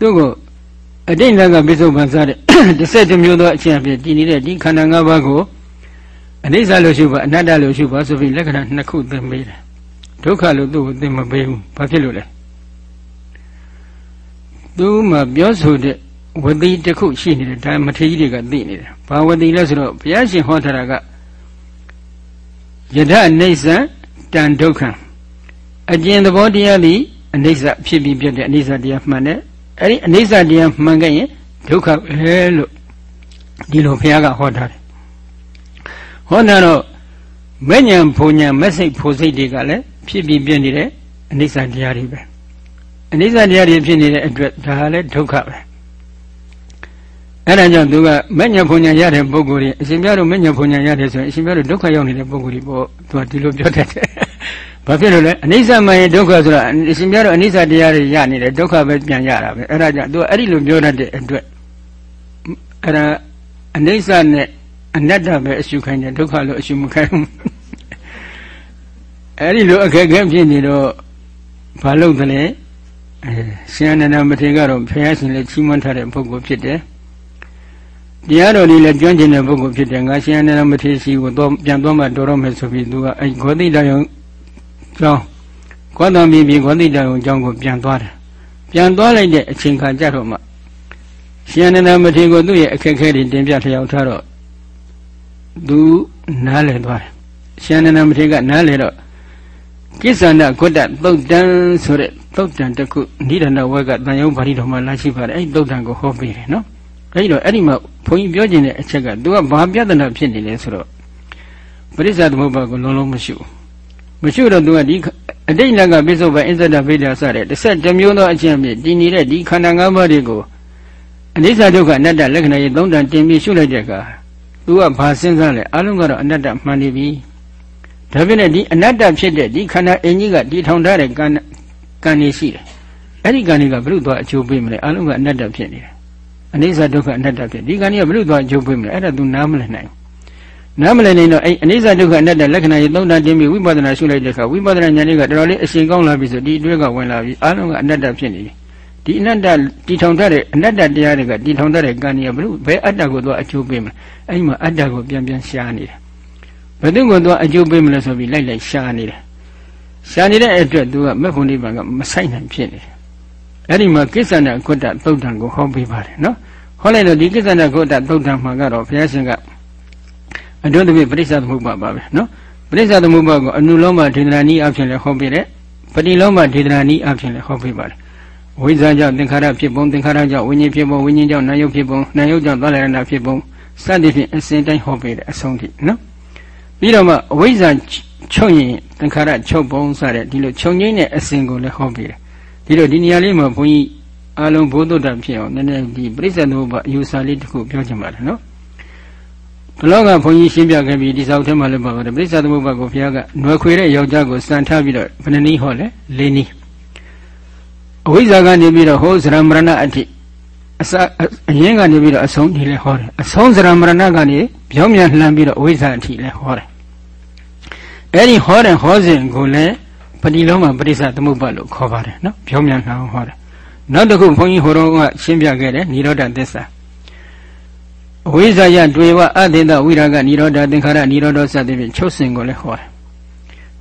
သူကအတိတ်ကပိစုံပန်စားတဲ့တစ်ဆက်တစ်မျိုးသောအချင်းအဖြစ်တည်နေတဲ့ဒီခန္ဓာ၅ပါးကိုအနိစ္စလို့ရှုပါအနတ္တလို့ရှုပါဆိုပြီးလက္ခဏာနှစ်ခုသင်ပေးတယ်ဒုက္ခလို့သူ့ကိုသင်မပေးဘူးဘာဖြစ်လို့လဲသူမှပြောဆိုတဲ့ ဝတိတစ်ခုရှိနေတယ်ဒါမထေကြီးတွေကသိနေတယ်ဘာဝတိလဲဆိုတော့ဘုရားရှင်ဟောထားတာကယဒအိဋ္ဌံတန်ဒုက္ခံအကျဉ်သဘောတရားသည်အနိစ္စဖြစ်ပြီးပြတဲ့အနိစ္စတရားမှန်တယ်အဲ့ဒီအနိစ္စတရားမှန်ခဲ့ရင်ဒုက္ခပဲလို့ဒီလိုဘုရားကဟောထားတယ်ဟောတာတော့မဲ့ညာဘုံညာမက်စိတ်ဖို့စိတ်တွေကလည်းဖြစ်ပြီးပြနေတဲ့အနိစ္စတရားတွေပဲအနိစ္စတရားတွေဖြစ်နေတဲ့အတွက်ဒါလည်းဒုက္ခပဲ အဲ့ဒါကြောင့်သူကမဲ့ညာဘုံညာရတဲ့ပုဂ္ဂိုလ်တွေအရှင်ပြတို့မဲ့ညာဘုံညာရတယ်ဆိုရင်အရှင်ပြတို့ဒုက္ခရောက်နေတဲ့ပုဂ္ဂိုလ်တွေပေါ့သူကဒီလိုပြောတတ်တယ်ဘာဖြစ်လို့လဲအနိစ္စမှန်ရင်ဒုက္ခဆိုတာအရှင်ပြတော့အနိစ္စတရားတွေရနေတယ်ဒုက္ခပဲပြန်ရတာပဲအဲ့ဒါကြောင့်သူကအဲ့ဒီလိုပြောတတ်တဲ့အတွက်အဲ့ဒါအနိစ္စနဲ့အနတ္တပဲအရှုခိုင်းတယ်ဒုက္ခလို့အရှုမခိုင်းဘူးအဲ့ဒီလိုအခက်အခဲဖြစ်နေတော့ဘာလို့သလဲအဲရှင်အနန္ဒမထေရကတော့ဖះရှင်လည်းချီးမွမ်းထားတဲ့ပုဂ္ဂိုလ်ဖြစ်တယ် တရားတော်လေးလည်းကျွမ်းကျင်တဲ့ပုဂ္ဂိုလ်ဖြစ်တယ်ငါရှင်အနန္ဒမထေရရှိကိုတော့ပြန်သွားမှတော်တော့မယ်ဆိုပြီးသူကအဲဂောတိတယုံကျောင်းကောသံပြည်ပြည်ကောတိတယုံကျောင်းကိုပြန်သွားတယ်ပြန်သွားလိုက်တဲ့အချိန်ခါကျတော့မှရှင်အနန္ဒမထေရကိုသူ့ရဲ့အခက်အခဲတွေတင်ပြလျှောက်ထားတော့သူနားလည်သွားတယ်ရှင်အနန္ဒမထေရကနားလည်တော့ကိစ္ဆန္ဒကုတ္တသုတ်တံဆိုတဲ့သုတ်တံတစ်ခုနိဒာနဝက်ကတန်ယုံပါဠိတော်မှာလာရှိပါတယ်အဲ့ဒီသုတ်တံကိုဟောပေးတယ်နော် အဲ့ဒီတော့အဲ့ဒီမှာဘုန်းကြီးပြောခြင်းတဲ့အချက်က तू ကဘာပြဿနာဖြစ်နေလဲဆိုတော့ပရိစ္ဆာသမုပ္ပါကိုလုံးလုံးမရှိဘူးမရှိတော့သူကဒီအတိတ်လက်ကပိဿုပအစ္ဆဒဗိဒ္ဓစတဲ့တစ်ဆက်တစ်မျိုးသောအကျင့်ဖြင့်တည်နေတဲ့ဒီခန္ဓာ၅ပါးတွေကိုအနိစ္စဒုက္ခအနတ္တလက္ခဏာရေးသုံးတန်တင်ပြီးရှုလိုက်တဲ့အခါသူကဘာစဉ်းစားလဲအလုံးကတော့အနတ္တမှန်နေပြီဒါဖြစ်နေဒီအနတ္တဖြစ်တဲ့ဒီခန္ဓာအင်ကြီးကဒီထောင်ထားတဲ့ကံကံနေရှိတယ်အဲ့ဒီကံတွေကဘုရုသွားအကျိုးပေးမလဲအလုံးကအနတ္တဖြစ်နေတယ် အနိစ္စဒုက္ခအနတ္တဖြစ်ဒီကံတွေကဘုရုသွားအကျိုးပေးမလဲအဲ့ဒါ तू နားမလည်နိုင်နားမလည်နိုင်တော့အဲ့အနိစ္စဒုက္ခအနတ္တလက္ခဏာရေးသုံးတန်တင်ပြီးဝိပဿနာရှုလိုက်တဲ့အခါဝိပဿနာဉာဏ်လေးကတော်တော်လေးအရှင်ကောင်းလာပြီဆိုဒီအတွဲကဝင်လာပြီအလုံးကအနတ္တဖြစ်နေပြီဒီအနတ္တတီထောင်တတ်တဲ့အနတ္တတရားတွေကတီထောင်တတ်တဲ့ကံတွေကဘုရုဘယ်အတ္တကိုသွားအကျိုးပေးမလဲအဲ့ဒီမှာအတ္တကိုပြန်ပြန်ရှားနေတယ်ဘယ်သူကိုသွားအကျိုးပေးမလဲဆိုပြီးလိုက်လိုက်ရှားနေတယ်ရှားနေတဲ့အတွက်သူကမက်ဖို့နိဗ္ဗာန်ကမဆိုင်နိုင်ဖြစ်နေတယ်အဲ့ဒီမှာကိစ္ဆန္ဒကုတ္တသုတ်တံကိုဟောပေးပါတယ်နော် ဟောလိုက်တော့ဒီကိစ္ဆန္ဒကုတ္တသုတ်တံမှာကတော့ဘုရားရှင်ကအတုတ္တပိပရိစ္ဆသမုပ္ပါပါပဲနော်ပရိစ္ဆသမုပ္ပါကိုအနုလောမဒေသနာနည်းအဖြစ်လည်းဟောပေးတယ်ပတိလောမဒေသနာနည်းအဖြစ်လည်းဟောပေးပါတယ်ဝိဇ္ဇာကြောင့်သင်္ခါရဖြစ်ပုံသင်္ခါရကြောင့်ဝိညာဉ်ဖြစ်ပုံဝိညာဉ်ကြောင့်နာယုတ်ဖြစ်ပုံနာယုတ်ကြောင့်သလရဏဖြစ်ပုံစသဖြင့်အစဉ်တိုင်းဟောပေးတယ်အဆုံးထိနော်ပြီးတော့မှအဝိဇ္ဇာချုပ်ရင်သင်္ခါရချုပ်ပုံစတဲ့ဒီလိုခြုံငိမ့်တဲ့အစဉ်ကိုလည်းဟောပေးတယ်ဒီလိုဒီနေရာလေးမှာဘုန်းကြီး အလုံးဘုဒ္ဓတဖြစ်အောင်နည်းနည်းဒီပရိစ္ဆေသမုပ္ပါအယူဆလေးတစ်ခုပြောချင်ပါတယ်နော်ဘလောကဘုန်းကြီးရှင်းပြခဲ့ပြီးဒီစာအုပ်ထဲမှာလည်းပါပါတယ်ပရိစ္ဆေသမုပ္ပါကိုဘုရားကနွယ်ခွေတဲ့ယောက်ျားကိုစံထားပြီးတော့ဘယ်နှနည်းဟောလဲ၄နည်းအဝိဇ္ဇာကနေပြီးတော့ဟောဇရမရဏအထိအစအရင်ကနေပြီးတော့အဆုံးထိလည်းဟောတယ်အဆုံးဇရမရဏကနေပြောင်းပြန်လှမ်းပြီးတော့အဝိဇ္ဇာအထိလည်းဟောတယ်အဲ့ဒီဟောတဲ့ဟောစဉ်ကိုလည်းပတိလုံးမှာပရိစ္ဆသမုပ္ပါလို့ခေါ်ပါတယ်နော်ပြောင်းပြန်လှမ်းဟောတယ် နောက်တစ်ခုဘုန်းကြီးဟိုတော့ကရှင်းပြခဲ့တယ်និရောဓသစ္စာအဝိဇ္ဇာယတွေ့ဝအသေတဝိရာဂនិရောဓသင်္ခါရនិရောဓစသဖြင့်ချုပ်စင်ကိုလည်းဟောတယ်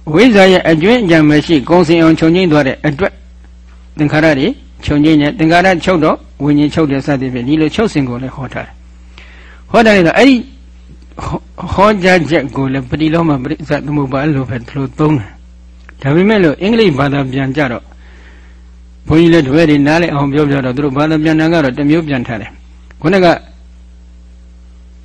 အဝိဇ္ဇာရဲ့အကျွင်းအကြံမရှိကုံစင်အောင်ခြုံငိမ့်သွားတဲ့အတွက်သင်္ခါရတွေခြုံငိမ့်နေသင်္ခါရချုပ်တော့ဝိညာဉ်ချုပ်တဲ့စသဖြင့်ဒီလိုချုပ်စင်ကိုလည်းဟောထားတယ်ဟောတယ်ဆိုအဲ့ဒီဟောကြားချက်ကိုလည်းပฏิလောမပရိစ္ဆသမုပ္ပါလို့ပဲဒီလိုသုံးတယ်ဒါပေမဲ့လို့အင်္ဂလိပ်ဘာသာပြန်ကြတော့ ဘုန်းကြီးလည်းတပည့်တွေနားလည်အောင်ပြောပြတော့သူတို့ဘာသာပြန်တာကတော့တမျိုးပြန်ထားတယ်ခုနက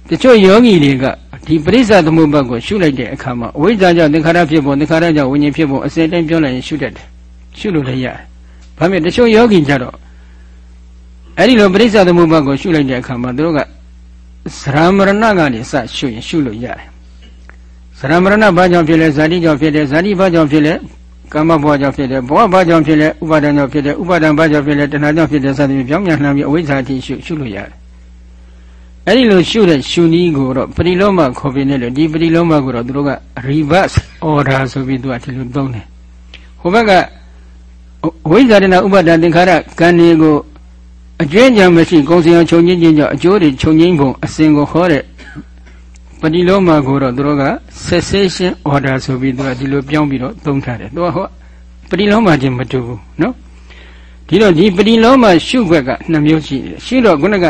တချို့ယောဂီတွေကဒီပရိစ္ဆသမုပ္ပါကိုရှုလိုက်တဲ့အခါမှာအဝိဇ္ဇာကြောင့်သင်္ခါရဖြစ်ဖို့သင်္ခါရကြောင့်ဝိညာဉ်ဖြစ်ဖို့အစဉ်တိုင်းပြောလိုက်ရင်ရှုတတ်တယ်ရှုလို့လည်းရတယ်ဘာဖြစ်တချို့ယောဂီကြတော့အဲ့ဒီလိုပရိစ္ဆသမုပ္ပါကိုရှုလိုက်တဲ့အခါမှာသူတို့ကသရမရဏကနေစရှုရင်ရှုလို့ရတယ်သရမရဏဘာကြောင့်ဖြစ်လဲဇာတိကြောင့်ဖြစ်တယ်ဇာတိဘာကြောင့်ဖြစ်လဲ ကာမဘဝကြောင့်ဖြစ်တယ်ဘဝဘာကြောင့်ဖြစ်လဲဥပါဒံကြောင့်ဖြစ်တယ်ဥပါဒံဘာကြောင့်ဖြစ်လဲတဏှာကြောင့်ဖြစ်တယ်စသဖြင့်ပြောင်းပြန်လှမ်းပြီးအဝိဇ္ဇာတိရှုရှုလို့ရတယ်အဲ့ဒီလိုရှုတဲ့ရှုနည်းကိုတော့ပရိလောမခေါ်ပြနေလို့ဒီပရိလောမကိုတော့သူတို့က reverse order ဆိုပြီးသူကဒီလိုသုံးတယ်ဟိုဘက်ကဝိဇ္ဇာတနာဥပါဒံသင်္ခါရကံတွေကိုအကျွင်းကြံမရှိကုံစင်အောင်ခြုံငင်းခြင်းကြောင့်အကျိုးတွေခြုံငင်းပုံအစဉ်ကိုခေါ်တဲ့ ပတိလောမကိုတော့သူတို့က cessation order ဆိုပြီးသူကဒီလိုပြောင်းပြီးတော့သုံးထားတယ်သူကဟောပတိလောမချင်းမတူဘူးနော်ဒီတော့ဒီပတိလောမရှုခွက်ကနှစ်မျိုးရှိတယ်ရှိတော့ခုနက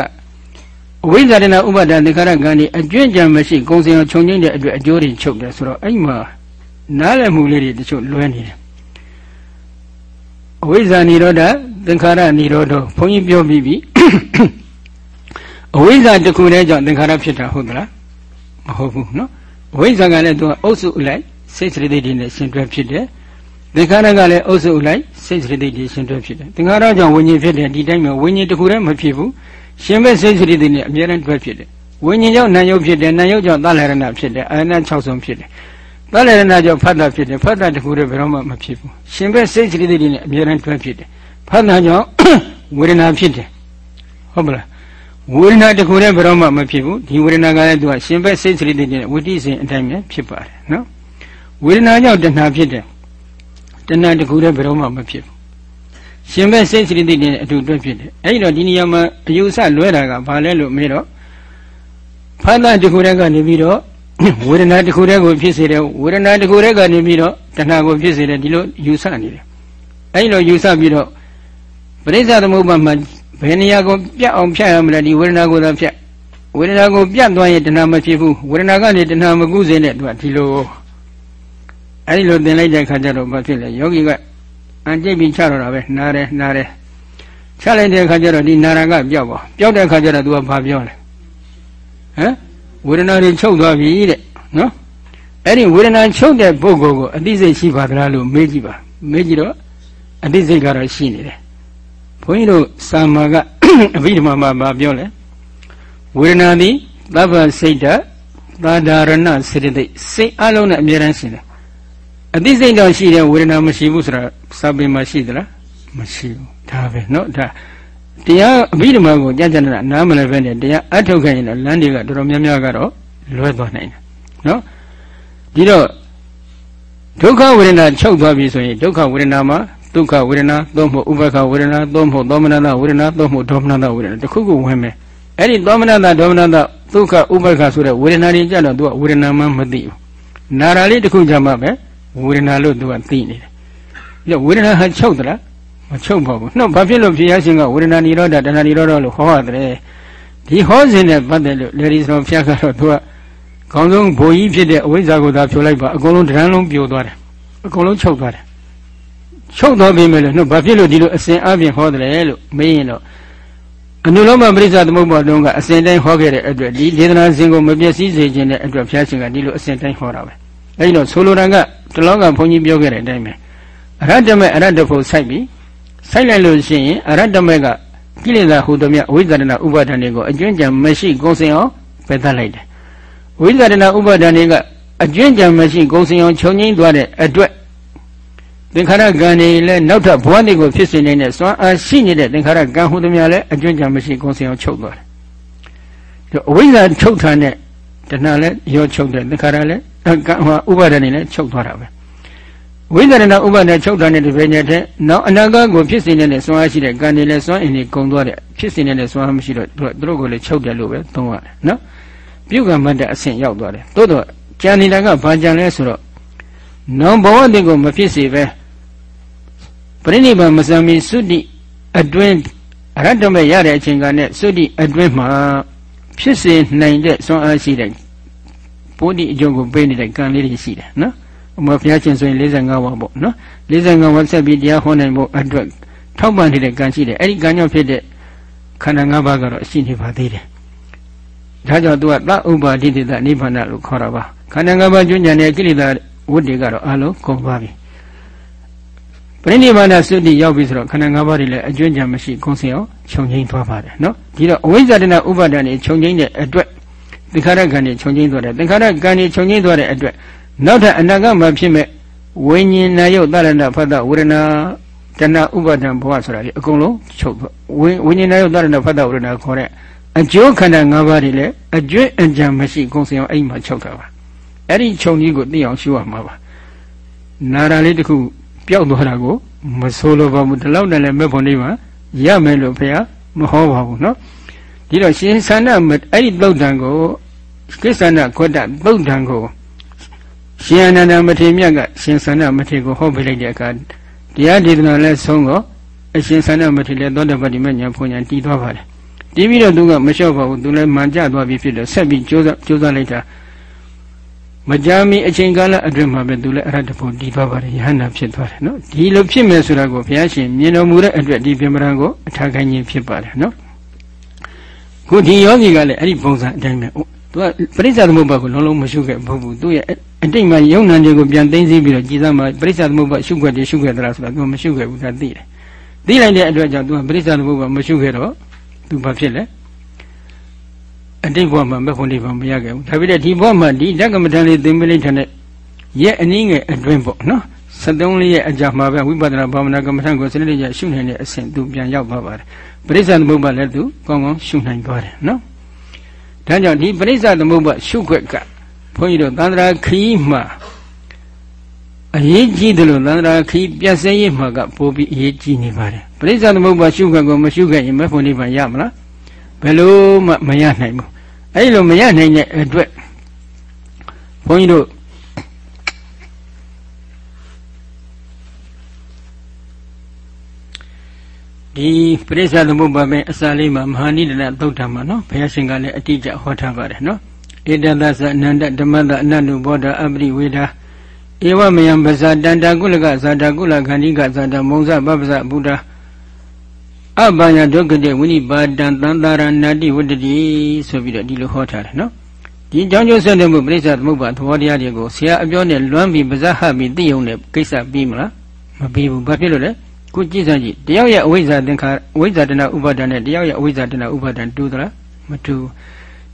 အဝိဇ္ဇာတနာဥပါဒသင်္ခါရကံဒီအကျွင့်ကြံမရှိကုံစင်အောင်ခြုံငင်းတဲ့အတွက်အကျိုးတွေချုပ်တယ်ဆိုတော့အဲ့မှာနားလည်မှုလေးတွေတချို့လွဲနေတယ်အဝိဇ္ဇာនិရောဓသင်္ခါရនិရောဓဘုန်းကြီးပြောပြီးပြီအဝိဇ္ဇာတစ်ခုတည်းကြောင့်သင်္ခါရဖြစ်တာဟုတ်သလားမ ဟုတ်ဘူးနော်အဝိဇ္ဇာကလည်းသူကအုပ်စုအလိုက်စိတ်စရိတ်တွေနဲ့ရှင်တွဲဖြစ်တယ်သင်္ခါရကလည်းအုပ်စုအလိုက်စိတ်စရိတ်တွေရှင်တွဲဖြစ်တယ်သင်္ခါရကြောင့်ဝိညာဉ်ဖြစ်တယ်ဒီတိုင်းမှာဝိညာဉ်တစ်ခုတည်းမဖြစ်ဘူးရှင်မဲ့စိတ်စရိတ်တွေနဲ့အမြဲတမ်းတွဲဖြစ်တယ်ဝိညာဉ်ကြောင့်နာယုတ်ဖြစ်တယ်နာယုတ်ကြောင့်သလရဏဖြစ်တယ်အာရဏ6ဆုံးဖြစ်တယ်သလရဏကြောင့်ဖတ်တာဖြစ်တယ်ဖတ်တာတစ်ခုတည်းဘယ်တော့မှမဖြစ်ဘူးရှင်မဲ့စိတ်စရိတ်တွေနဲ့အမြဲတမ်းတွဲဖြစ်တယ်ဖတ်တာကြောင့်ဝေဒနာဖြစ်တယ်ဟုတ်မလား ဝေဒနာတစ်ခုတည်းဘယ်တော့မှမဖြစ်ဘူးဒီဝေဒနာကလည်းသူကရှင်ဘက်စိတ်စရိတ်တဲ့ဝိတိစဉ်အတိုင်းပဲဖြစ်ပါတယ်နော်ဝေဒနာကြောင့်တဏှာဖြစ်တယ်တဏှာတစ်ခုတည်းဘယ်တော့မှမဖြစ်ဘူးရှင်ဘက်စိတ်စရိတ်တဲ့အတူတွဲဖြစ်တယ်အဲ့တော့ဒီနေရာမှာအယူဆလွဲတာကဘာလဲလို့မေးတော့ဖတ်တာတစ်ခုတည်းကနေပြီးတော့ဝေဒနာတစ်ခုတည်းကိုဖြစ်စေတယ်ဝေဒနာတစ်ခုတည်းကနေပြီးတော့တဏှာကိုဖြစ်စေတယ်ဒီလိုယူဆနေတယ်အဲ့လိုယူဆပြီးတော့ပရိစ္ဆသမုပ္ပါမှာ ဘယ်နေရာကိုပြတ်အောင်ဖြတ်ရမလဲဒီဝေဒနာကိုသာဖြတ်ဝေဒနာကိုပြတ်သွားရင်တဏှာမဖြစ်ဘူးဝေဒနာကနေတဏှာမကုစေနဲ့သူကဒီလိုအဲဒီလိုသင်လိုက်တဲ့အခါကျတော့ဘာဖြစ်လဲယောဂီကအန်ကြိတ်ပြီးချတော့တာပဲနားတယ်နားတယ်ချလိုက်တဲ့အခါကျတော့ဒီနာရကပျောက်ပါပျောက်တဲ့အခါကျတော့ तू ကဘာပြောလဲဟမ်ဝေဒနာတွေချုပ်သွားပြီတဲ့နော်အဲ့ဒီဝေဒနာချုပ်တဲ့ပုဂ္ဂိုလ်ကိုအသိစိတ်ရှိပါသလားလို့မေးကြည့်ပါမေးကြည့်တော့အသိစိတ်ကတော့ရှိနေတယ် ဘုန်းကြီးတို့စာမာကအဘိဓမ္မာမှာမပြောလဲဝေဒနာသည်သဗ္ဗစိတ်တသာဓာရဏစေတသိက်စိတ်အလုံးနဲ့အမြဲတမ်းရှိတယ်အသိစိတ်တော့ရှိတယ်ဝေဒနာမရှိဘူးဆိုတာစာပေမှာရှိသလားမရှိဘူးဒါပဲเนาะဒါတရားအဘိဓမ္မာကိုကြကြနာနားမလည်ပဲနဲ့တရားအထုတ်ခဲ့ရင်လမ်းတွေကတော်တော်များများကတော့လွဲသွားနိုင်တယ်เนาะဒီတော့ဒုက္ခဝေဒနာချုပ်သွားပြီဆိုရင်ဒုက္ခဝေဒနာမှာ ဒုက္ခဝေဒနာသို့မဟုတ်ဥပ္ပခဝေဒနာသို့မဟုတ်သောမနတဝေဒနာသို့မဟုတ်ဒေါမနတဝေဒနာတခုခုဝင်မယ်အဲ့ဒီသောမနတဒေါမနတဒုက္ခဥပ္ပခဆိုတဲ့ဝေဒနာတွေကြတော့သူကဝေဒနာမှမသိဘူးနာရာလေးတခုကြမှာပဲဝေဒနာလို့သူကသိနေတယ်ပြီးတော့ဝေဒနာဟာချုပ်သလားမချုပ်ပါဘူးနှုတ်ဘာဖြစ်လို့ဖြစ်ရရှင်ကဝေဒနာនិရောဓတဏှာនិရောဓလို့ဟောရတယ်ဒီဟောစဉ်နဲ့ပတ်သက်လို့လေဒီဆိုဖျက်ကတော့သူကခေါင်းဆုံးဘိုလ်ကြီးဖြစ်တဲ့အဝိဇ္ဇာကိုသာဖြိုလိုက်ပါအကုန်လုံးတရန်လုံးပြိုသွားတယ်အကုန်လုံးချုပ်သွားတယ် ချုပ်သွားပြီမဲ့လို့နှုတ်ဘာဖြစ်လို့ဒီလိုအစဉ်အပြင်ဟောတယ်လို့မေးရင်တော့အနုလောမပရိစ္ဆသမုပ္ပါတုံးကအစဉ်တိုင်းဟောခဲ့တဲ့အတွက်ဒီဒေသနာစဉ်ကိုမပြည့်စည်စေခြင်းတဲ့အတွက်ဘုရားရှင်ကဒီလိုအစဉ်တိုင်းဟောတာပဲအဲဒီတော့ဆိုလိုတာကတလောကဘုန်းကြီးပြောခဲ့တဲ့အတိုင်းပဲအရတ္တမေအရတ္တဖို့စိုက်ပြီးစိုက်လိုက်လို့ရှိရင်အရတ္တမေကကိလေသာဟူသည်မြအဝိဇ္ဇာတနာဥပါဒဏ်တွေကိုအကျွင့်ကြံမရှိကုန်စင်အောင်ပယ်သတ်လိုက်တယ်ဝိဇ္ဇာတနာဥပါဒဏ်တွေကအကျွင့်ကြံမရှိကုန်စင်အောင်ခြုံငိမ့်သွားတဲ့အတွက် သင်္ခါရကံတွေလည်းနောက်ထပ်ဘဝတွေကိုဖြစ်စေနေတဲ့စွမ်းအားရှိနေတဲ့သင်္ခါရကံဟူသည်များလည်းအကျွင့်ကြံမရှိကုန်စင်အောင်ချုပ်သွားတယ်ဒီအဝိဇ္ဇာချုပ်ထားတဲ့တဏှာလည်းရောချုပ်တယ်သင်္ခါရလည်းကံဟောဥပါဒဏ်တွေလည်းချုပ်သွားတာပဲဝိသရဏဥပါဒချုပ်တာနဲ့တပည့်နဲ့တဲ့နောက်အနာဂတ်ကိုဖြစ်စေနေတဲ့စွမ်းအားရှိတဲ့ကံတွေလည်းစွမ်းအင်တွေကုန်သွားတဲ့ဖြစ်စေနေတဲ့စွမ်းအားမရှိတော့သူတို့ကိုလည်းချုပ်တယ်လို့ပဲသုံးရတယ်နော်ပြုကံမတ်တဲ့အဆင့်ရောက်သွားတယ်သို့တော့ကြံနေတာကဘာကြံလဲဆိုတော့နောင်ဘဝတည်းကိုမဖြစ်စေပဲ ပရိနိဗ္ဗာန်မစံမီသုတိအတွင်းအရတ္တမဲ့ရတဲ့အချိန်ကနဲ့သုတိအတွင်းမှာဖြစ်စေနိုင်တဲ့စွမ်းအားရှိတဲ့ပိုးဒီအကျိုးကိုပေးနေတဲ့ကံလေးတွေရှိတယ်နော်အမဘုရားရှင်ဆိုရင်45ဝါပေါ့နော်45ဝါဆက်ပြီးတရားဟောနိုင်ဖို့အတွက်ထောက်ပံ့နေတဲ့ကံရှိတယ်အဲ့ဒီကံကြောင့်ဖြစ်တဲ့ခန္ဓာ၅ပါးကတော့ရှိနေပါသေးတယ်ဒါကြောင့်သူကသဥပါဒိတိတနိဗ္ဗာန်လို့ခေါ်တာပါခန္ဓာ၅ပါးကျွမ်းကျန်တဲ့ကိလေသာဝတ္တေကတော့အလုံးကုန်ပါပြီ ပရိနိဗ္ဗာန်သုတိရောက်ပြီဆိုတော့ခန္ဓာ၅ပါးတွေလည်းအကျွမ်းကြံမရှိကုန်စင်အောင်ခြုံငိမ့်သွားပါတယ်နော်ဒီတော့အဝိဇ္ဇာတနာဥပါဒဏ်တွေခြုံငိမ့်တဲ့အတွက်သင်္ခါရကံတွေခြုံငိမ့်သွားတယ်သင်္ခါရကံတွေခြုံငိမ့်သွားတဲ့အတွက်နောက်ထပ်အနာဂတ်မှာဖြစ်မဲ့ဝိညာဉ်နာယုတ်တရဏဖတ်တဝေဒနာတဏဥပါဒံဘဝဆိုတာဒီအကုန်လုံးချုပ်ဝိဝိညာဉ်နာယုတ်တရဏဖတ်တဝေဒနာခေါ်တဲ့အကျိုးခန္ဓာ၅ပါးတွေလည်းအကျွင့်အကြံမရှိကုန်စင်အောင်အဲ့မှာချုပ်တာပါအဲ့ဒီခြုံကြီးကိုသိအောင်ရှုရမှာပါနာရာလေးတစ်ခု ပျောက်သွားတာကိုမဆိုးလို့ပါဘူးဒီလောက်နဲ့လည်းမဲ့ဖို့နေပါရမယ်လို့ဖေမဟောပါဘူးเนาะဒီတော့ရှင်သန္ဓအဲ့ဒီသုတ်တံကိုကိစ္ဆန္ဒခွတ်တသုတ်တံကိုရှင်အနန္ဒမထေရမြတ်ကရှင်သန္ဓမထေရကိုဟောပေးလိုက်တဲ့အခါတရားဒေသနာလဲဆုံးတော့အရှင်သန္ဓမထေရလည်းသောတပတိမညာဘုံညာတည်သွားပါတယ်တည်ပြီးတော့သူကမလျှော့ပါဘူးသူလည်းမှန်ကြသွားပြီဖြစ်တော့ဆက်ပြီးကြိုးစားကြိုးစားလိုက်တာ မကြာမီအချိန်ကာလအတွင်းမှာပဲသူလည်းအရတ္တဖို့တည်သွားပါတယ်ယဟန္တာဖြစ်သွားတယ်နော်ဒီလိုဖြစ်မယ်ဆိုတာကိုဘုရားရှင်မြင်တော်မူတဲ့အတွက်ဒီပြမရန်ကိုအထာခိုင်းခြင်းဖြစ်ပါတယ်နော်ခုဒီယောဂီကလည်းအဲ့ဒီပုံစံအတိုင်းပဲသူကပရိစ္ဆသမုပ္ပါကိုလုံးလုံးမရှုခဲ့ဘူးသူရဲ့အတိတ်မှာယုံနံတွေကိုပြန်သိသိပြီးတော့ကြည်စားမှာပရိစ္ဆသမုပ္ပါရှုခွက်တွေရှုခဲ့သလားဆိုတာသူမရှုခဲ့ဘူးဒါသိတယ်သိလိုက်တဲ့အတွက်ကြောင့်သူကပရိစ္ဆသမုပ္ပါမရှုခဲ့တော့သူဘာဖြစ်လဲ အတိတ်ဘဝမှာမက်ဖို့နေပါမရခဲ့ဘူးဒါပေမဲ့ဒီဘဝမှာဒီဓကမထန်လေးသင်္ပလိထန်တဲ့ရဲ့အနည်းငယ်အတွင်းပေါ့နော်73လေးရဲ့အကြမှာပဲဝိပဿနာဘာဝနာကမ္မထံကိုစနစ်တကျရှုနိုင်တဲ့အဆင့်သူပြန်ရောက်သွားပါတယ်ပရိစ္ဆသမုပ္ပါလည်းသူကောင်းကောင်းရှုနိုင်သွားတယ်နော်ဒါကြောင့်ဒီပရိစ္ဆသမုပ္ပါရှုခွက်ကဘုန်းကြီးတို့သန္တရာခီးမှာအရေးကြီးတယ်လို့သန္တရာခီးပြတ်စဲရေးမှာကပို့ပြီးအရေးကြီးနေပါတယ်ပရိစ္ဆသမုပ္ပါရှုခွက်ကိုမရှုခဲ့ရင်မဖို့နိဗ္ဗာန်ရမလား ဘယ်လိုမှမရနိုင်ဘူးအဲ့လိုမရနိုင်တဲ့အတွက်ဘုန်းကြီးတို့ဒီပရိစ္ဆသမုပ္ပါပဲအစာလေးမှာမဟာနိဒနာသုတ်တံမှာနော်ဘုရားရှင်ကလည်းအတိအကျဟောထားပါတယ်နော်ဧတသသအနန္တဓမ္မတအနန္တုဘောဓအပရိဝေဒာဧဝမယံပဇာတန္တာကုလကဇာတာကုလခန္ဒီကဇာတာမုံဇပပဇဗုဒ္ဓ အပ္ပယဒုက္ခတေဝိနိပါတံသန္တာရဏတိဝတ္တိဆိုပြီးတော့ဒီလိုဟောထားတယ်နော်ဒီကြောင်းကျိုးဆက်တဲ့မှုပြိဿသမုပ္ပါသဘောတရားတွေကိုဆရာအပြောနဲ့လွမ်းပြီးပါဇက်ဟပြီးသိုံနဲ့ကိစ္စပြီးမလားမပြီးဘူးဘာဖြစ်လို့လဲခုကြည့်စမ်းကြည့်တယောက်ရဲ့အဝိဇ္ဇာသင်္ခါရအဝိဇ္ဇာတဏဥပါဒဏ်နဲ့တယောက်ရဲ့အဝိဇ္ဇာတဏဥပါဒဏ်တူသလားမတူ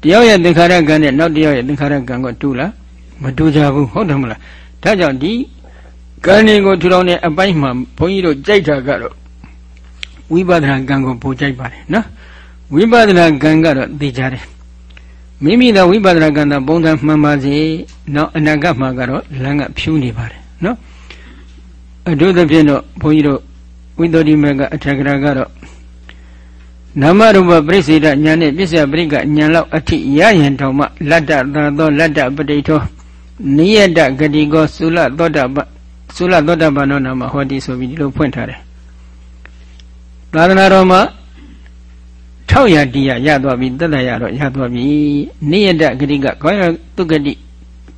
တယောက်ရဲ့သင်္ခါရကံနဲ့နောက်တယောက်ရဲ့သင်္ခါရကံကတူလားမတူကြဘူးဟုတ်တယ်မလားဒါကြောင့်ဒီကံတွေကိုထူထောင်တဲ့အပိုင်းမှာဘုန်းကြီးတို့ကြိုက်တာကတော့ ဝိပဿနာကံကိုပိုကြိုက်ပါတယ်နော်ဝိပဿနာကံကတော့သိကြတယ်မိမိသောဝိပဿနာကံသာပုံစံမှန်ပါစေနောက်အနာဂတ်မှာကတော့လမ်းကဖြူးနေပါတယ်နော်အထူးသဖြင့်တော့ဘုန်းကြီးတို့ဝိတ္တိမေကအထက်ကရာကတော့နာမရူပပရိစေတညာနဲ့ပစ္စယပရိကညာလောက်အထိရရင်တောင်မှလတ္တသာသောလတ္တပဋိထောနိယတဂတိကောသုလသောတပသုလသောတပနောနာမဟောတိဆိုပြီးဒီလိုဖွင့်ထားတယ် သာသနာတော်မှာ600တရားရသွားပြီတသက်ရတော့ရသွားပြီနိယတဂတိကကောင်းရတုဂတိ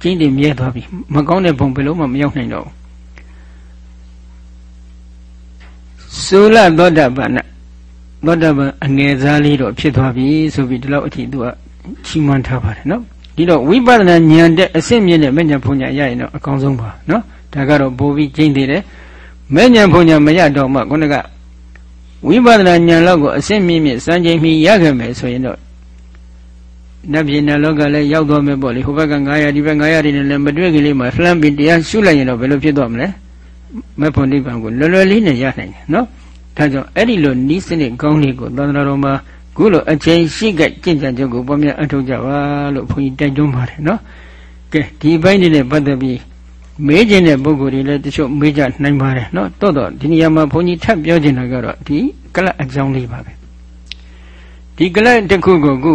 ကျင်းတင်မြဲသွားပြီမကောင်းတဲ့ဘုံဘယ်လို့မှမရောက်နိုင်တော့ဘူးသုလသောတပနာသောတပန်အငယ်စားလေးတော့ဖြစ်သွားပြီဆိုပြီးဒီလောက်အထိသူကချီးမွမ်းထားပါတယ်နော်ဒီတော့ဝိပဿနာဉာဏ်တဲ့အစစ်မြင့်တဲ့မဉ္ဇဉ်ဘုံညာရရင်တော့အကောင်းဆုံးပါနော်ဒါကတော့ပိုပြီးကျင်းသေးတယ်မဉ္ဇဉ်ဘုံညာမရတော့မှခုနက ဝိပဿနာဉာဏ်လောက်ကိုအစစ်မြင့်မြင့်စံချိန်မီရခဲ့မယ်ဆိုရင်တော့နတ်ပြည်နတ်လောကလည်းရောက်သွားမယ်ပေါ့လေဟိုဘက်က900ဒီဘက်900တွေနဲ့လည်းမတွေ့ကလေးမှာလှမ်းပြီးတရားရှုလိုက်ရင်တော့ဘယ်လိုဖြစ်သွားမလဲမဖို့နိဗ္ဗာန်ကိုလွယ်လွယ်လေးနဲ့ရနိုင်တယ်နော်ဒါကြောင့်အဲ့ဒီလိုနီးစနစ်ကောင်းလေးကိုသန္တာတော်မှာခုလိုအချိန်ရှိကြကြင်ကြံချက်ကိုပေါ်များအထောက်ကြပါလို့ဘုန်းကြီးတိုက်တွန်းပါတယ်နော်ကဲဒီဘိုင်းနဲ့ပတ်သက်ပြီး မေးခြင်းတဲ့ပုဂ္ဂိုလ်တွေလည်းတချို့မေးကြနိုင်ပါတယ်နော်တော့တော့ဒီနေရာမှာဘုန်းကြီးထပ်ပြောချင်တာကတော့ဒီကလပ်အကြောင်းလေးပါပဲဒီကလပ်တစ်ခုကိုခု